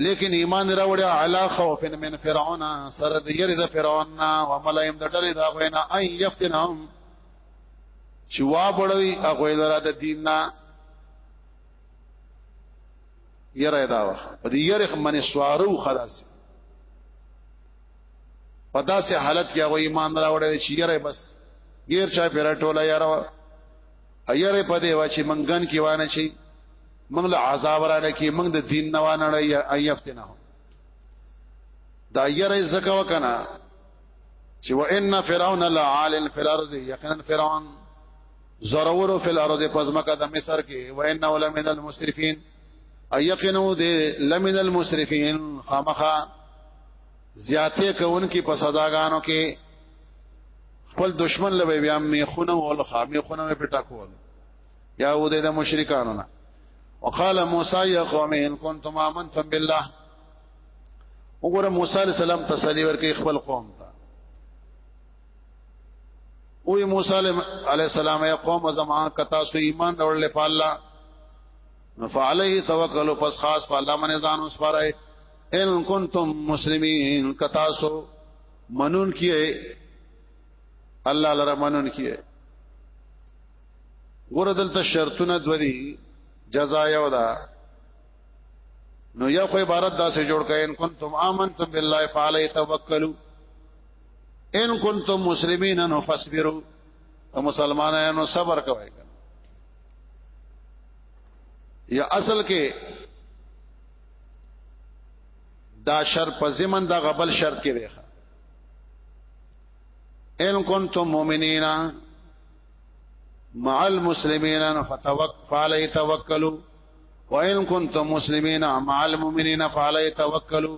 لیکن ایمان راوړی علا خوف من فرعون سره د یری د فرعون نا و ملایم د ډلې دا غوینا اي یفتنهم چې وا بړوي هغه لره د دین نا یره دا وخت په دې یره باندې سوارو خلاص په داسې حالت کې هغه ایمان راوړی چې یره بس غیر چا پیر ټوله یره ایره په دې و چې منګن کې وانه شي موږ له عذاب را لکه موږ د دین نه وانه ایفتنه دا یره زکه وکنه چې وان فرعون لعال فی الارض یقینا فرعون زرورو فی الارض پزمکه د مصر کې وان اول من المسرفین ايقنو دې لمن المسرفین خامخا زیاته کون کی په صداګانو کې خپل دشمن لوي بیا می خونه ول خامي خونه په ټاکول یا و دې د مشرکانو نه وقال موسی یا قوم ان کنتم آمنتم بالله وګوره موسی علی السلام تسلی ورکړي خپل قوم ته او موسی علی السلام یا قوم زما کتا سو ایمان ورل په الله فعليه توکل پس خاص په الله باندې ځان وسپارای ان کنتم مسلمین کتا سو منون کیه الله لره منون کیه ګور دلته شرطونه دو دي جزا یو ده نو یا خو عبارت دا سه جوړ کین کنتم امنتم بالله فعلی توکلوا ان کنتم مسلمین نو فصبروا او مسلمانانو صبر کوي یا اصل کې دا شر په زمن دا غبل شرط کې دی ان کنتم مؤمنین مع المسلمین فتوکل علی توکلوا وان کنتم مسلمین مع المؤمنین فعلی توکلوا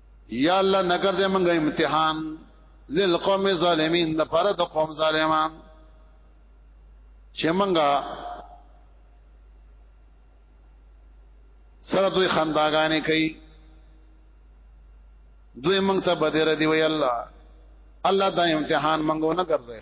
یا الله نګر دې موږ امتحان للقوم الظالمین د پاره د قوم ظالمان چې موږ سره دوی خنداګانې کوي دوی موږ ته بدره دی وی الله الله دا امتحان موږ نه ګرځي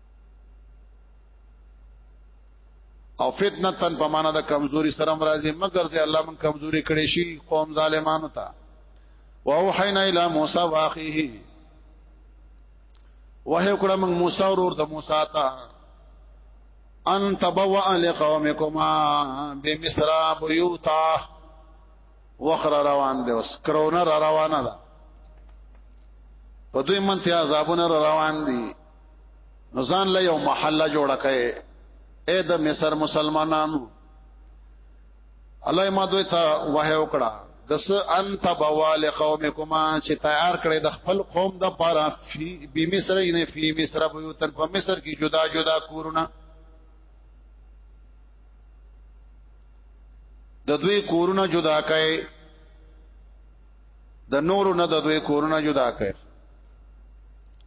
او فتنه تن په معنا د کمزوري سره مرضی مگر زه الله من کمزوري کړي شي قوم ظالمانو ته واوحینا الی موسی واخیه وه کړه موږ موسی ورور د موسی ته ان تبوا لقومکما بمصر بيوتا وخر روان دی اوس کرونه روانه ده په دوی منته عذابونه روان دي نو ځان له یو محله جوړه کړي اې د مصر مسلمانانو الله ما دوی ته وه وکړه دس انت بوال قومکما چې تیار کړي د خپل قوم د پاره فی بی مصر نه فی مصر بیوتن په مصر کې جدا جدا کورونه د دوی کورونه جدا کړي د نورو نه د دوی کورونه جدا کړي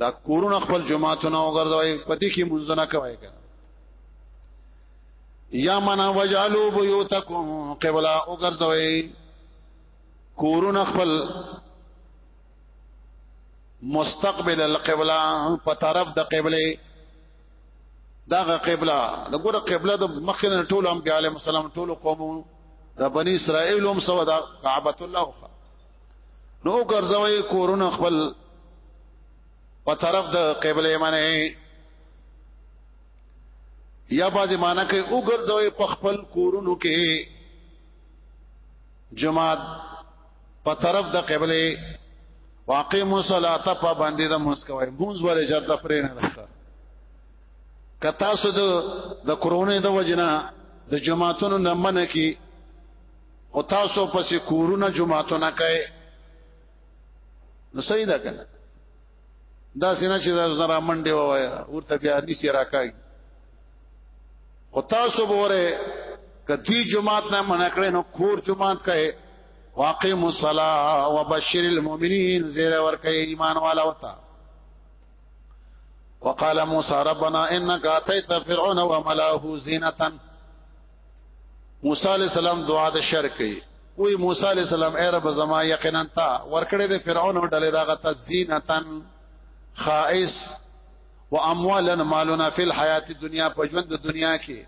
دا کورونه خپل جماعتونه وګرځوي پتی کې منځونه کوي یا منا وجالو بیوتکم قبلا وګرځوي کورونه خپل مستقبل القبلہ په طرف د قبله دغه قبله د ګوره قبله د مخکنه ټول انبیاء علیهم السلام ټول قوم د بنی اسرائیل هم سو د کعبۃ الله نو ګرځوي کورونه خپل په طرف د قبله منه یا باز معنا کوي او ګرځوي په خپل کورونو کې جماعت په طرف د قبله واقع مصلاته په باندې د مسکوي مونږ ولې جد پرې نه ده کتا سود د کرونې د وجنا د جماعتونو نمنه کې او تاسو پسې کورونه جمعهتونه کوي نو صحیح ده کنه دا سینه چې دا زرا منډه وایا ورته بیا دې سي راکای او تاسو بوره کدی جمعات نه منع کړي نو کور جمعات کوي واقیم الصلاه وبشر المؤمنین زیر ور کوي ایمان والا وتا وقال موسى ربنا انك اتيت فرعون وملاه زينه موسی علی السلام دعا د شر کوي وی موسی علی السلام اے رب زما یقینا تا ورکړې د فرعون او ډلې دغه تزینتن خائس و اموالا مالنا فی الحیات الدنیا په ژوند د دنیا کې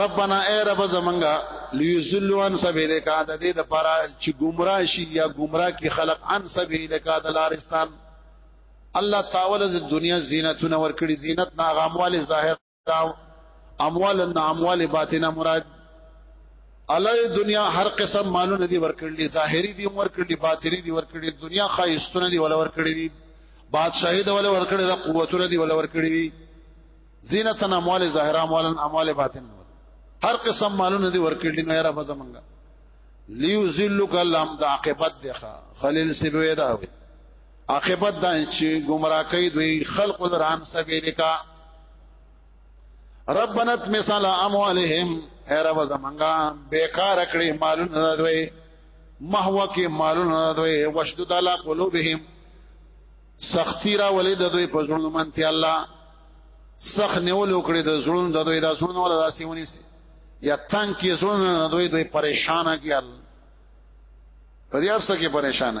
ربنا اے رب زمنګا لیذلوا عن سبیلک د دې د پاره چې گمراه شي یا گمراه کی خلق عن سبیلک د لارستان الله تعالی د دنیا زینتونه ورکړي زینت ناغامواله ظاهر اموال ان اموال باطنه مراد الله دنیا هر قسم مالونه دي ورکړلي ظاهري دي ورکړلي باطني دي ورکړلي دنیا خایستونه دي ولا ورکړلي دي بادشاہي دي ولا ورکړلي د قوتونه دي ولا ورکړلي دي زینتن اموال ظاهره اموال اموال باطن هر قسم مالونه دي ورکړلي نو یاره بزمنګا لیو ذلک اللهم د عاقبت ده خلیل سبوی دا وي عاقبت دا چې گمراه کوي دوی خلق دران سبیلک ربنا مثال اموالهم اے رب زمانگا بیکار کړي مالونه دوی محو کې مالونه دوی وشدد علی قلوبهم سختی را ولې د دوی په ژوند منتي الله سخ نیول وکړي د ژوند د دوی د ژوند ولا داسې ونی سي یا تنگ کې ژوند دوی دوی پریشان کیال په دې افسه کې پریشان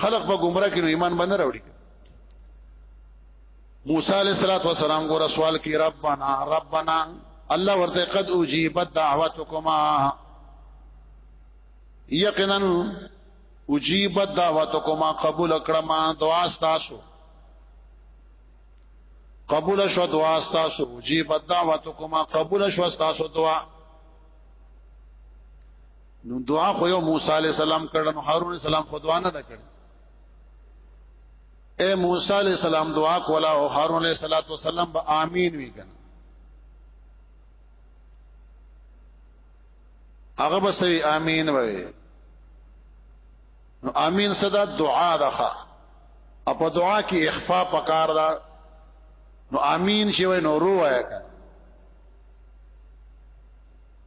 خلق په گمراه کې ایمان باندې راوړي موسی علیہ الصلوۃ والسلام ګور سوال کی ربنا ربنا الله ورته قد اجیبت دعوتکما یقینا اجیبت دعوتکما قبول کړم دعا تاسو قبول شو دعا تاسو اجیبت دعوتکما قبول شو تاسو دعا نو دعا خو یو موسی علی السلام کړه نو هارون علی السلام خو دعا نه ده کړې اے موسی علی السلام دعا کولا او هارون علی السلام به امين وی کنه هغه به سوي امين وي نو امين صدا دعا ده اپ دعا کې اخفاء پکار ده نو امين شوی نو روه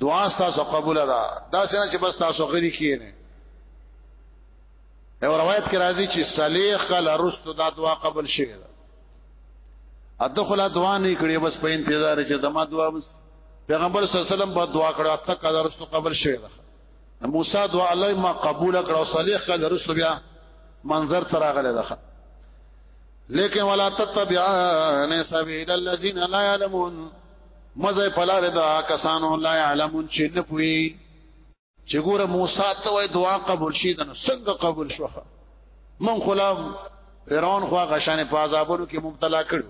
دعا تاسو قبول ده دا څنګه چې بس تاسو غري کینه یو روایت کې راځي چې صالح کله رستو دا دعا قبول شوه ده ادخل دعا نه کړې بس په انتظار چې زما دعا بس پیغمبر صلی الله علیه وسلم په دعا کړه اته کله رستو قبول شوه ده موسی دعا الله ما قبول کړه او صالح کله رستو بیا منظر تراغله ده لیکن ولا تتبعان سبیل الذین لا یعلمون مزه پلار دا کسانو لا علمون چې نه پوي چې ګوره موسی ته وای دعا قبول شي دا څنګه قبول شوخه من خلا فرعون خو غشانه په عذابونو کې مبتلا کړو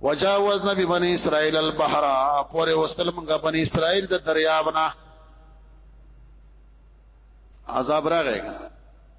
وجاوزنا ببني اسرائيل البحر پورې وستل موږ بني اسرائيل د دریاب نه عذاب راغی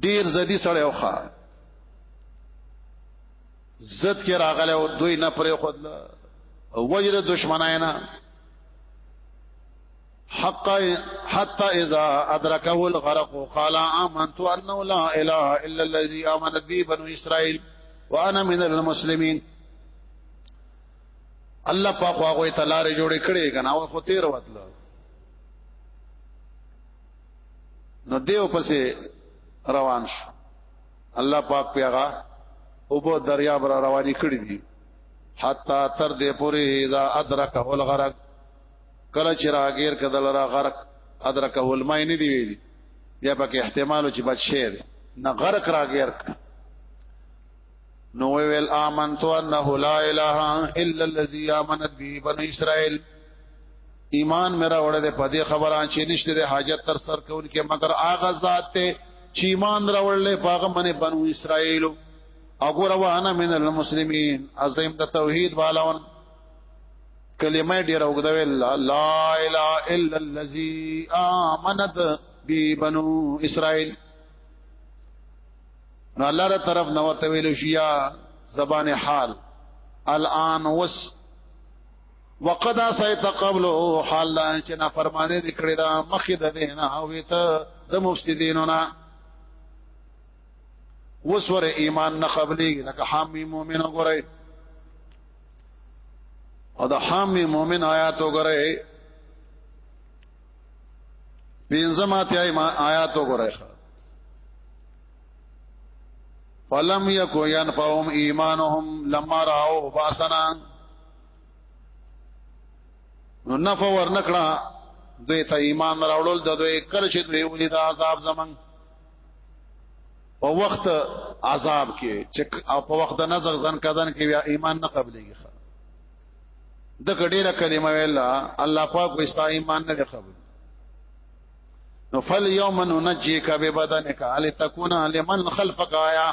ډیر زدی سړی اوخه زد کې راغله او دوی نه پرې خدل او وجره دشمنای نه حق حتى اذا ادركه الغرق قال امنت انه لا اله الا الذي امنت به بنو اسرائيل وانا من المسلمين الله پاک هغه ته لارې جوړې کړې کنه او خو تیر وتل نو دیو پسې روان شو الله پاک پیغا او په دریاب را رواني کړی دي حتا تر دې پورې اذا ادرک الغرق کله چې راګیر کدل را غرق ادرک الماء نه دی ویلي بیا پکې احتمال چې بچ شي نه غرق راګیر نو ویل امنت انه لا اله الا الذي امنت به بني اسرائيل ایمان میرا وړه ده په دې خبره چې نشته د حاجت تر سر کول کې مگر اغه ذات ته چې ایمان راوړلې پاغه منه بنو اسرائیل او ګور وانا من المسلمین عظیم د توحید والاون کلمه ډیر وګدوي لا اله الا الذی امنت بی بنو اسرائیل نو الله تر طرف نو ورته ویل شیا زبان حال الان وس وقد اسیت قبل حال چې نه فرمانه دکړه دا مخې د دین او ته د مفسدینو نه وسور ایمان نه قبلې لکه حامی مؤمن وګورئ او د حامی مؤمن آیات وګورئ پینځم آتیا آیات وګورئ فلم یکو ینفعهم ایمانهم لما راو باسنا نو نفع ورنکړه دوی ته ایمان راوړل د دوی کله چې دوی ولید عذاب زمنګ په وخت عذاب کې چې او په وخت د نظر ځن کدن کې بیا ایمان نه قبلېږي د کډېره کلمه ویلا الله پاک وستا ایمان نه قبول نو فل یوم ننجیک ببدنک لتكون لمن خلفک آیا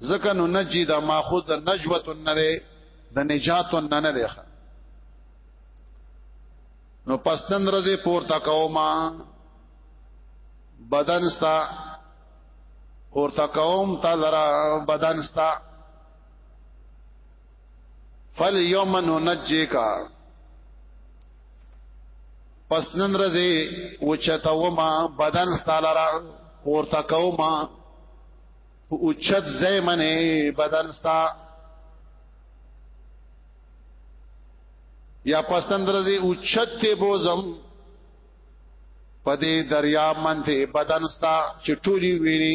ځکه نو نجی دا ماخوذ د نجوت نه دی د نجات نه نه دی نو پس نن ورځې پورته کوما بدن ستا پورته کوم تا لرا بدن ستا فل یوم ننجیکا پس نن رزه اوچتا وما بدن ستالرا پورتا کوما اوچت زیمنه بدن ستا یا پس نن رزه اوچت تی بوزم پدې دریا منته بدن ستا چټولی ویني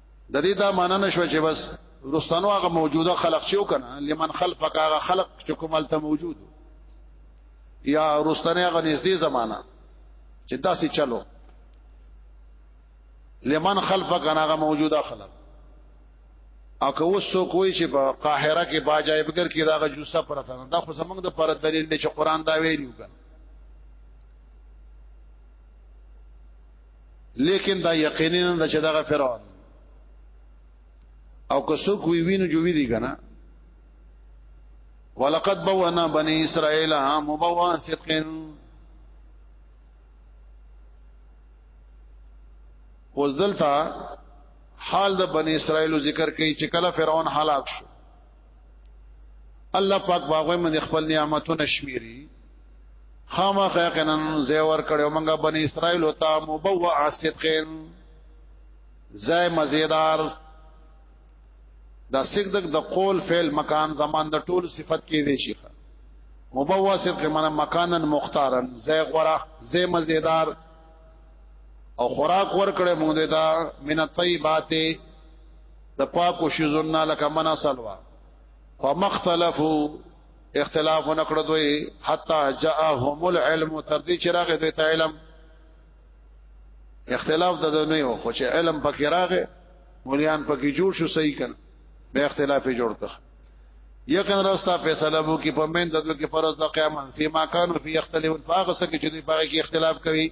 د دې دا معنی نشو چې بس رستانو هغه موجوده خلق شو کنه لمن خلفک هغه خلق چې کومل ته موجود یا رستنه هغه نږدې زمانہ چې داسې چلو لمن خلفک هغه موجوده خلق او که اوس سو کوی چې په قاهره کې باجایبګر کې داغه جوسه پرته نه دا خو زمنګ د پر دلیل دی چې قران دا ویلی وکړ لیکن دا یقیني نه ده چې دغه فرعون او که څوک وی وینو جو وی دي کنه ولقد بونا بني اسرائيل مبوا صدق اوس دلته حال د بني اسرائيل ذکر کوي چې کله فرعون هلاک شو الله پاک باغوي من خپل نعمتونه شمیري خامخ یقینا زیور کړو مونږه بنی اسرائیل او تا مبوع صدقین زای مزیدار دا صدق د قول فعل مکان زمان د ټول صفت کې دی شي مبوع صدق معنا مکانا مختارا زای غورا زای مزیدار او خوراک ور کړو مونږه دا من طیباته د پاکو شیزونه لکه منا سلوا فمختلفو اختلاف نکړه دوی حتا جاءهم العلم تر دې چې راغی دوی ته علم اختلاف د نه یو خو چې علم پکې راغی مليان پکې جوړ شو صحیح کړه به اختلاف جوړ کړ یقین راستا فیصله وو کې په من دغه کې فرض د قیامت فی ما کانوا فی اختلاف فاغسه کې چې دوی پاره کې اختلاف کوي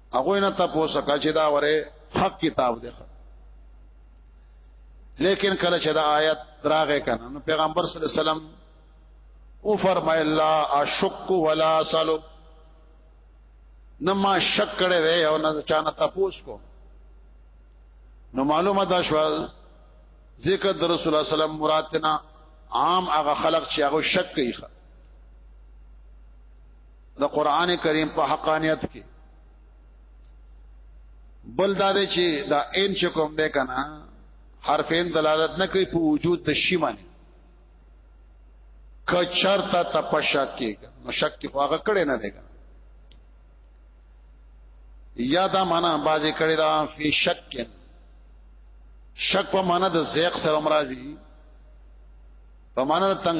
هغه نه تاسو کا چې دا وره حق کتاب دی لیکن کله چې دا آیت راغې کنه نو پیغمبر صلی الله علیه وسلم او فرمایل لا اشک ولا سلو نما شک کړي وې او نه چانه تاسو کو نو معلومه دا شو ذکر در رسول الله سلام مراتنا عام هغه خلق چې هغه شک کوي د قران کریم په حقانیت کې بل دا دی چې دا ان چې کوم دی کنه حرفین دلالت نه کوي په وجود د شی باندې کچرتا تپشک کې نو شک کې هغه کړي نه دی یا دا معنا بازي کړي دا فی شک کې شک په معنا د زیق سره مرাজি په معنا تنگ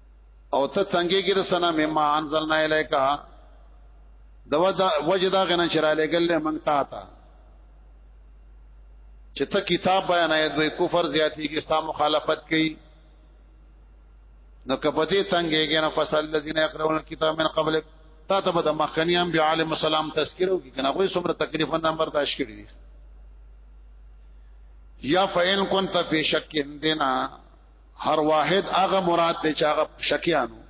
او ته تنګي کې د سنا مما انزلنا الیکا د وجدا غنن شرا لګل موږ تا تا چې ته کتاب بیانې دوی کفر زیاتی کې ستا مخالفت کوي نو کپتی تنګي کې نه فصل الذين يقرؤون الكتاب من قبلک تا ته به د مخکنی هم بیا عالم السلام تذکرو کې کنه کوئی څومره تکلیف نه برداشت کړی دي یا فین کنت فی شک دینا هر واحد هغه مراد دی چې هغه شکیانو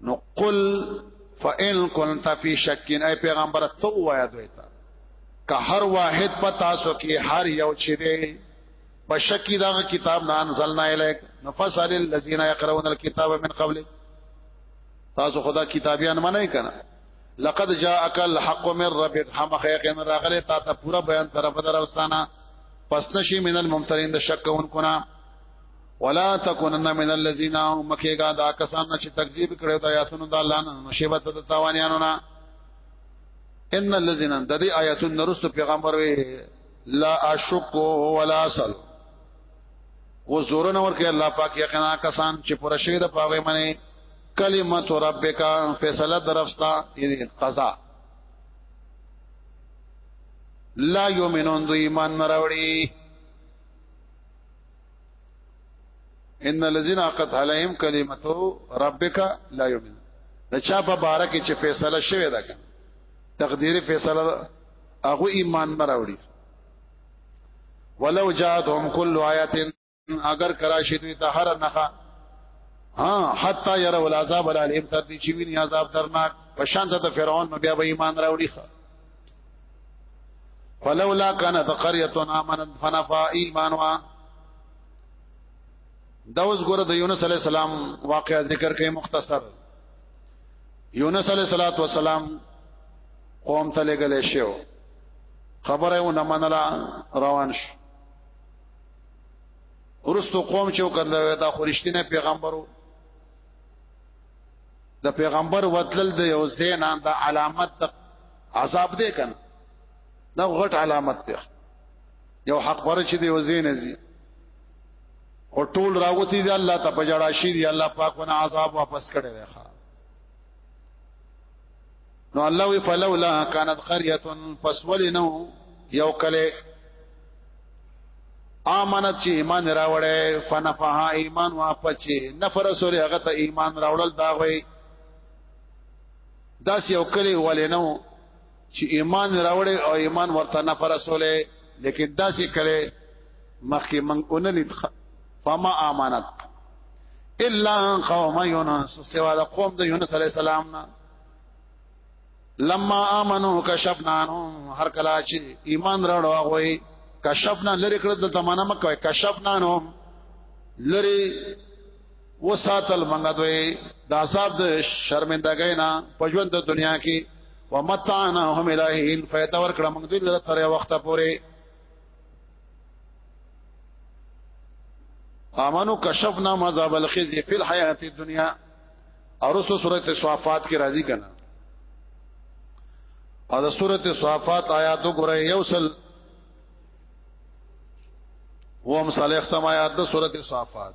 نو قل فإن كنت في شك اي پیغمبر تو وایا دوی ته که هر واحد په تاسو کې هر یو چې دی په شک دا کتاب نه انزلنا الیک نفسل الذين يقرؤون الكتاب من قبل تاسو خدا کتابیان منئ کنه لقد جاءك الحق من ربك هم خيقن راغله تا ته پورا بیان طرف درستانه پس نشي من الممترين د شک کوونکو نه ولا تكونن من الذين مکیګا دا کسان چې تکذیب کړو د آیاتونو د الله نه نشيبت د تاوانیانو نه ان الذين د دې آیاتونو نرست پیغمبر وی لا اشک ولا سل و زور نور کې الله پاک یقینا کسان چې پر شوی د پاوې منی کلمت ربک فیصله درفستا یعنی قضا لا یؤمنون دو ایمان نراوړي ان الذين قد عليهم كلمته ربك لا يؤمن دا چا په بارک چې فیصله شوه دا تقدیر فیصله هغه ایمان نه راوړي ولو جاءتهم كل آیه اگر کراشي دوی ته هر نخا ها حتا ير ول عذاب الالم تر دې چې ویني عذاب درناک په شان ته فرعون نو بیا به ایمان راوړي فلولا كانت قريه امنت فنفا ايمانها دا اوس ګوره د یونس علی السلام واقعا ذکر کوي مختصر یونس علی صلوات و سلام قوم ته لګل شو خبره و نه منلا روان شو ورستو قوم چې وکړل دا خورشتنه پیغمبرو د پیغمبر وتلل د یو زینا د علامت د عذاب دی کنه دا غټ علامت دی یو حق پر چې دی وزین ازي او ټول راوتی دی الله ته پجړا شي دی الله پاک ونه عذاب واپس کړي دی ښا نو الله وی فلولا كانت قريه پس ولنو یو کله امنت چې ایمان راوړې فنفها ایمان واپچې نفر رسول هغه ته ایمان راوړل دا وي داس یو کلی ولنو چې ایمان راوړې او ایمان ورته نه فرسولې لیکن دا څه کړي مخکې من اون لید فما امانت الا قوم یونس سوا د قوم د یونس علی السلام نه لما امنو کشفنا عنهم هر کلا چې ایمان راوړو هغه کشفنا لری کړ د تمانه مکه کشفنا عنهم لری وساتل منګه دوی د عذاب د شرمندګۍ نه پجوند د دنیا کې ومتعنا هم الہین فیدا ورکړه موږ دې لره تر وخت پورې امنو کشفنا مذاب الخزي فی الحیات الدنیا اور اس سورۃ صافات کی راضی کنا او د سورۃ صافات آیات وګورئ یوصل هو هم صالح ختم آیات د سورۃ صافات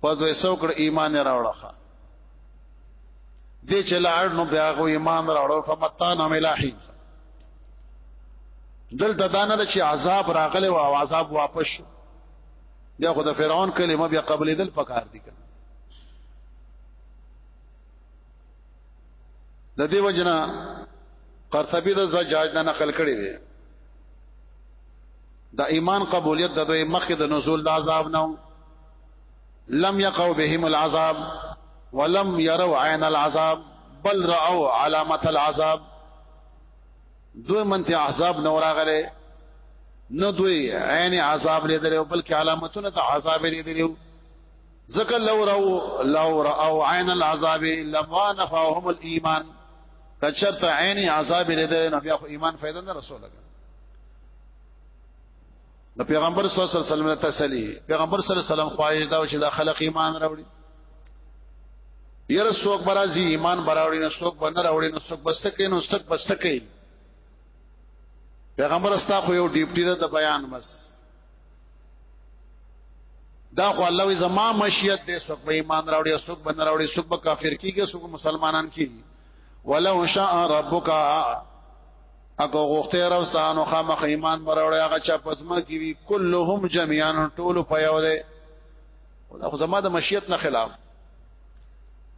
په دوی سو کړ ایمان راوړخه دې چې لاړ نو بیا غو ایمان راوړو فمتان ملاحین دلته دا نه چې عذاب راغلی او عذاب واپس شو بیا خو د فرعون کلمه بیا قبل دل پکار دي کنه د دې وجنا قرطبی د زجاج نه نقل کړی دی د ایمان قبولیت د دوی مخکې د نزول د عذاب نه لم يقوا بهم العذاب ولم يروا عين العذاب بل راو علامت العذاب دوی منته عذاب نو راغله نو دوی عین عذاب لیدل او بلکې علامتونه د عذاب لیدل ذکر لو راو لو راو عین العذاب لما نفعهم الايمان کچت عین عذاب لیدل نو بیا خو ایمان فائدہ نه رسول د پیغمبر صلی الله علیه وسلم تسلی پیغمبر صلی الله علیه وسلم خواهش دا چې دا خلق ایمان راوړي یره څوک برازي ایمان براوړي نه څوک بنر راوړي نه څوک بسکه نه څوک بسکه پیغمبر استا خو یو ډیپټی ده د بیان بس دا خو الله وی زما مشیت دې څوک به ایمان راوړي څوک بنر راوړي څوک به کافر کیږي څوک مسلمانان کیږي ولو شاء ربک اګه غوخته راستانو خامخ ایمان مروړی هغه چا پسما کی دي كلهم جميعا ټول په یو ده دا خو زما د مشیت نه خلاف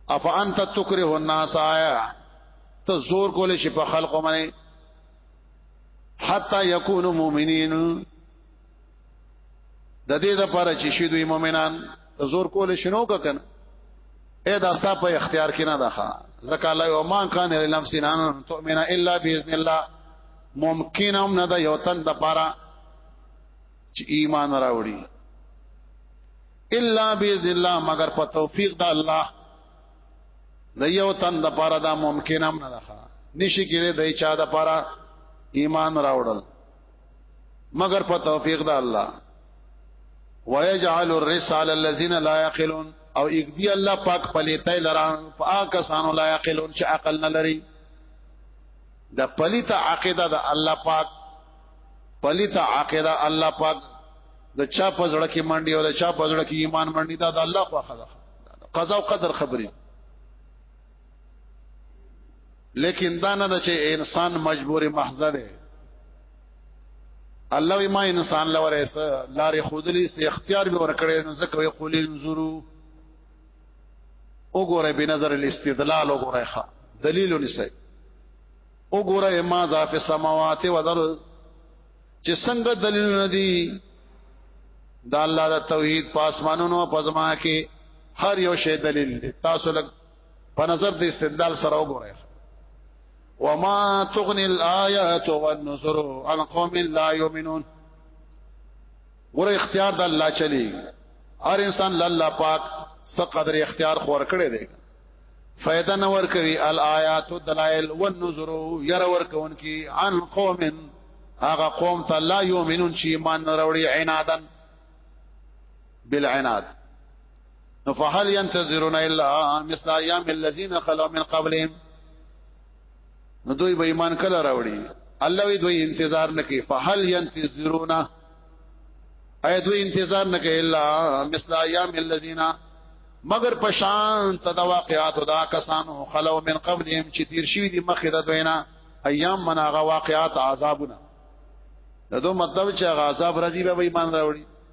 افا انت تکره الناس آیا ته زور کولې شي په خلقو باندې حتا یکونو مؤمنین د دې د پاره چې شي دوی مؤمنان زور کول شنو ککن اے دا ستا په اختیار کې نه ده ځکه الله او مان کان لم سنان تؤمن الا باذن الله ممکن هم نه ده یو تن د پاره چې ایمان راوړي الا باذن الله مگر په توفیق د الله د یو تن د پاره دا ممکن هم نه ده نشي کېدای د چا د پاره ایمان راوړل مگر په توفیق د الله ويجعل الرسال الذين لا يعقلون او اګدی الله پاک پلیتای لرا پاکستان لا يعقلون چې عقل نه لري د پلیت عقیده د الله پاک پلیت عقیده الله پاک د چا په زړه کې منډي او د چا په زړه کې ایمان منډي دا د الله په خدا قضا او قدر خبرې لیکن دا نه چې انسان مجبور محض ده الله ما انسان لور ایسه لارې خودلی سي اختیار به ورکړي نو ځکه وي قول انظرو وګوره به نظر الاستدلال وګوره ښا دلیل ونیسي وګوره ما ذا فی السماوات و الارض چې څنګه دلیل ندي دا الله د توحید پاسمانونو پزما کې هر یو شی دلیل تاسو لک په نظر د استدلال سره وګورئ وما تغني الايات والنذر عن قوم لا يؤمنون ور اختیار د الله چلی هر انسان لاله پاک څه قدر اختیار خور کړی دی فائدہ نه ور کوي الایات دلائل والنذر ير ور کون کی عن قوم هغه قوم ته لا یؤمنون چې ایمان نه وروړي عنادن بالعناد نو فهل ينتظرون الا مثل ايام الذين خلو من قبلهم نو دوی به ایمان کله راوړي الله وی دوی انتظار نکي فهل ينتظرون اي دوی انتظار نکي الا مثل ايام الذين مگر پشان تدا واقعات دا کسانو خلو من قبلهم چې تیر شوی دي مخه د دوینا ایام مناغه واقعات عذابونه دغه مطلب چې عذاب راځي به ایمان راوړي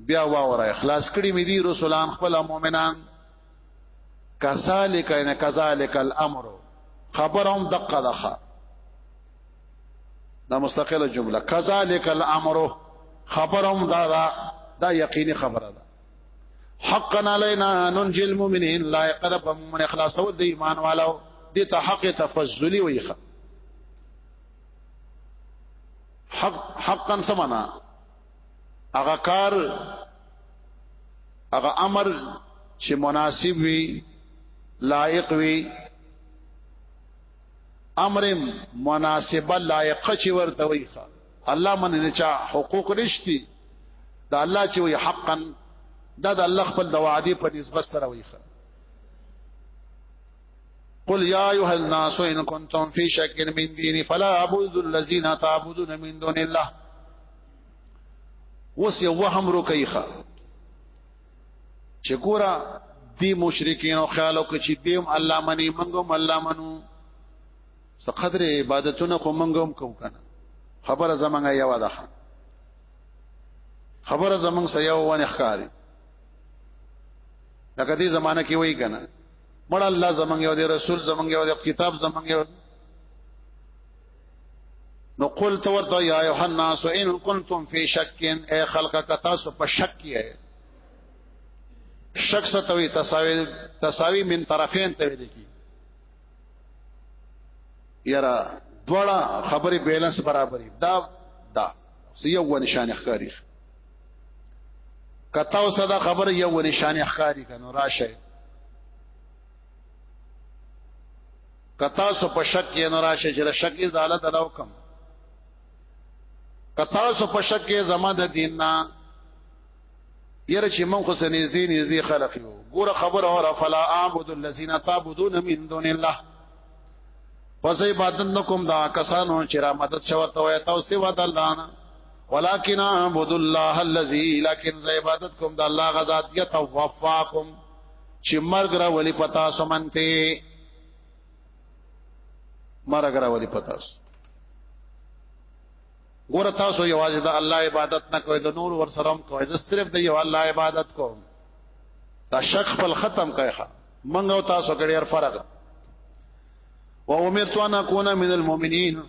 بیا واور اخلاص کړي مې دي رسولان خپل مؤمنان کذالک ان کذالک الامر خبرهم دقه دقه دا مستقله جمله کذالک الامر خبرهم دا دا, دا یقیني خبره ده حقا علينا ننجي المؤمنين لا يقدر من اخلاص او د ایمان والو دي ته حق تفضلی ویخه حق حقا سمنا هغه کار هغه امر چې مناسب وي لائق وي امر مناسبه لائق چې ورته وي الله من نه چا حقوق رښتي دا الله چې وي حقا دا د الله خپل د وعده په نسبت سره وي قل يا ايها الناس ان كنتم في شك من ديني فلا اعبد الذين تعبدون من دون الله وس یو وهم رو کیخه چې ګورا دی مشرکین او خیالو کې چې دیم الله منی منګم الله منو څه قدر عبادتونه خو منګم کو کنه خبره زمنګ یو ده خبره زمنګ سیو ونه ښکاری لکه دې زمانہ کې وای کنه مړ الله زمنګ یو دی رسول زمنګ یو دی کتاب زمنګ یو نو قل تو ورته یا یوحنا سو ان کنتم فی شک اے خلق کتا سو په شک کی ہے شک ستوی تساوی تساوی من طرفین ته ویل کی یرا دوړه خبرې بیلنس برابرې دا دا سیو نشان ښکاری کته او صدا خبر یو ونی شان احکاری کنو راشه کتا سو په شک یې نو راشه چې شک یې زالت علاو کم کتا سو په شک یې زما د دین نه یره چې مونږ خو سنځ دین نږدې خلق یو ګوره خبر اور فلا اعبد الذین تعبدون من دون الله پس عبادت نکوم دا کسانو چې را مدد شو ته وای تاسو سوا د الله نه ولکن اعبد الله الذي لكن ز عبادت کوم د الله غزاد يتوفاكم چې مرګ را ولي پتا سمنته مرګ را ولي پتا ګور تاسو یوازې د الله عبادت نه کوئ د نور ور سره کوئ زه صرف د یو الله عبادت کوم دا شک خپل ختم کوي منګه او تاسو کې ډېر فرق دی و امرت ان اكون من المؤمنين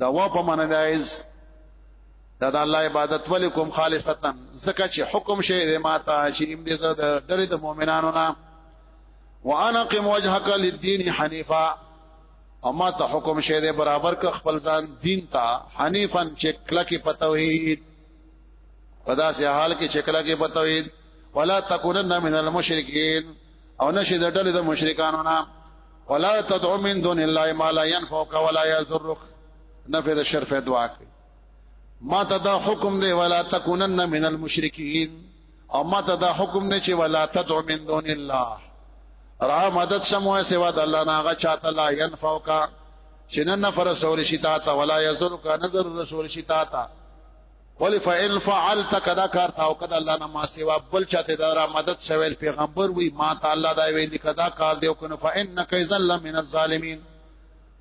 دا و په معنا دایز دا د الله عبادت ولیکم خالصتا زکه چې حکم شې د ماته چې ام دې زړه د ډېر د مؤمنانو نه وانا قم وجهك للدين حنيفا اما ته حکم شه دې برابر ک خپل ځان دین ته حنیفن چې کله کې پتوحید پدا سه حال کې چې کله کې پتوحید ولا تکونن من المشرکین او نشي د ډلې د مشرکانو نه ولا تدعو من دون الله ما لا ينفعك ولا يضرك نفي د شرف دعا کوي ما ته دا حکم دی ولا تکونن من المشرکین او ما ته دا حکم دی چې ولا تدعو من دون الله را مدد شمو سوا د الله نه غا چاته لا ينفعك چې نن نفر رسول شتا تا ولا يزرك نظر رسول شتا تا ولی فعل فعلت کدا کار تا او کدا الله نه ما سیوا بل چاته دا را مدد شویل پیغمبر وی ما تعالی دا ویل کدا کار دیو کنه فانک اذا من الظالمین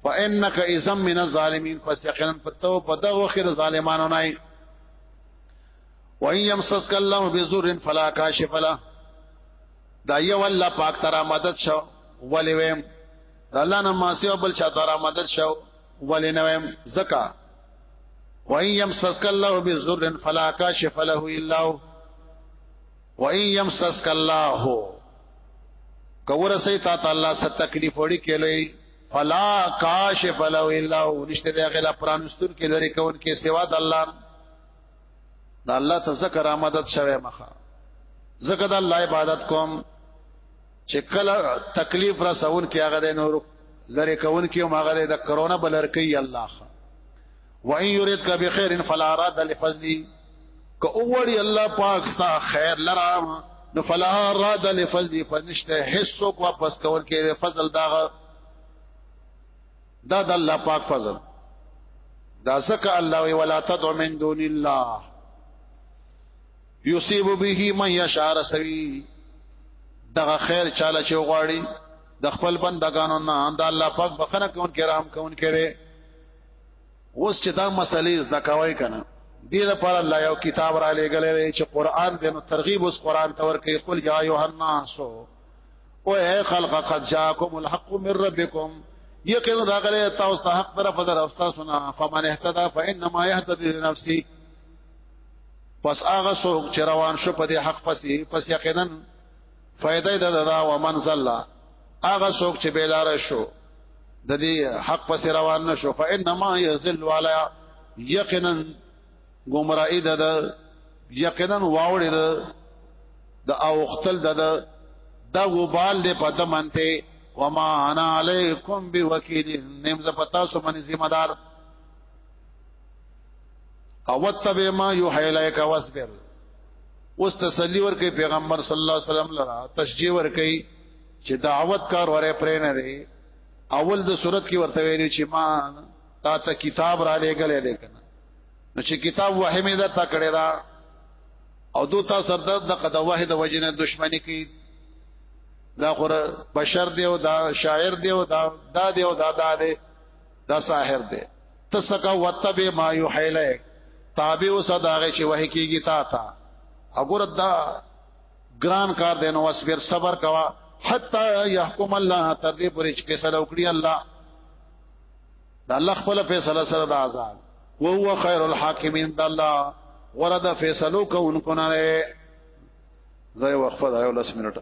فانک اذا من الظالمین پس یقینا پتو پدا وخت ظالمانو نه وان یمسسک الله بذر فلا کاشف له دا یو الله پاک ترا مدد شو ولی ویم دا الله نه ما سیوا بل چاته را مدد شو ولې نه ویم زکا وان يمسسك الله بذر فلا كاشف له الا هو وان يمسسك الله کور سي تا تعالی ست تکلیف وړي کېلې فلا کاشف له الا هو نشته د غلا پرانستون کې لري کون کې سوا د الله د الله تذکر آمدد شوه مخه زکه د الله عبادت کوم چې کله تکلیف رسون کې هغه د نور لری کون کې هم هغه د کرونا بلر کوي الله و ان يريدك بخير فلا راد لفضله که اوړي الله پاک ستا خیر لرام نو فلا راد لفضله فنشته هیڅوک واپس کول کې فضل داغه دا د الله پاک فضل دا سکه الله وی ولا تدع من دون الله یصيب به من یشاء رسوي دغه خیر چاله چې غواړي د خپل بندگانو نه د الله پاک بخنه کون کې رحم کون کړي اوس چې دا مسلې زده کوي کنه دې لپاره الله یو کتاب را لېګلې چې قران دې نو ترغیب اوس قران تور کې قل یا ایه الناس او اے خلق قد جاءکم الحق من ربکم یقین راغله تاسو ته حق طرف در افتا سنا فمن اهتدى فانما يهتدي لنفسه پس هغه څوک چې روان شو په دې حق پسې پس یقینا فائدې ده دا و منزل هغه څوک چې بیلار شو د دې حق پسې روان نشو فانما یذل علی یقینا گمراهی ده یقینا واوړې ده د اوختل ده دا وبال دې په دمنته وما انا علیکم بوکیل نیم ز پتا سو من ذمہ دار او وتب ما یحیلک واصبر اوس تسلی ورکې پیغمبر صلی الله علیه وسلم لرا تشجیع ورکې چې دعوت کار وره پرې نه دی اول د صورت کې ورته ویلي چې ما تا ته کتاب را لېګلې دی کنه نو چې کتاب وحی مې درته کړی دا او دو تا سردار د قد وحی د وجنه دشمنی کوي دا خور بشر دی او دا شاعر دی او دا دا دی او دا دا دی دا ساحر دی تسکا وتب ما یحیلک تابع صداغه چې وه کیږي تا تا اگر دا ګران کار دی نو واسبر صبر کوا حتا يحكم الله تر دې پورې چې فیصله وکړي الله دا الله خپل فیصله سره د عذاب او هو خير الحاکمین د الله وردا فیصلو کوونکو نه لري زای وقفه دا یو لس منټه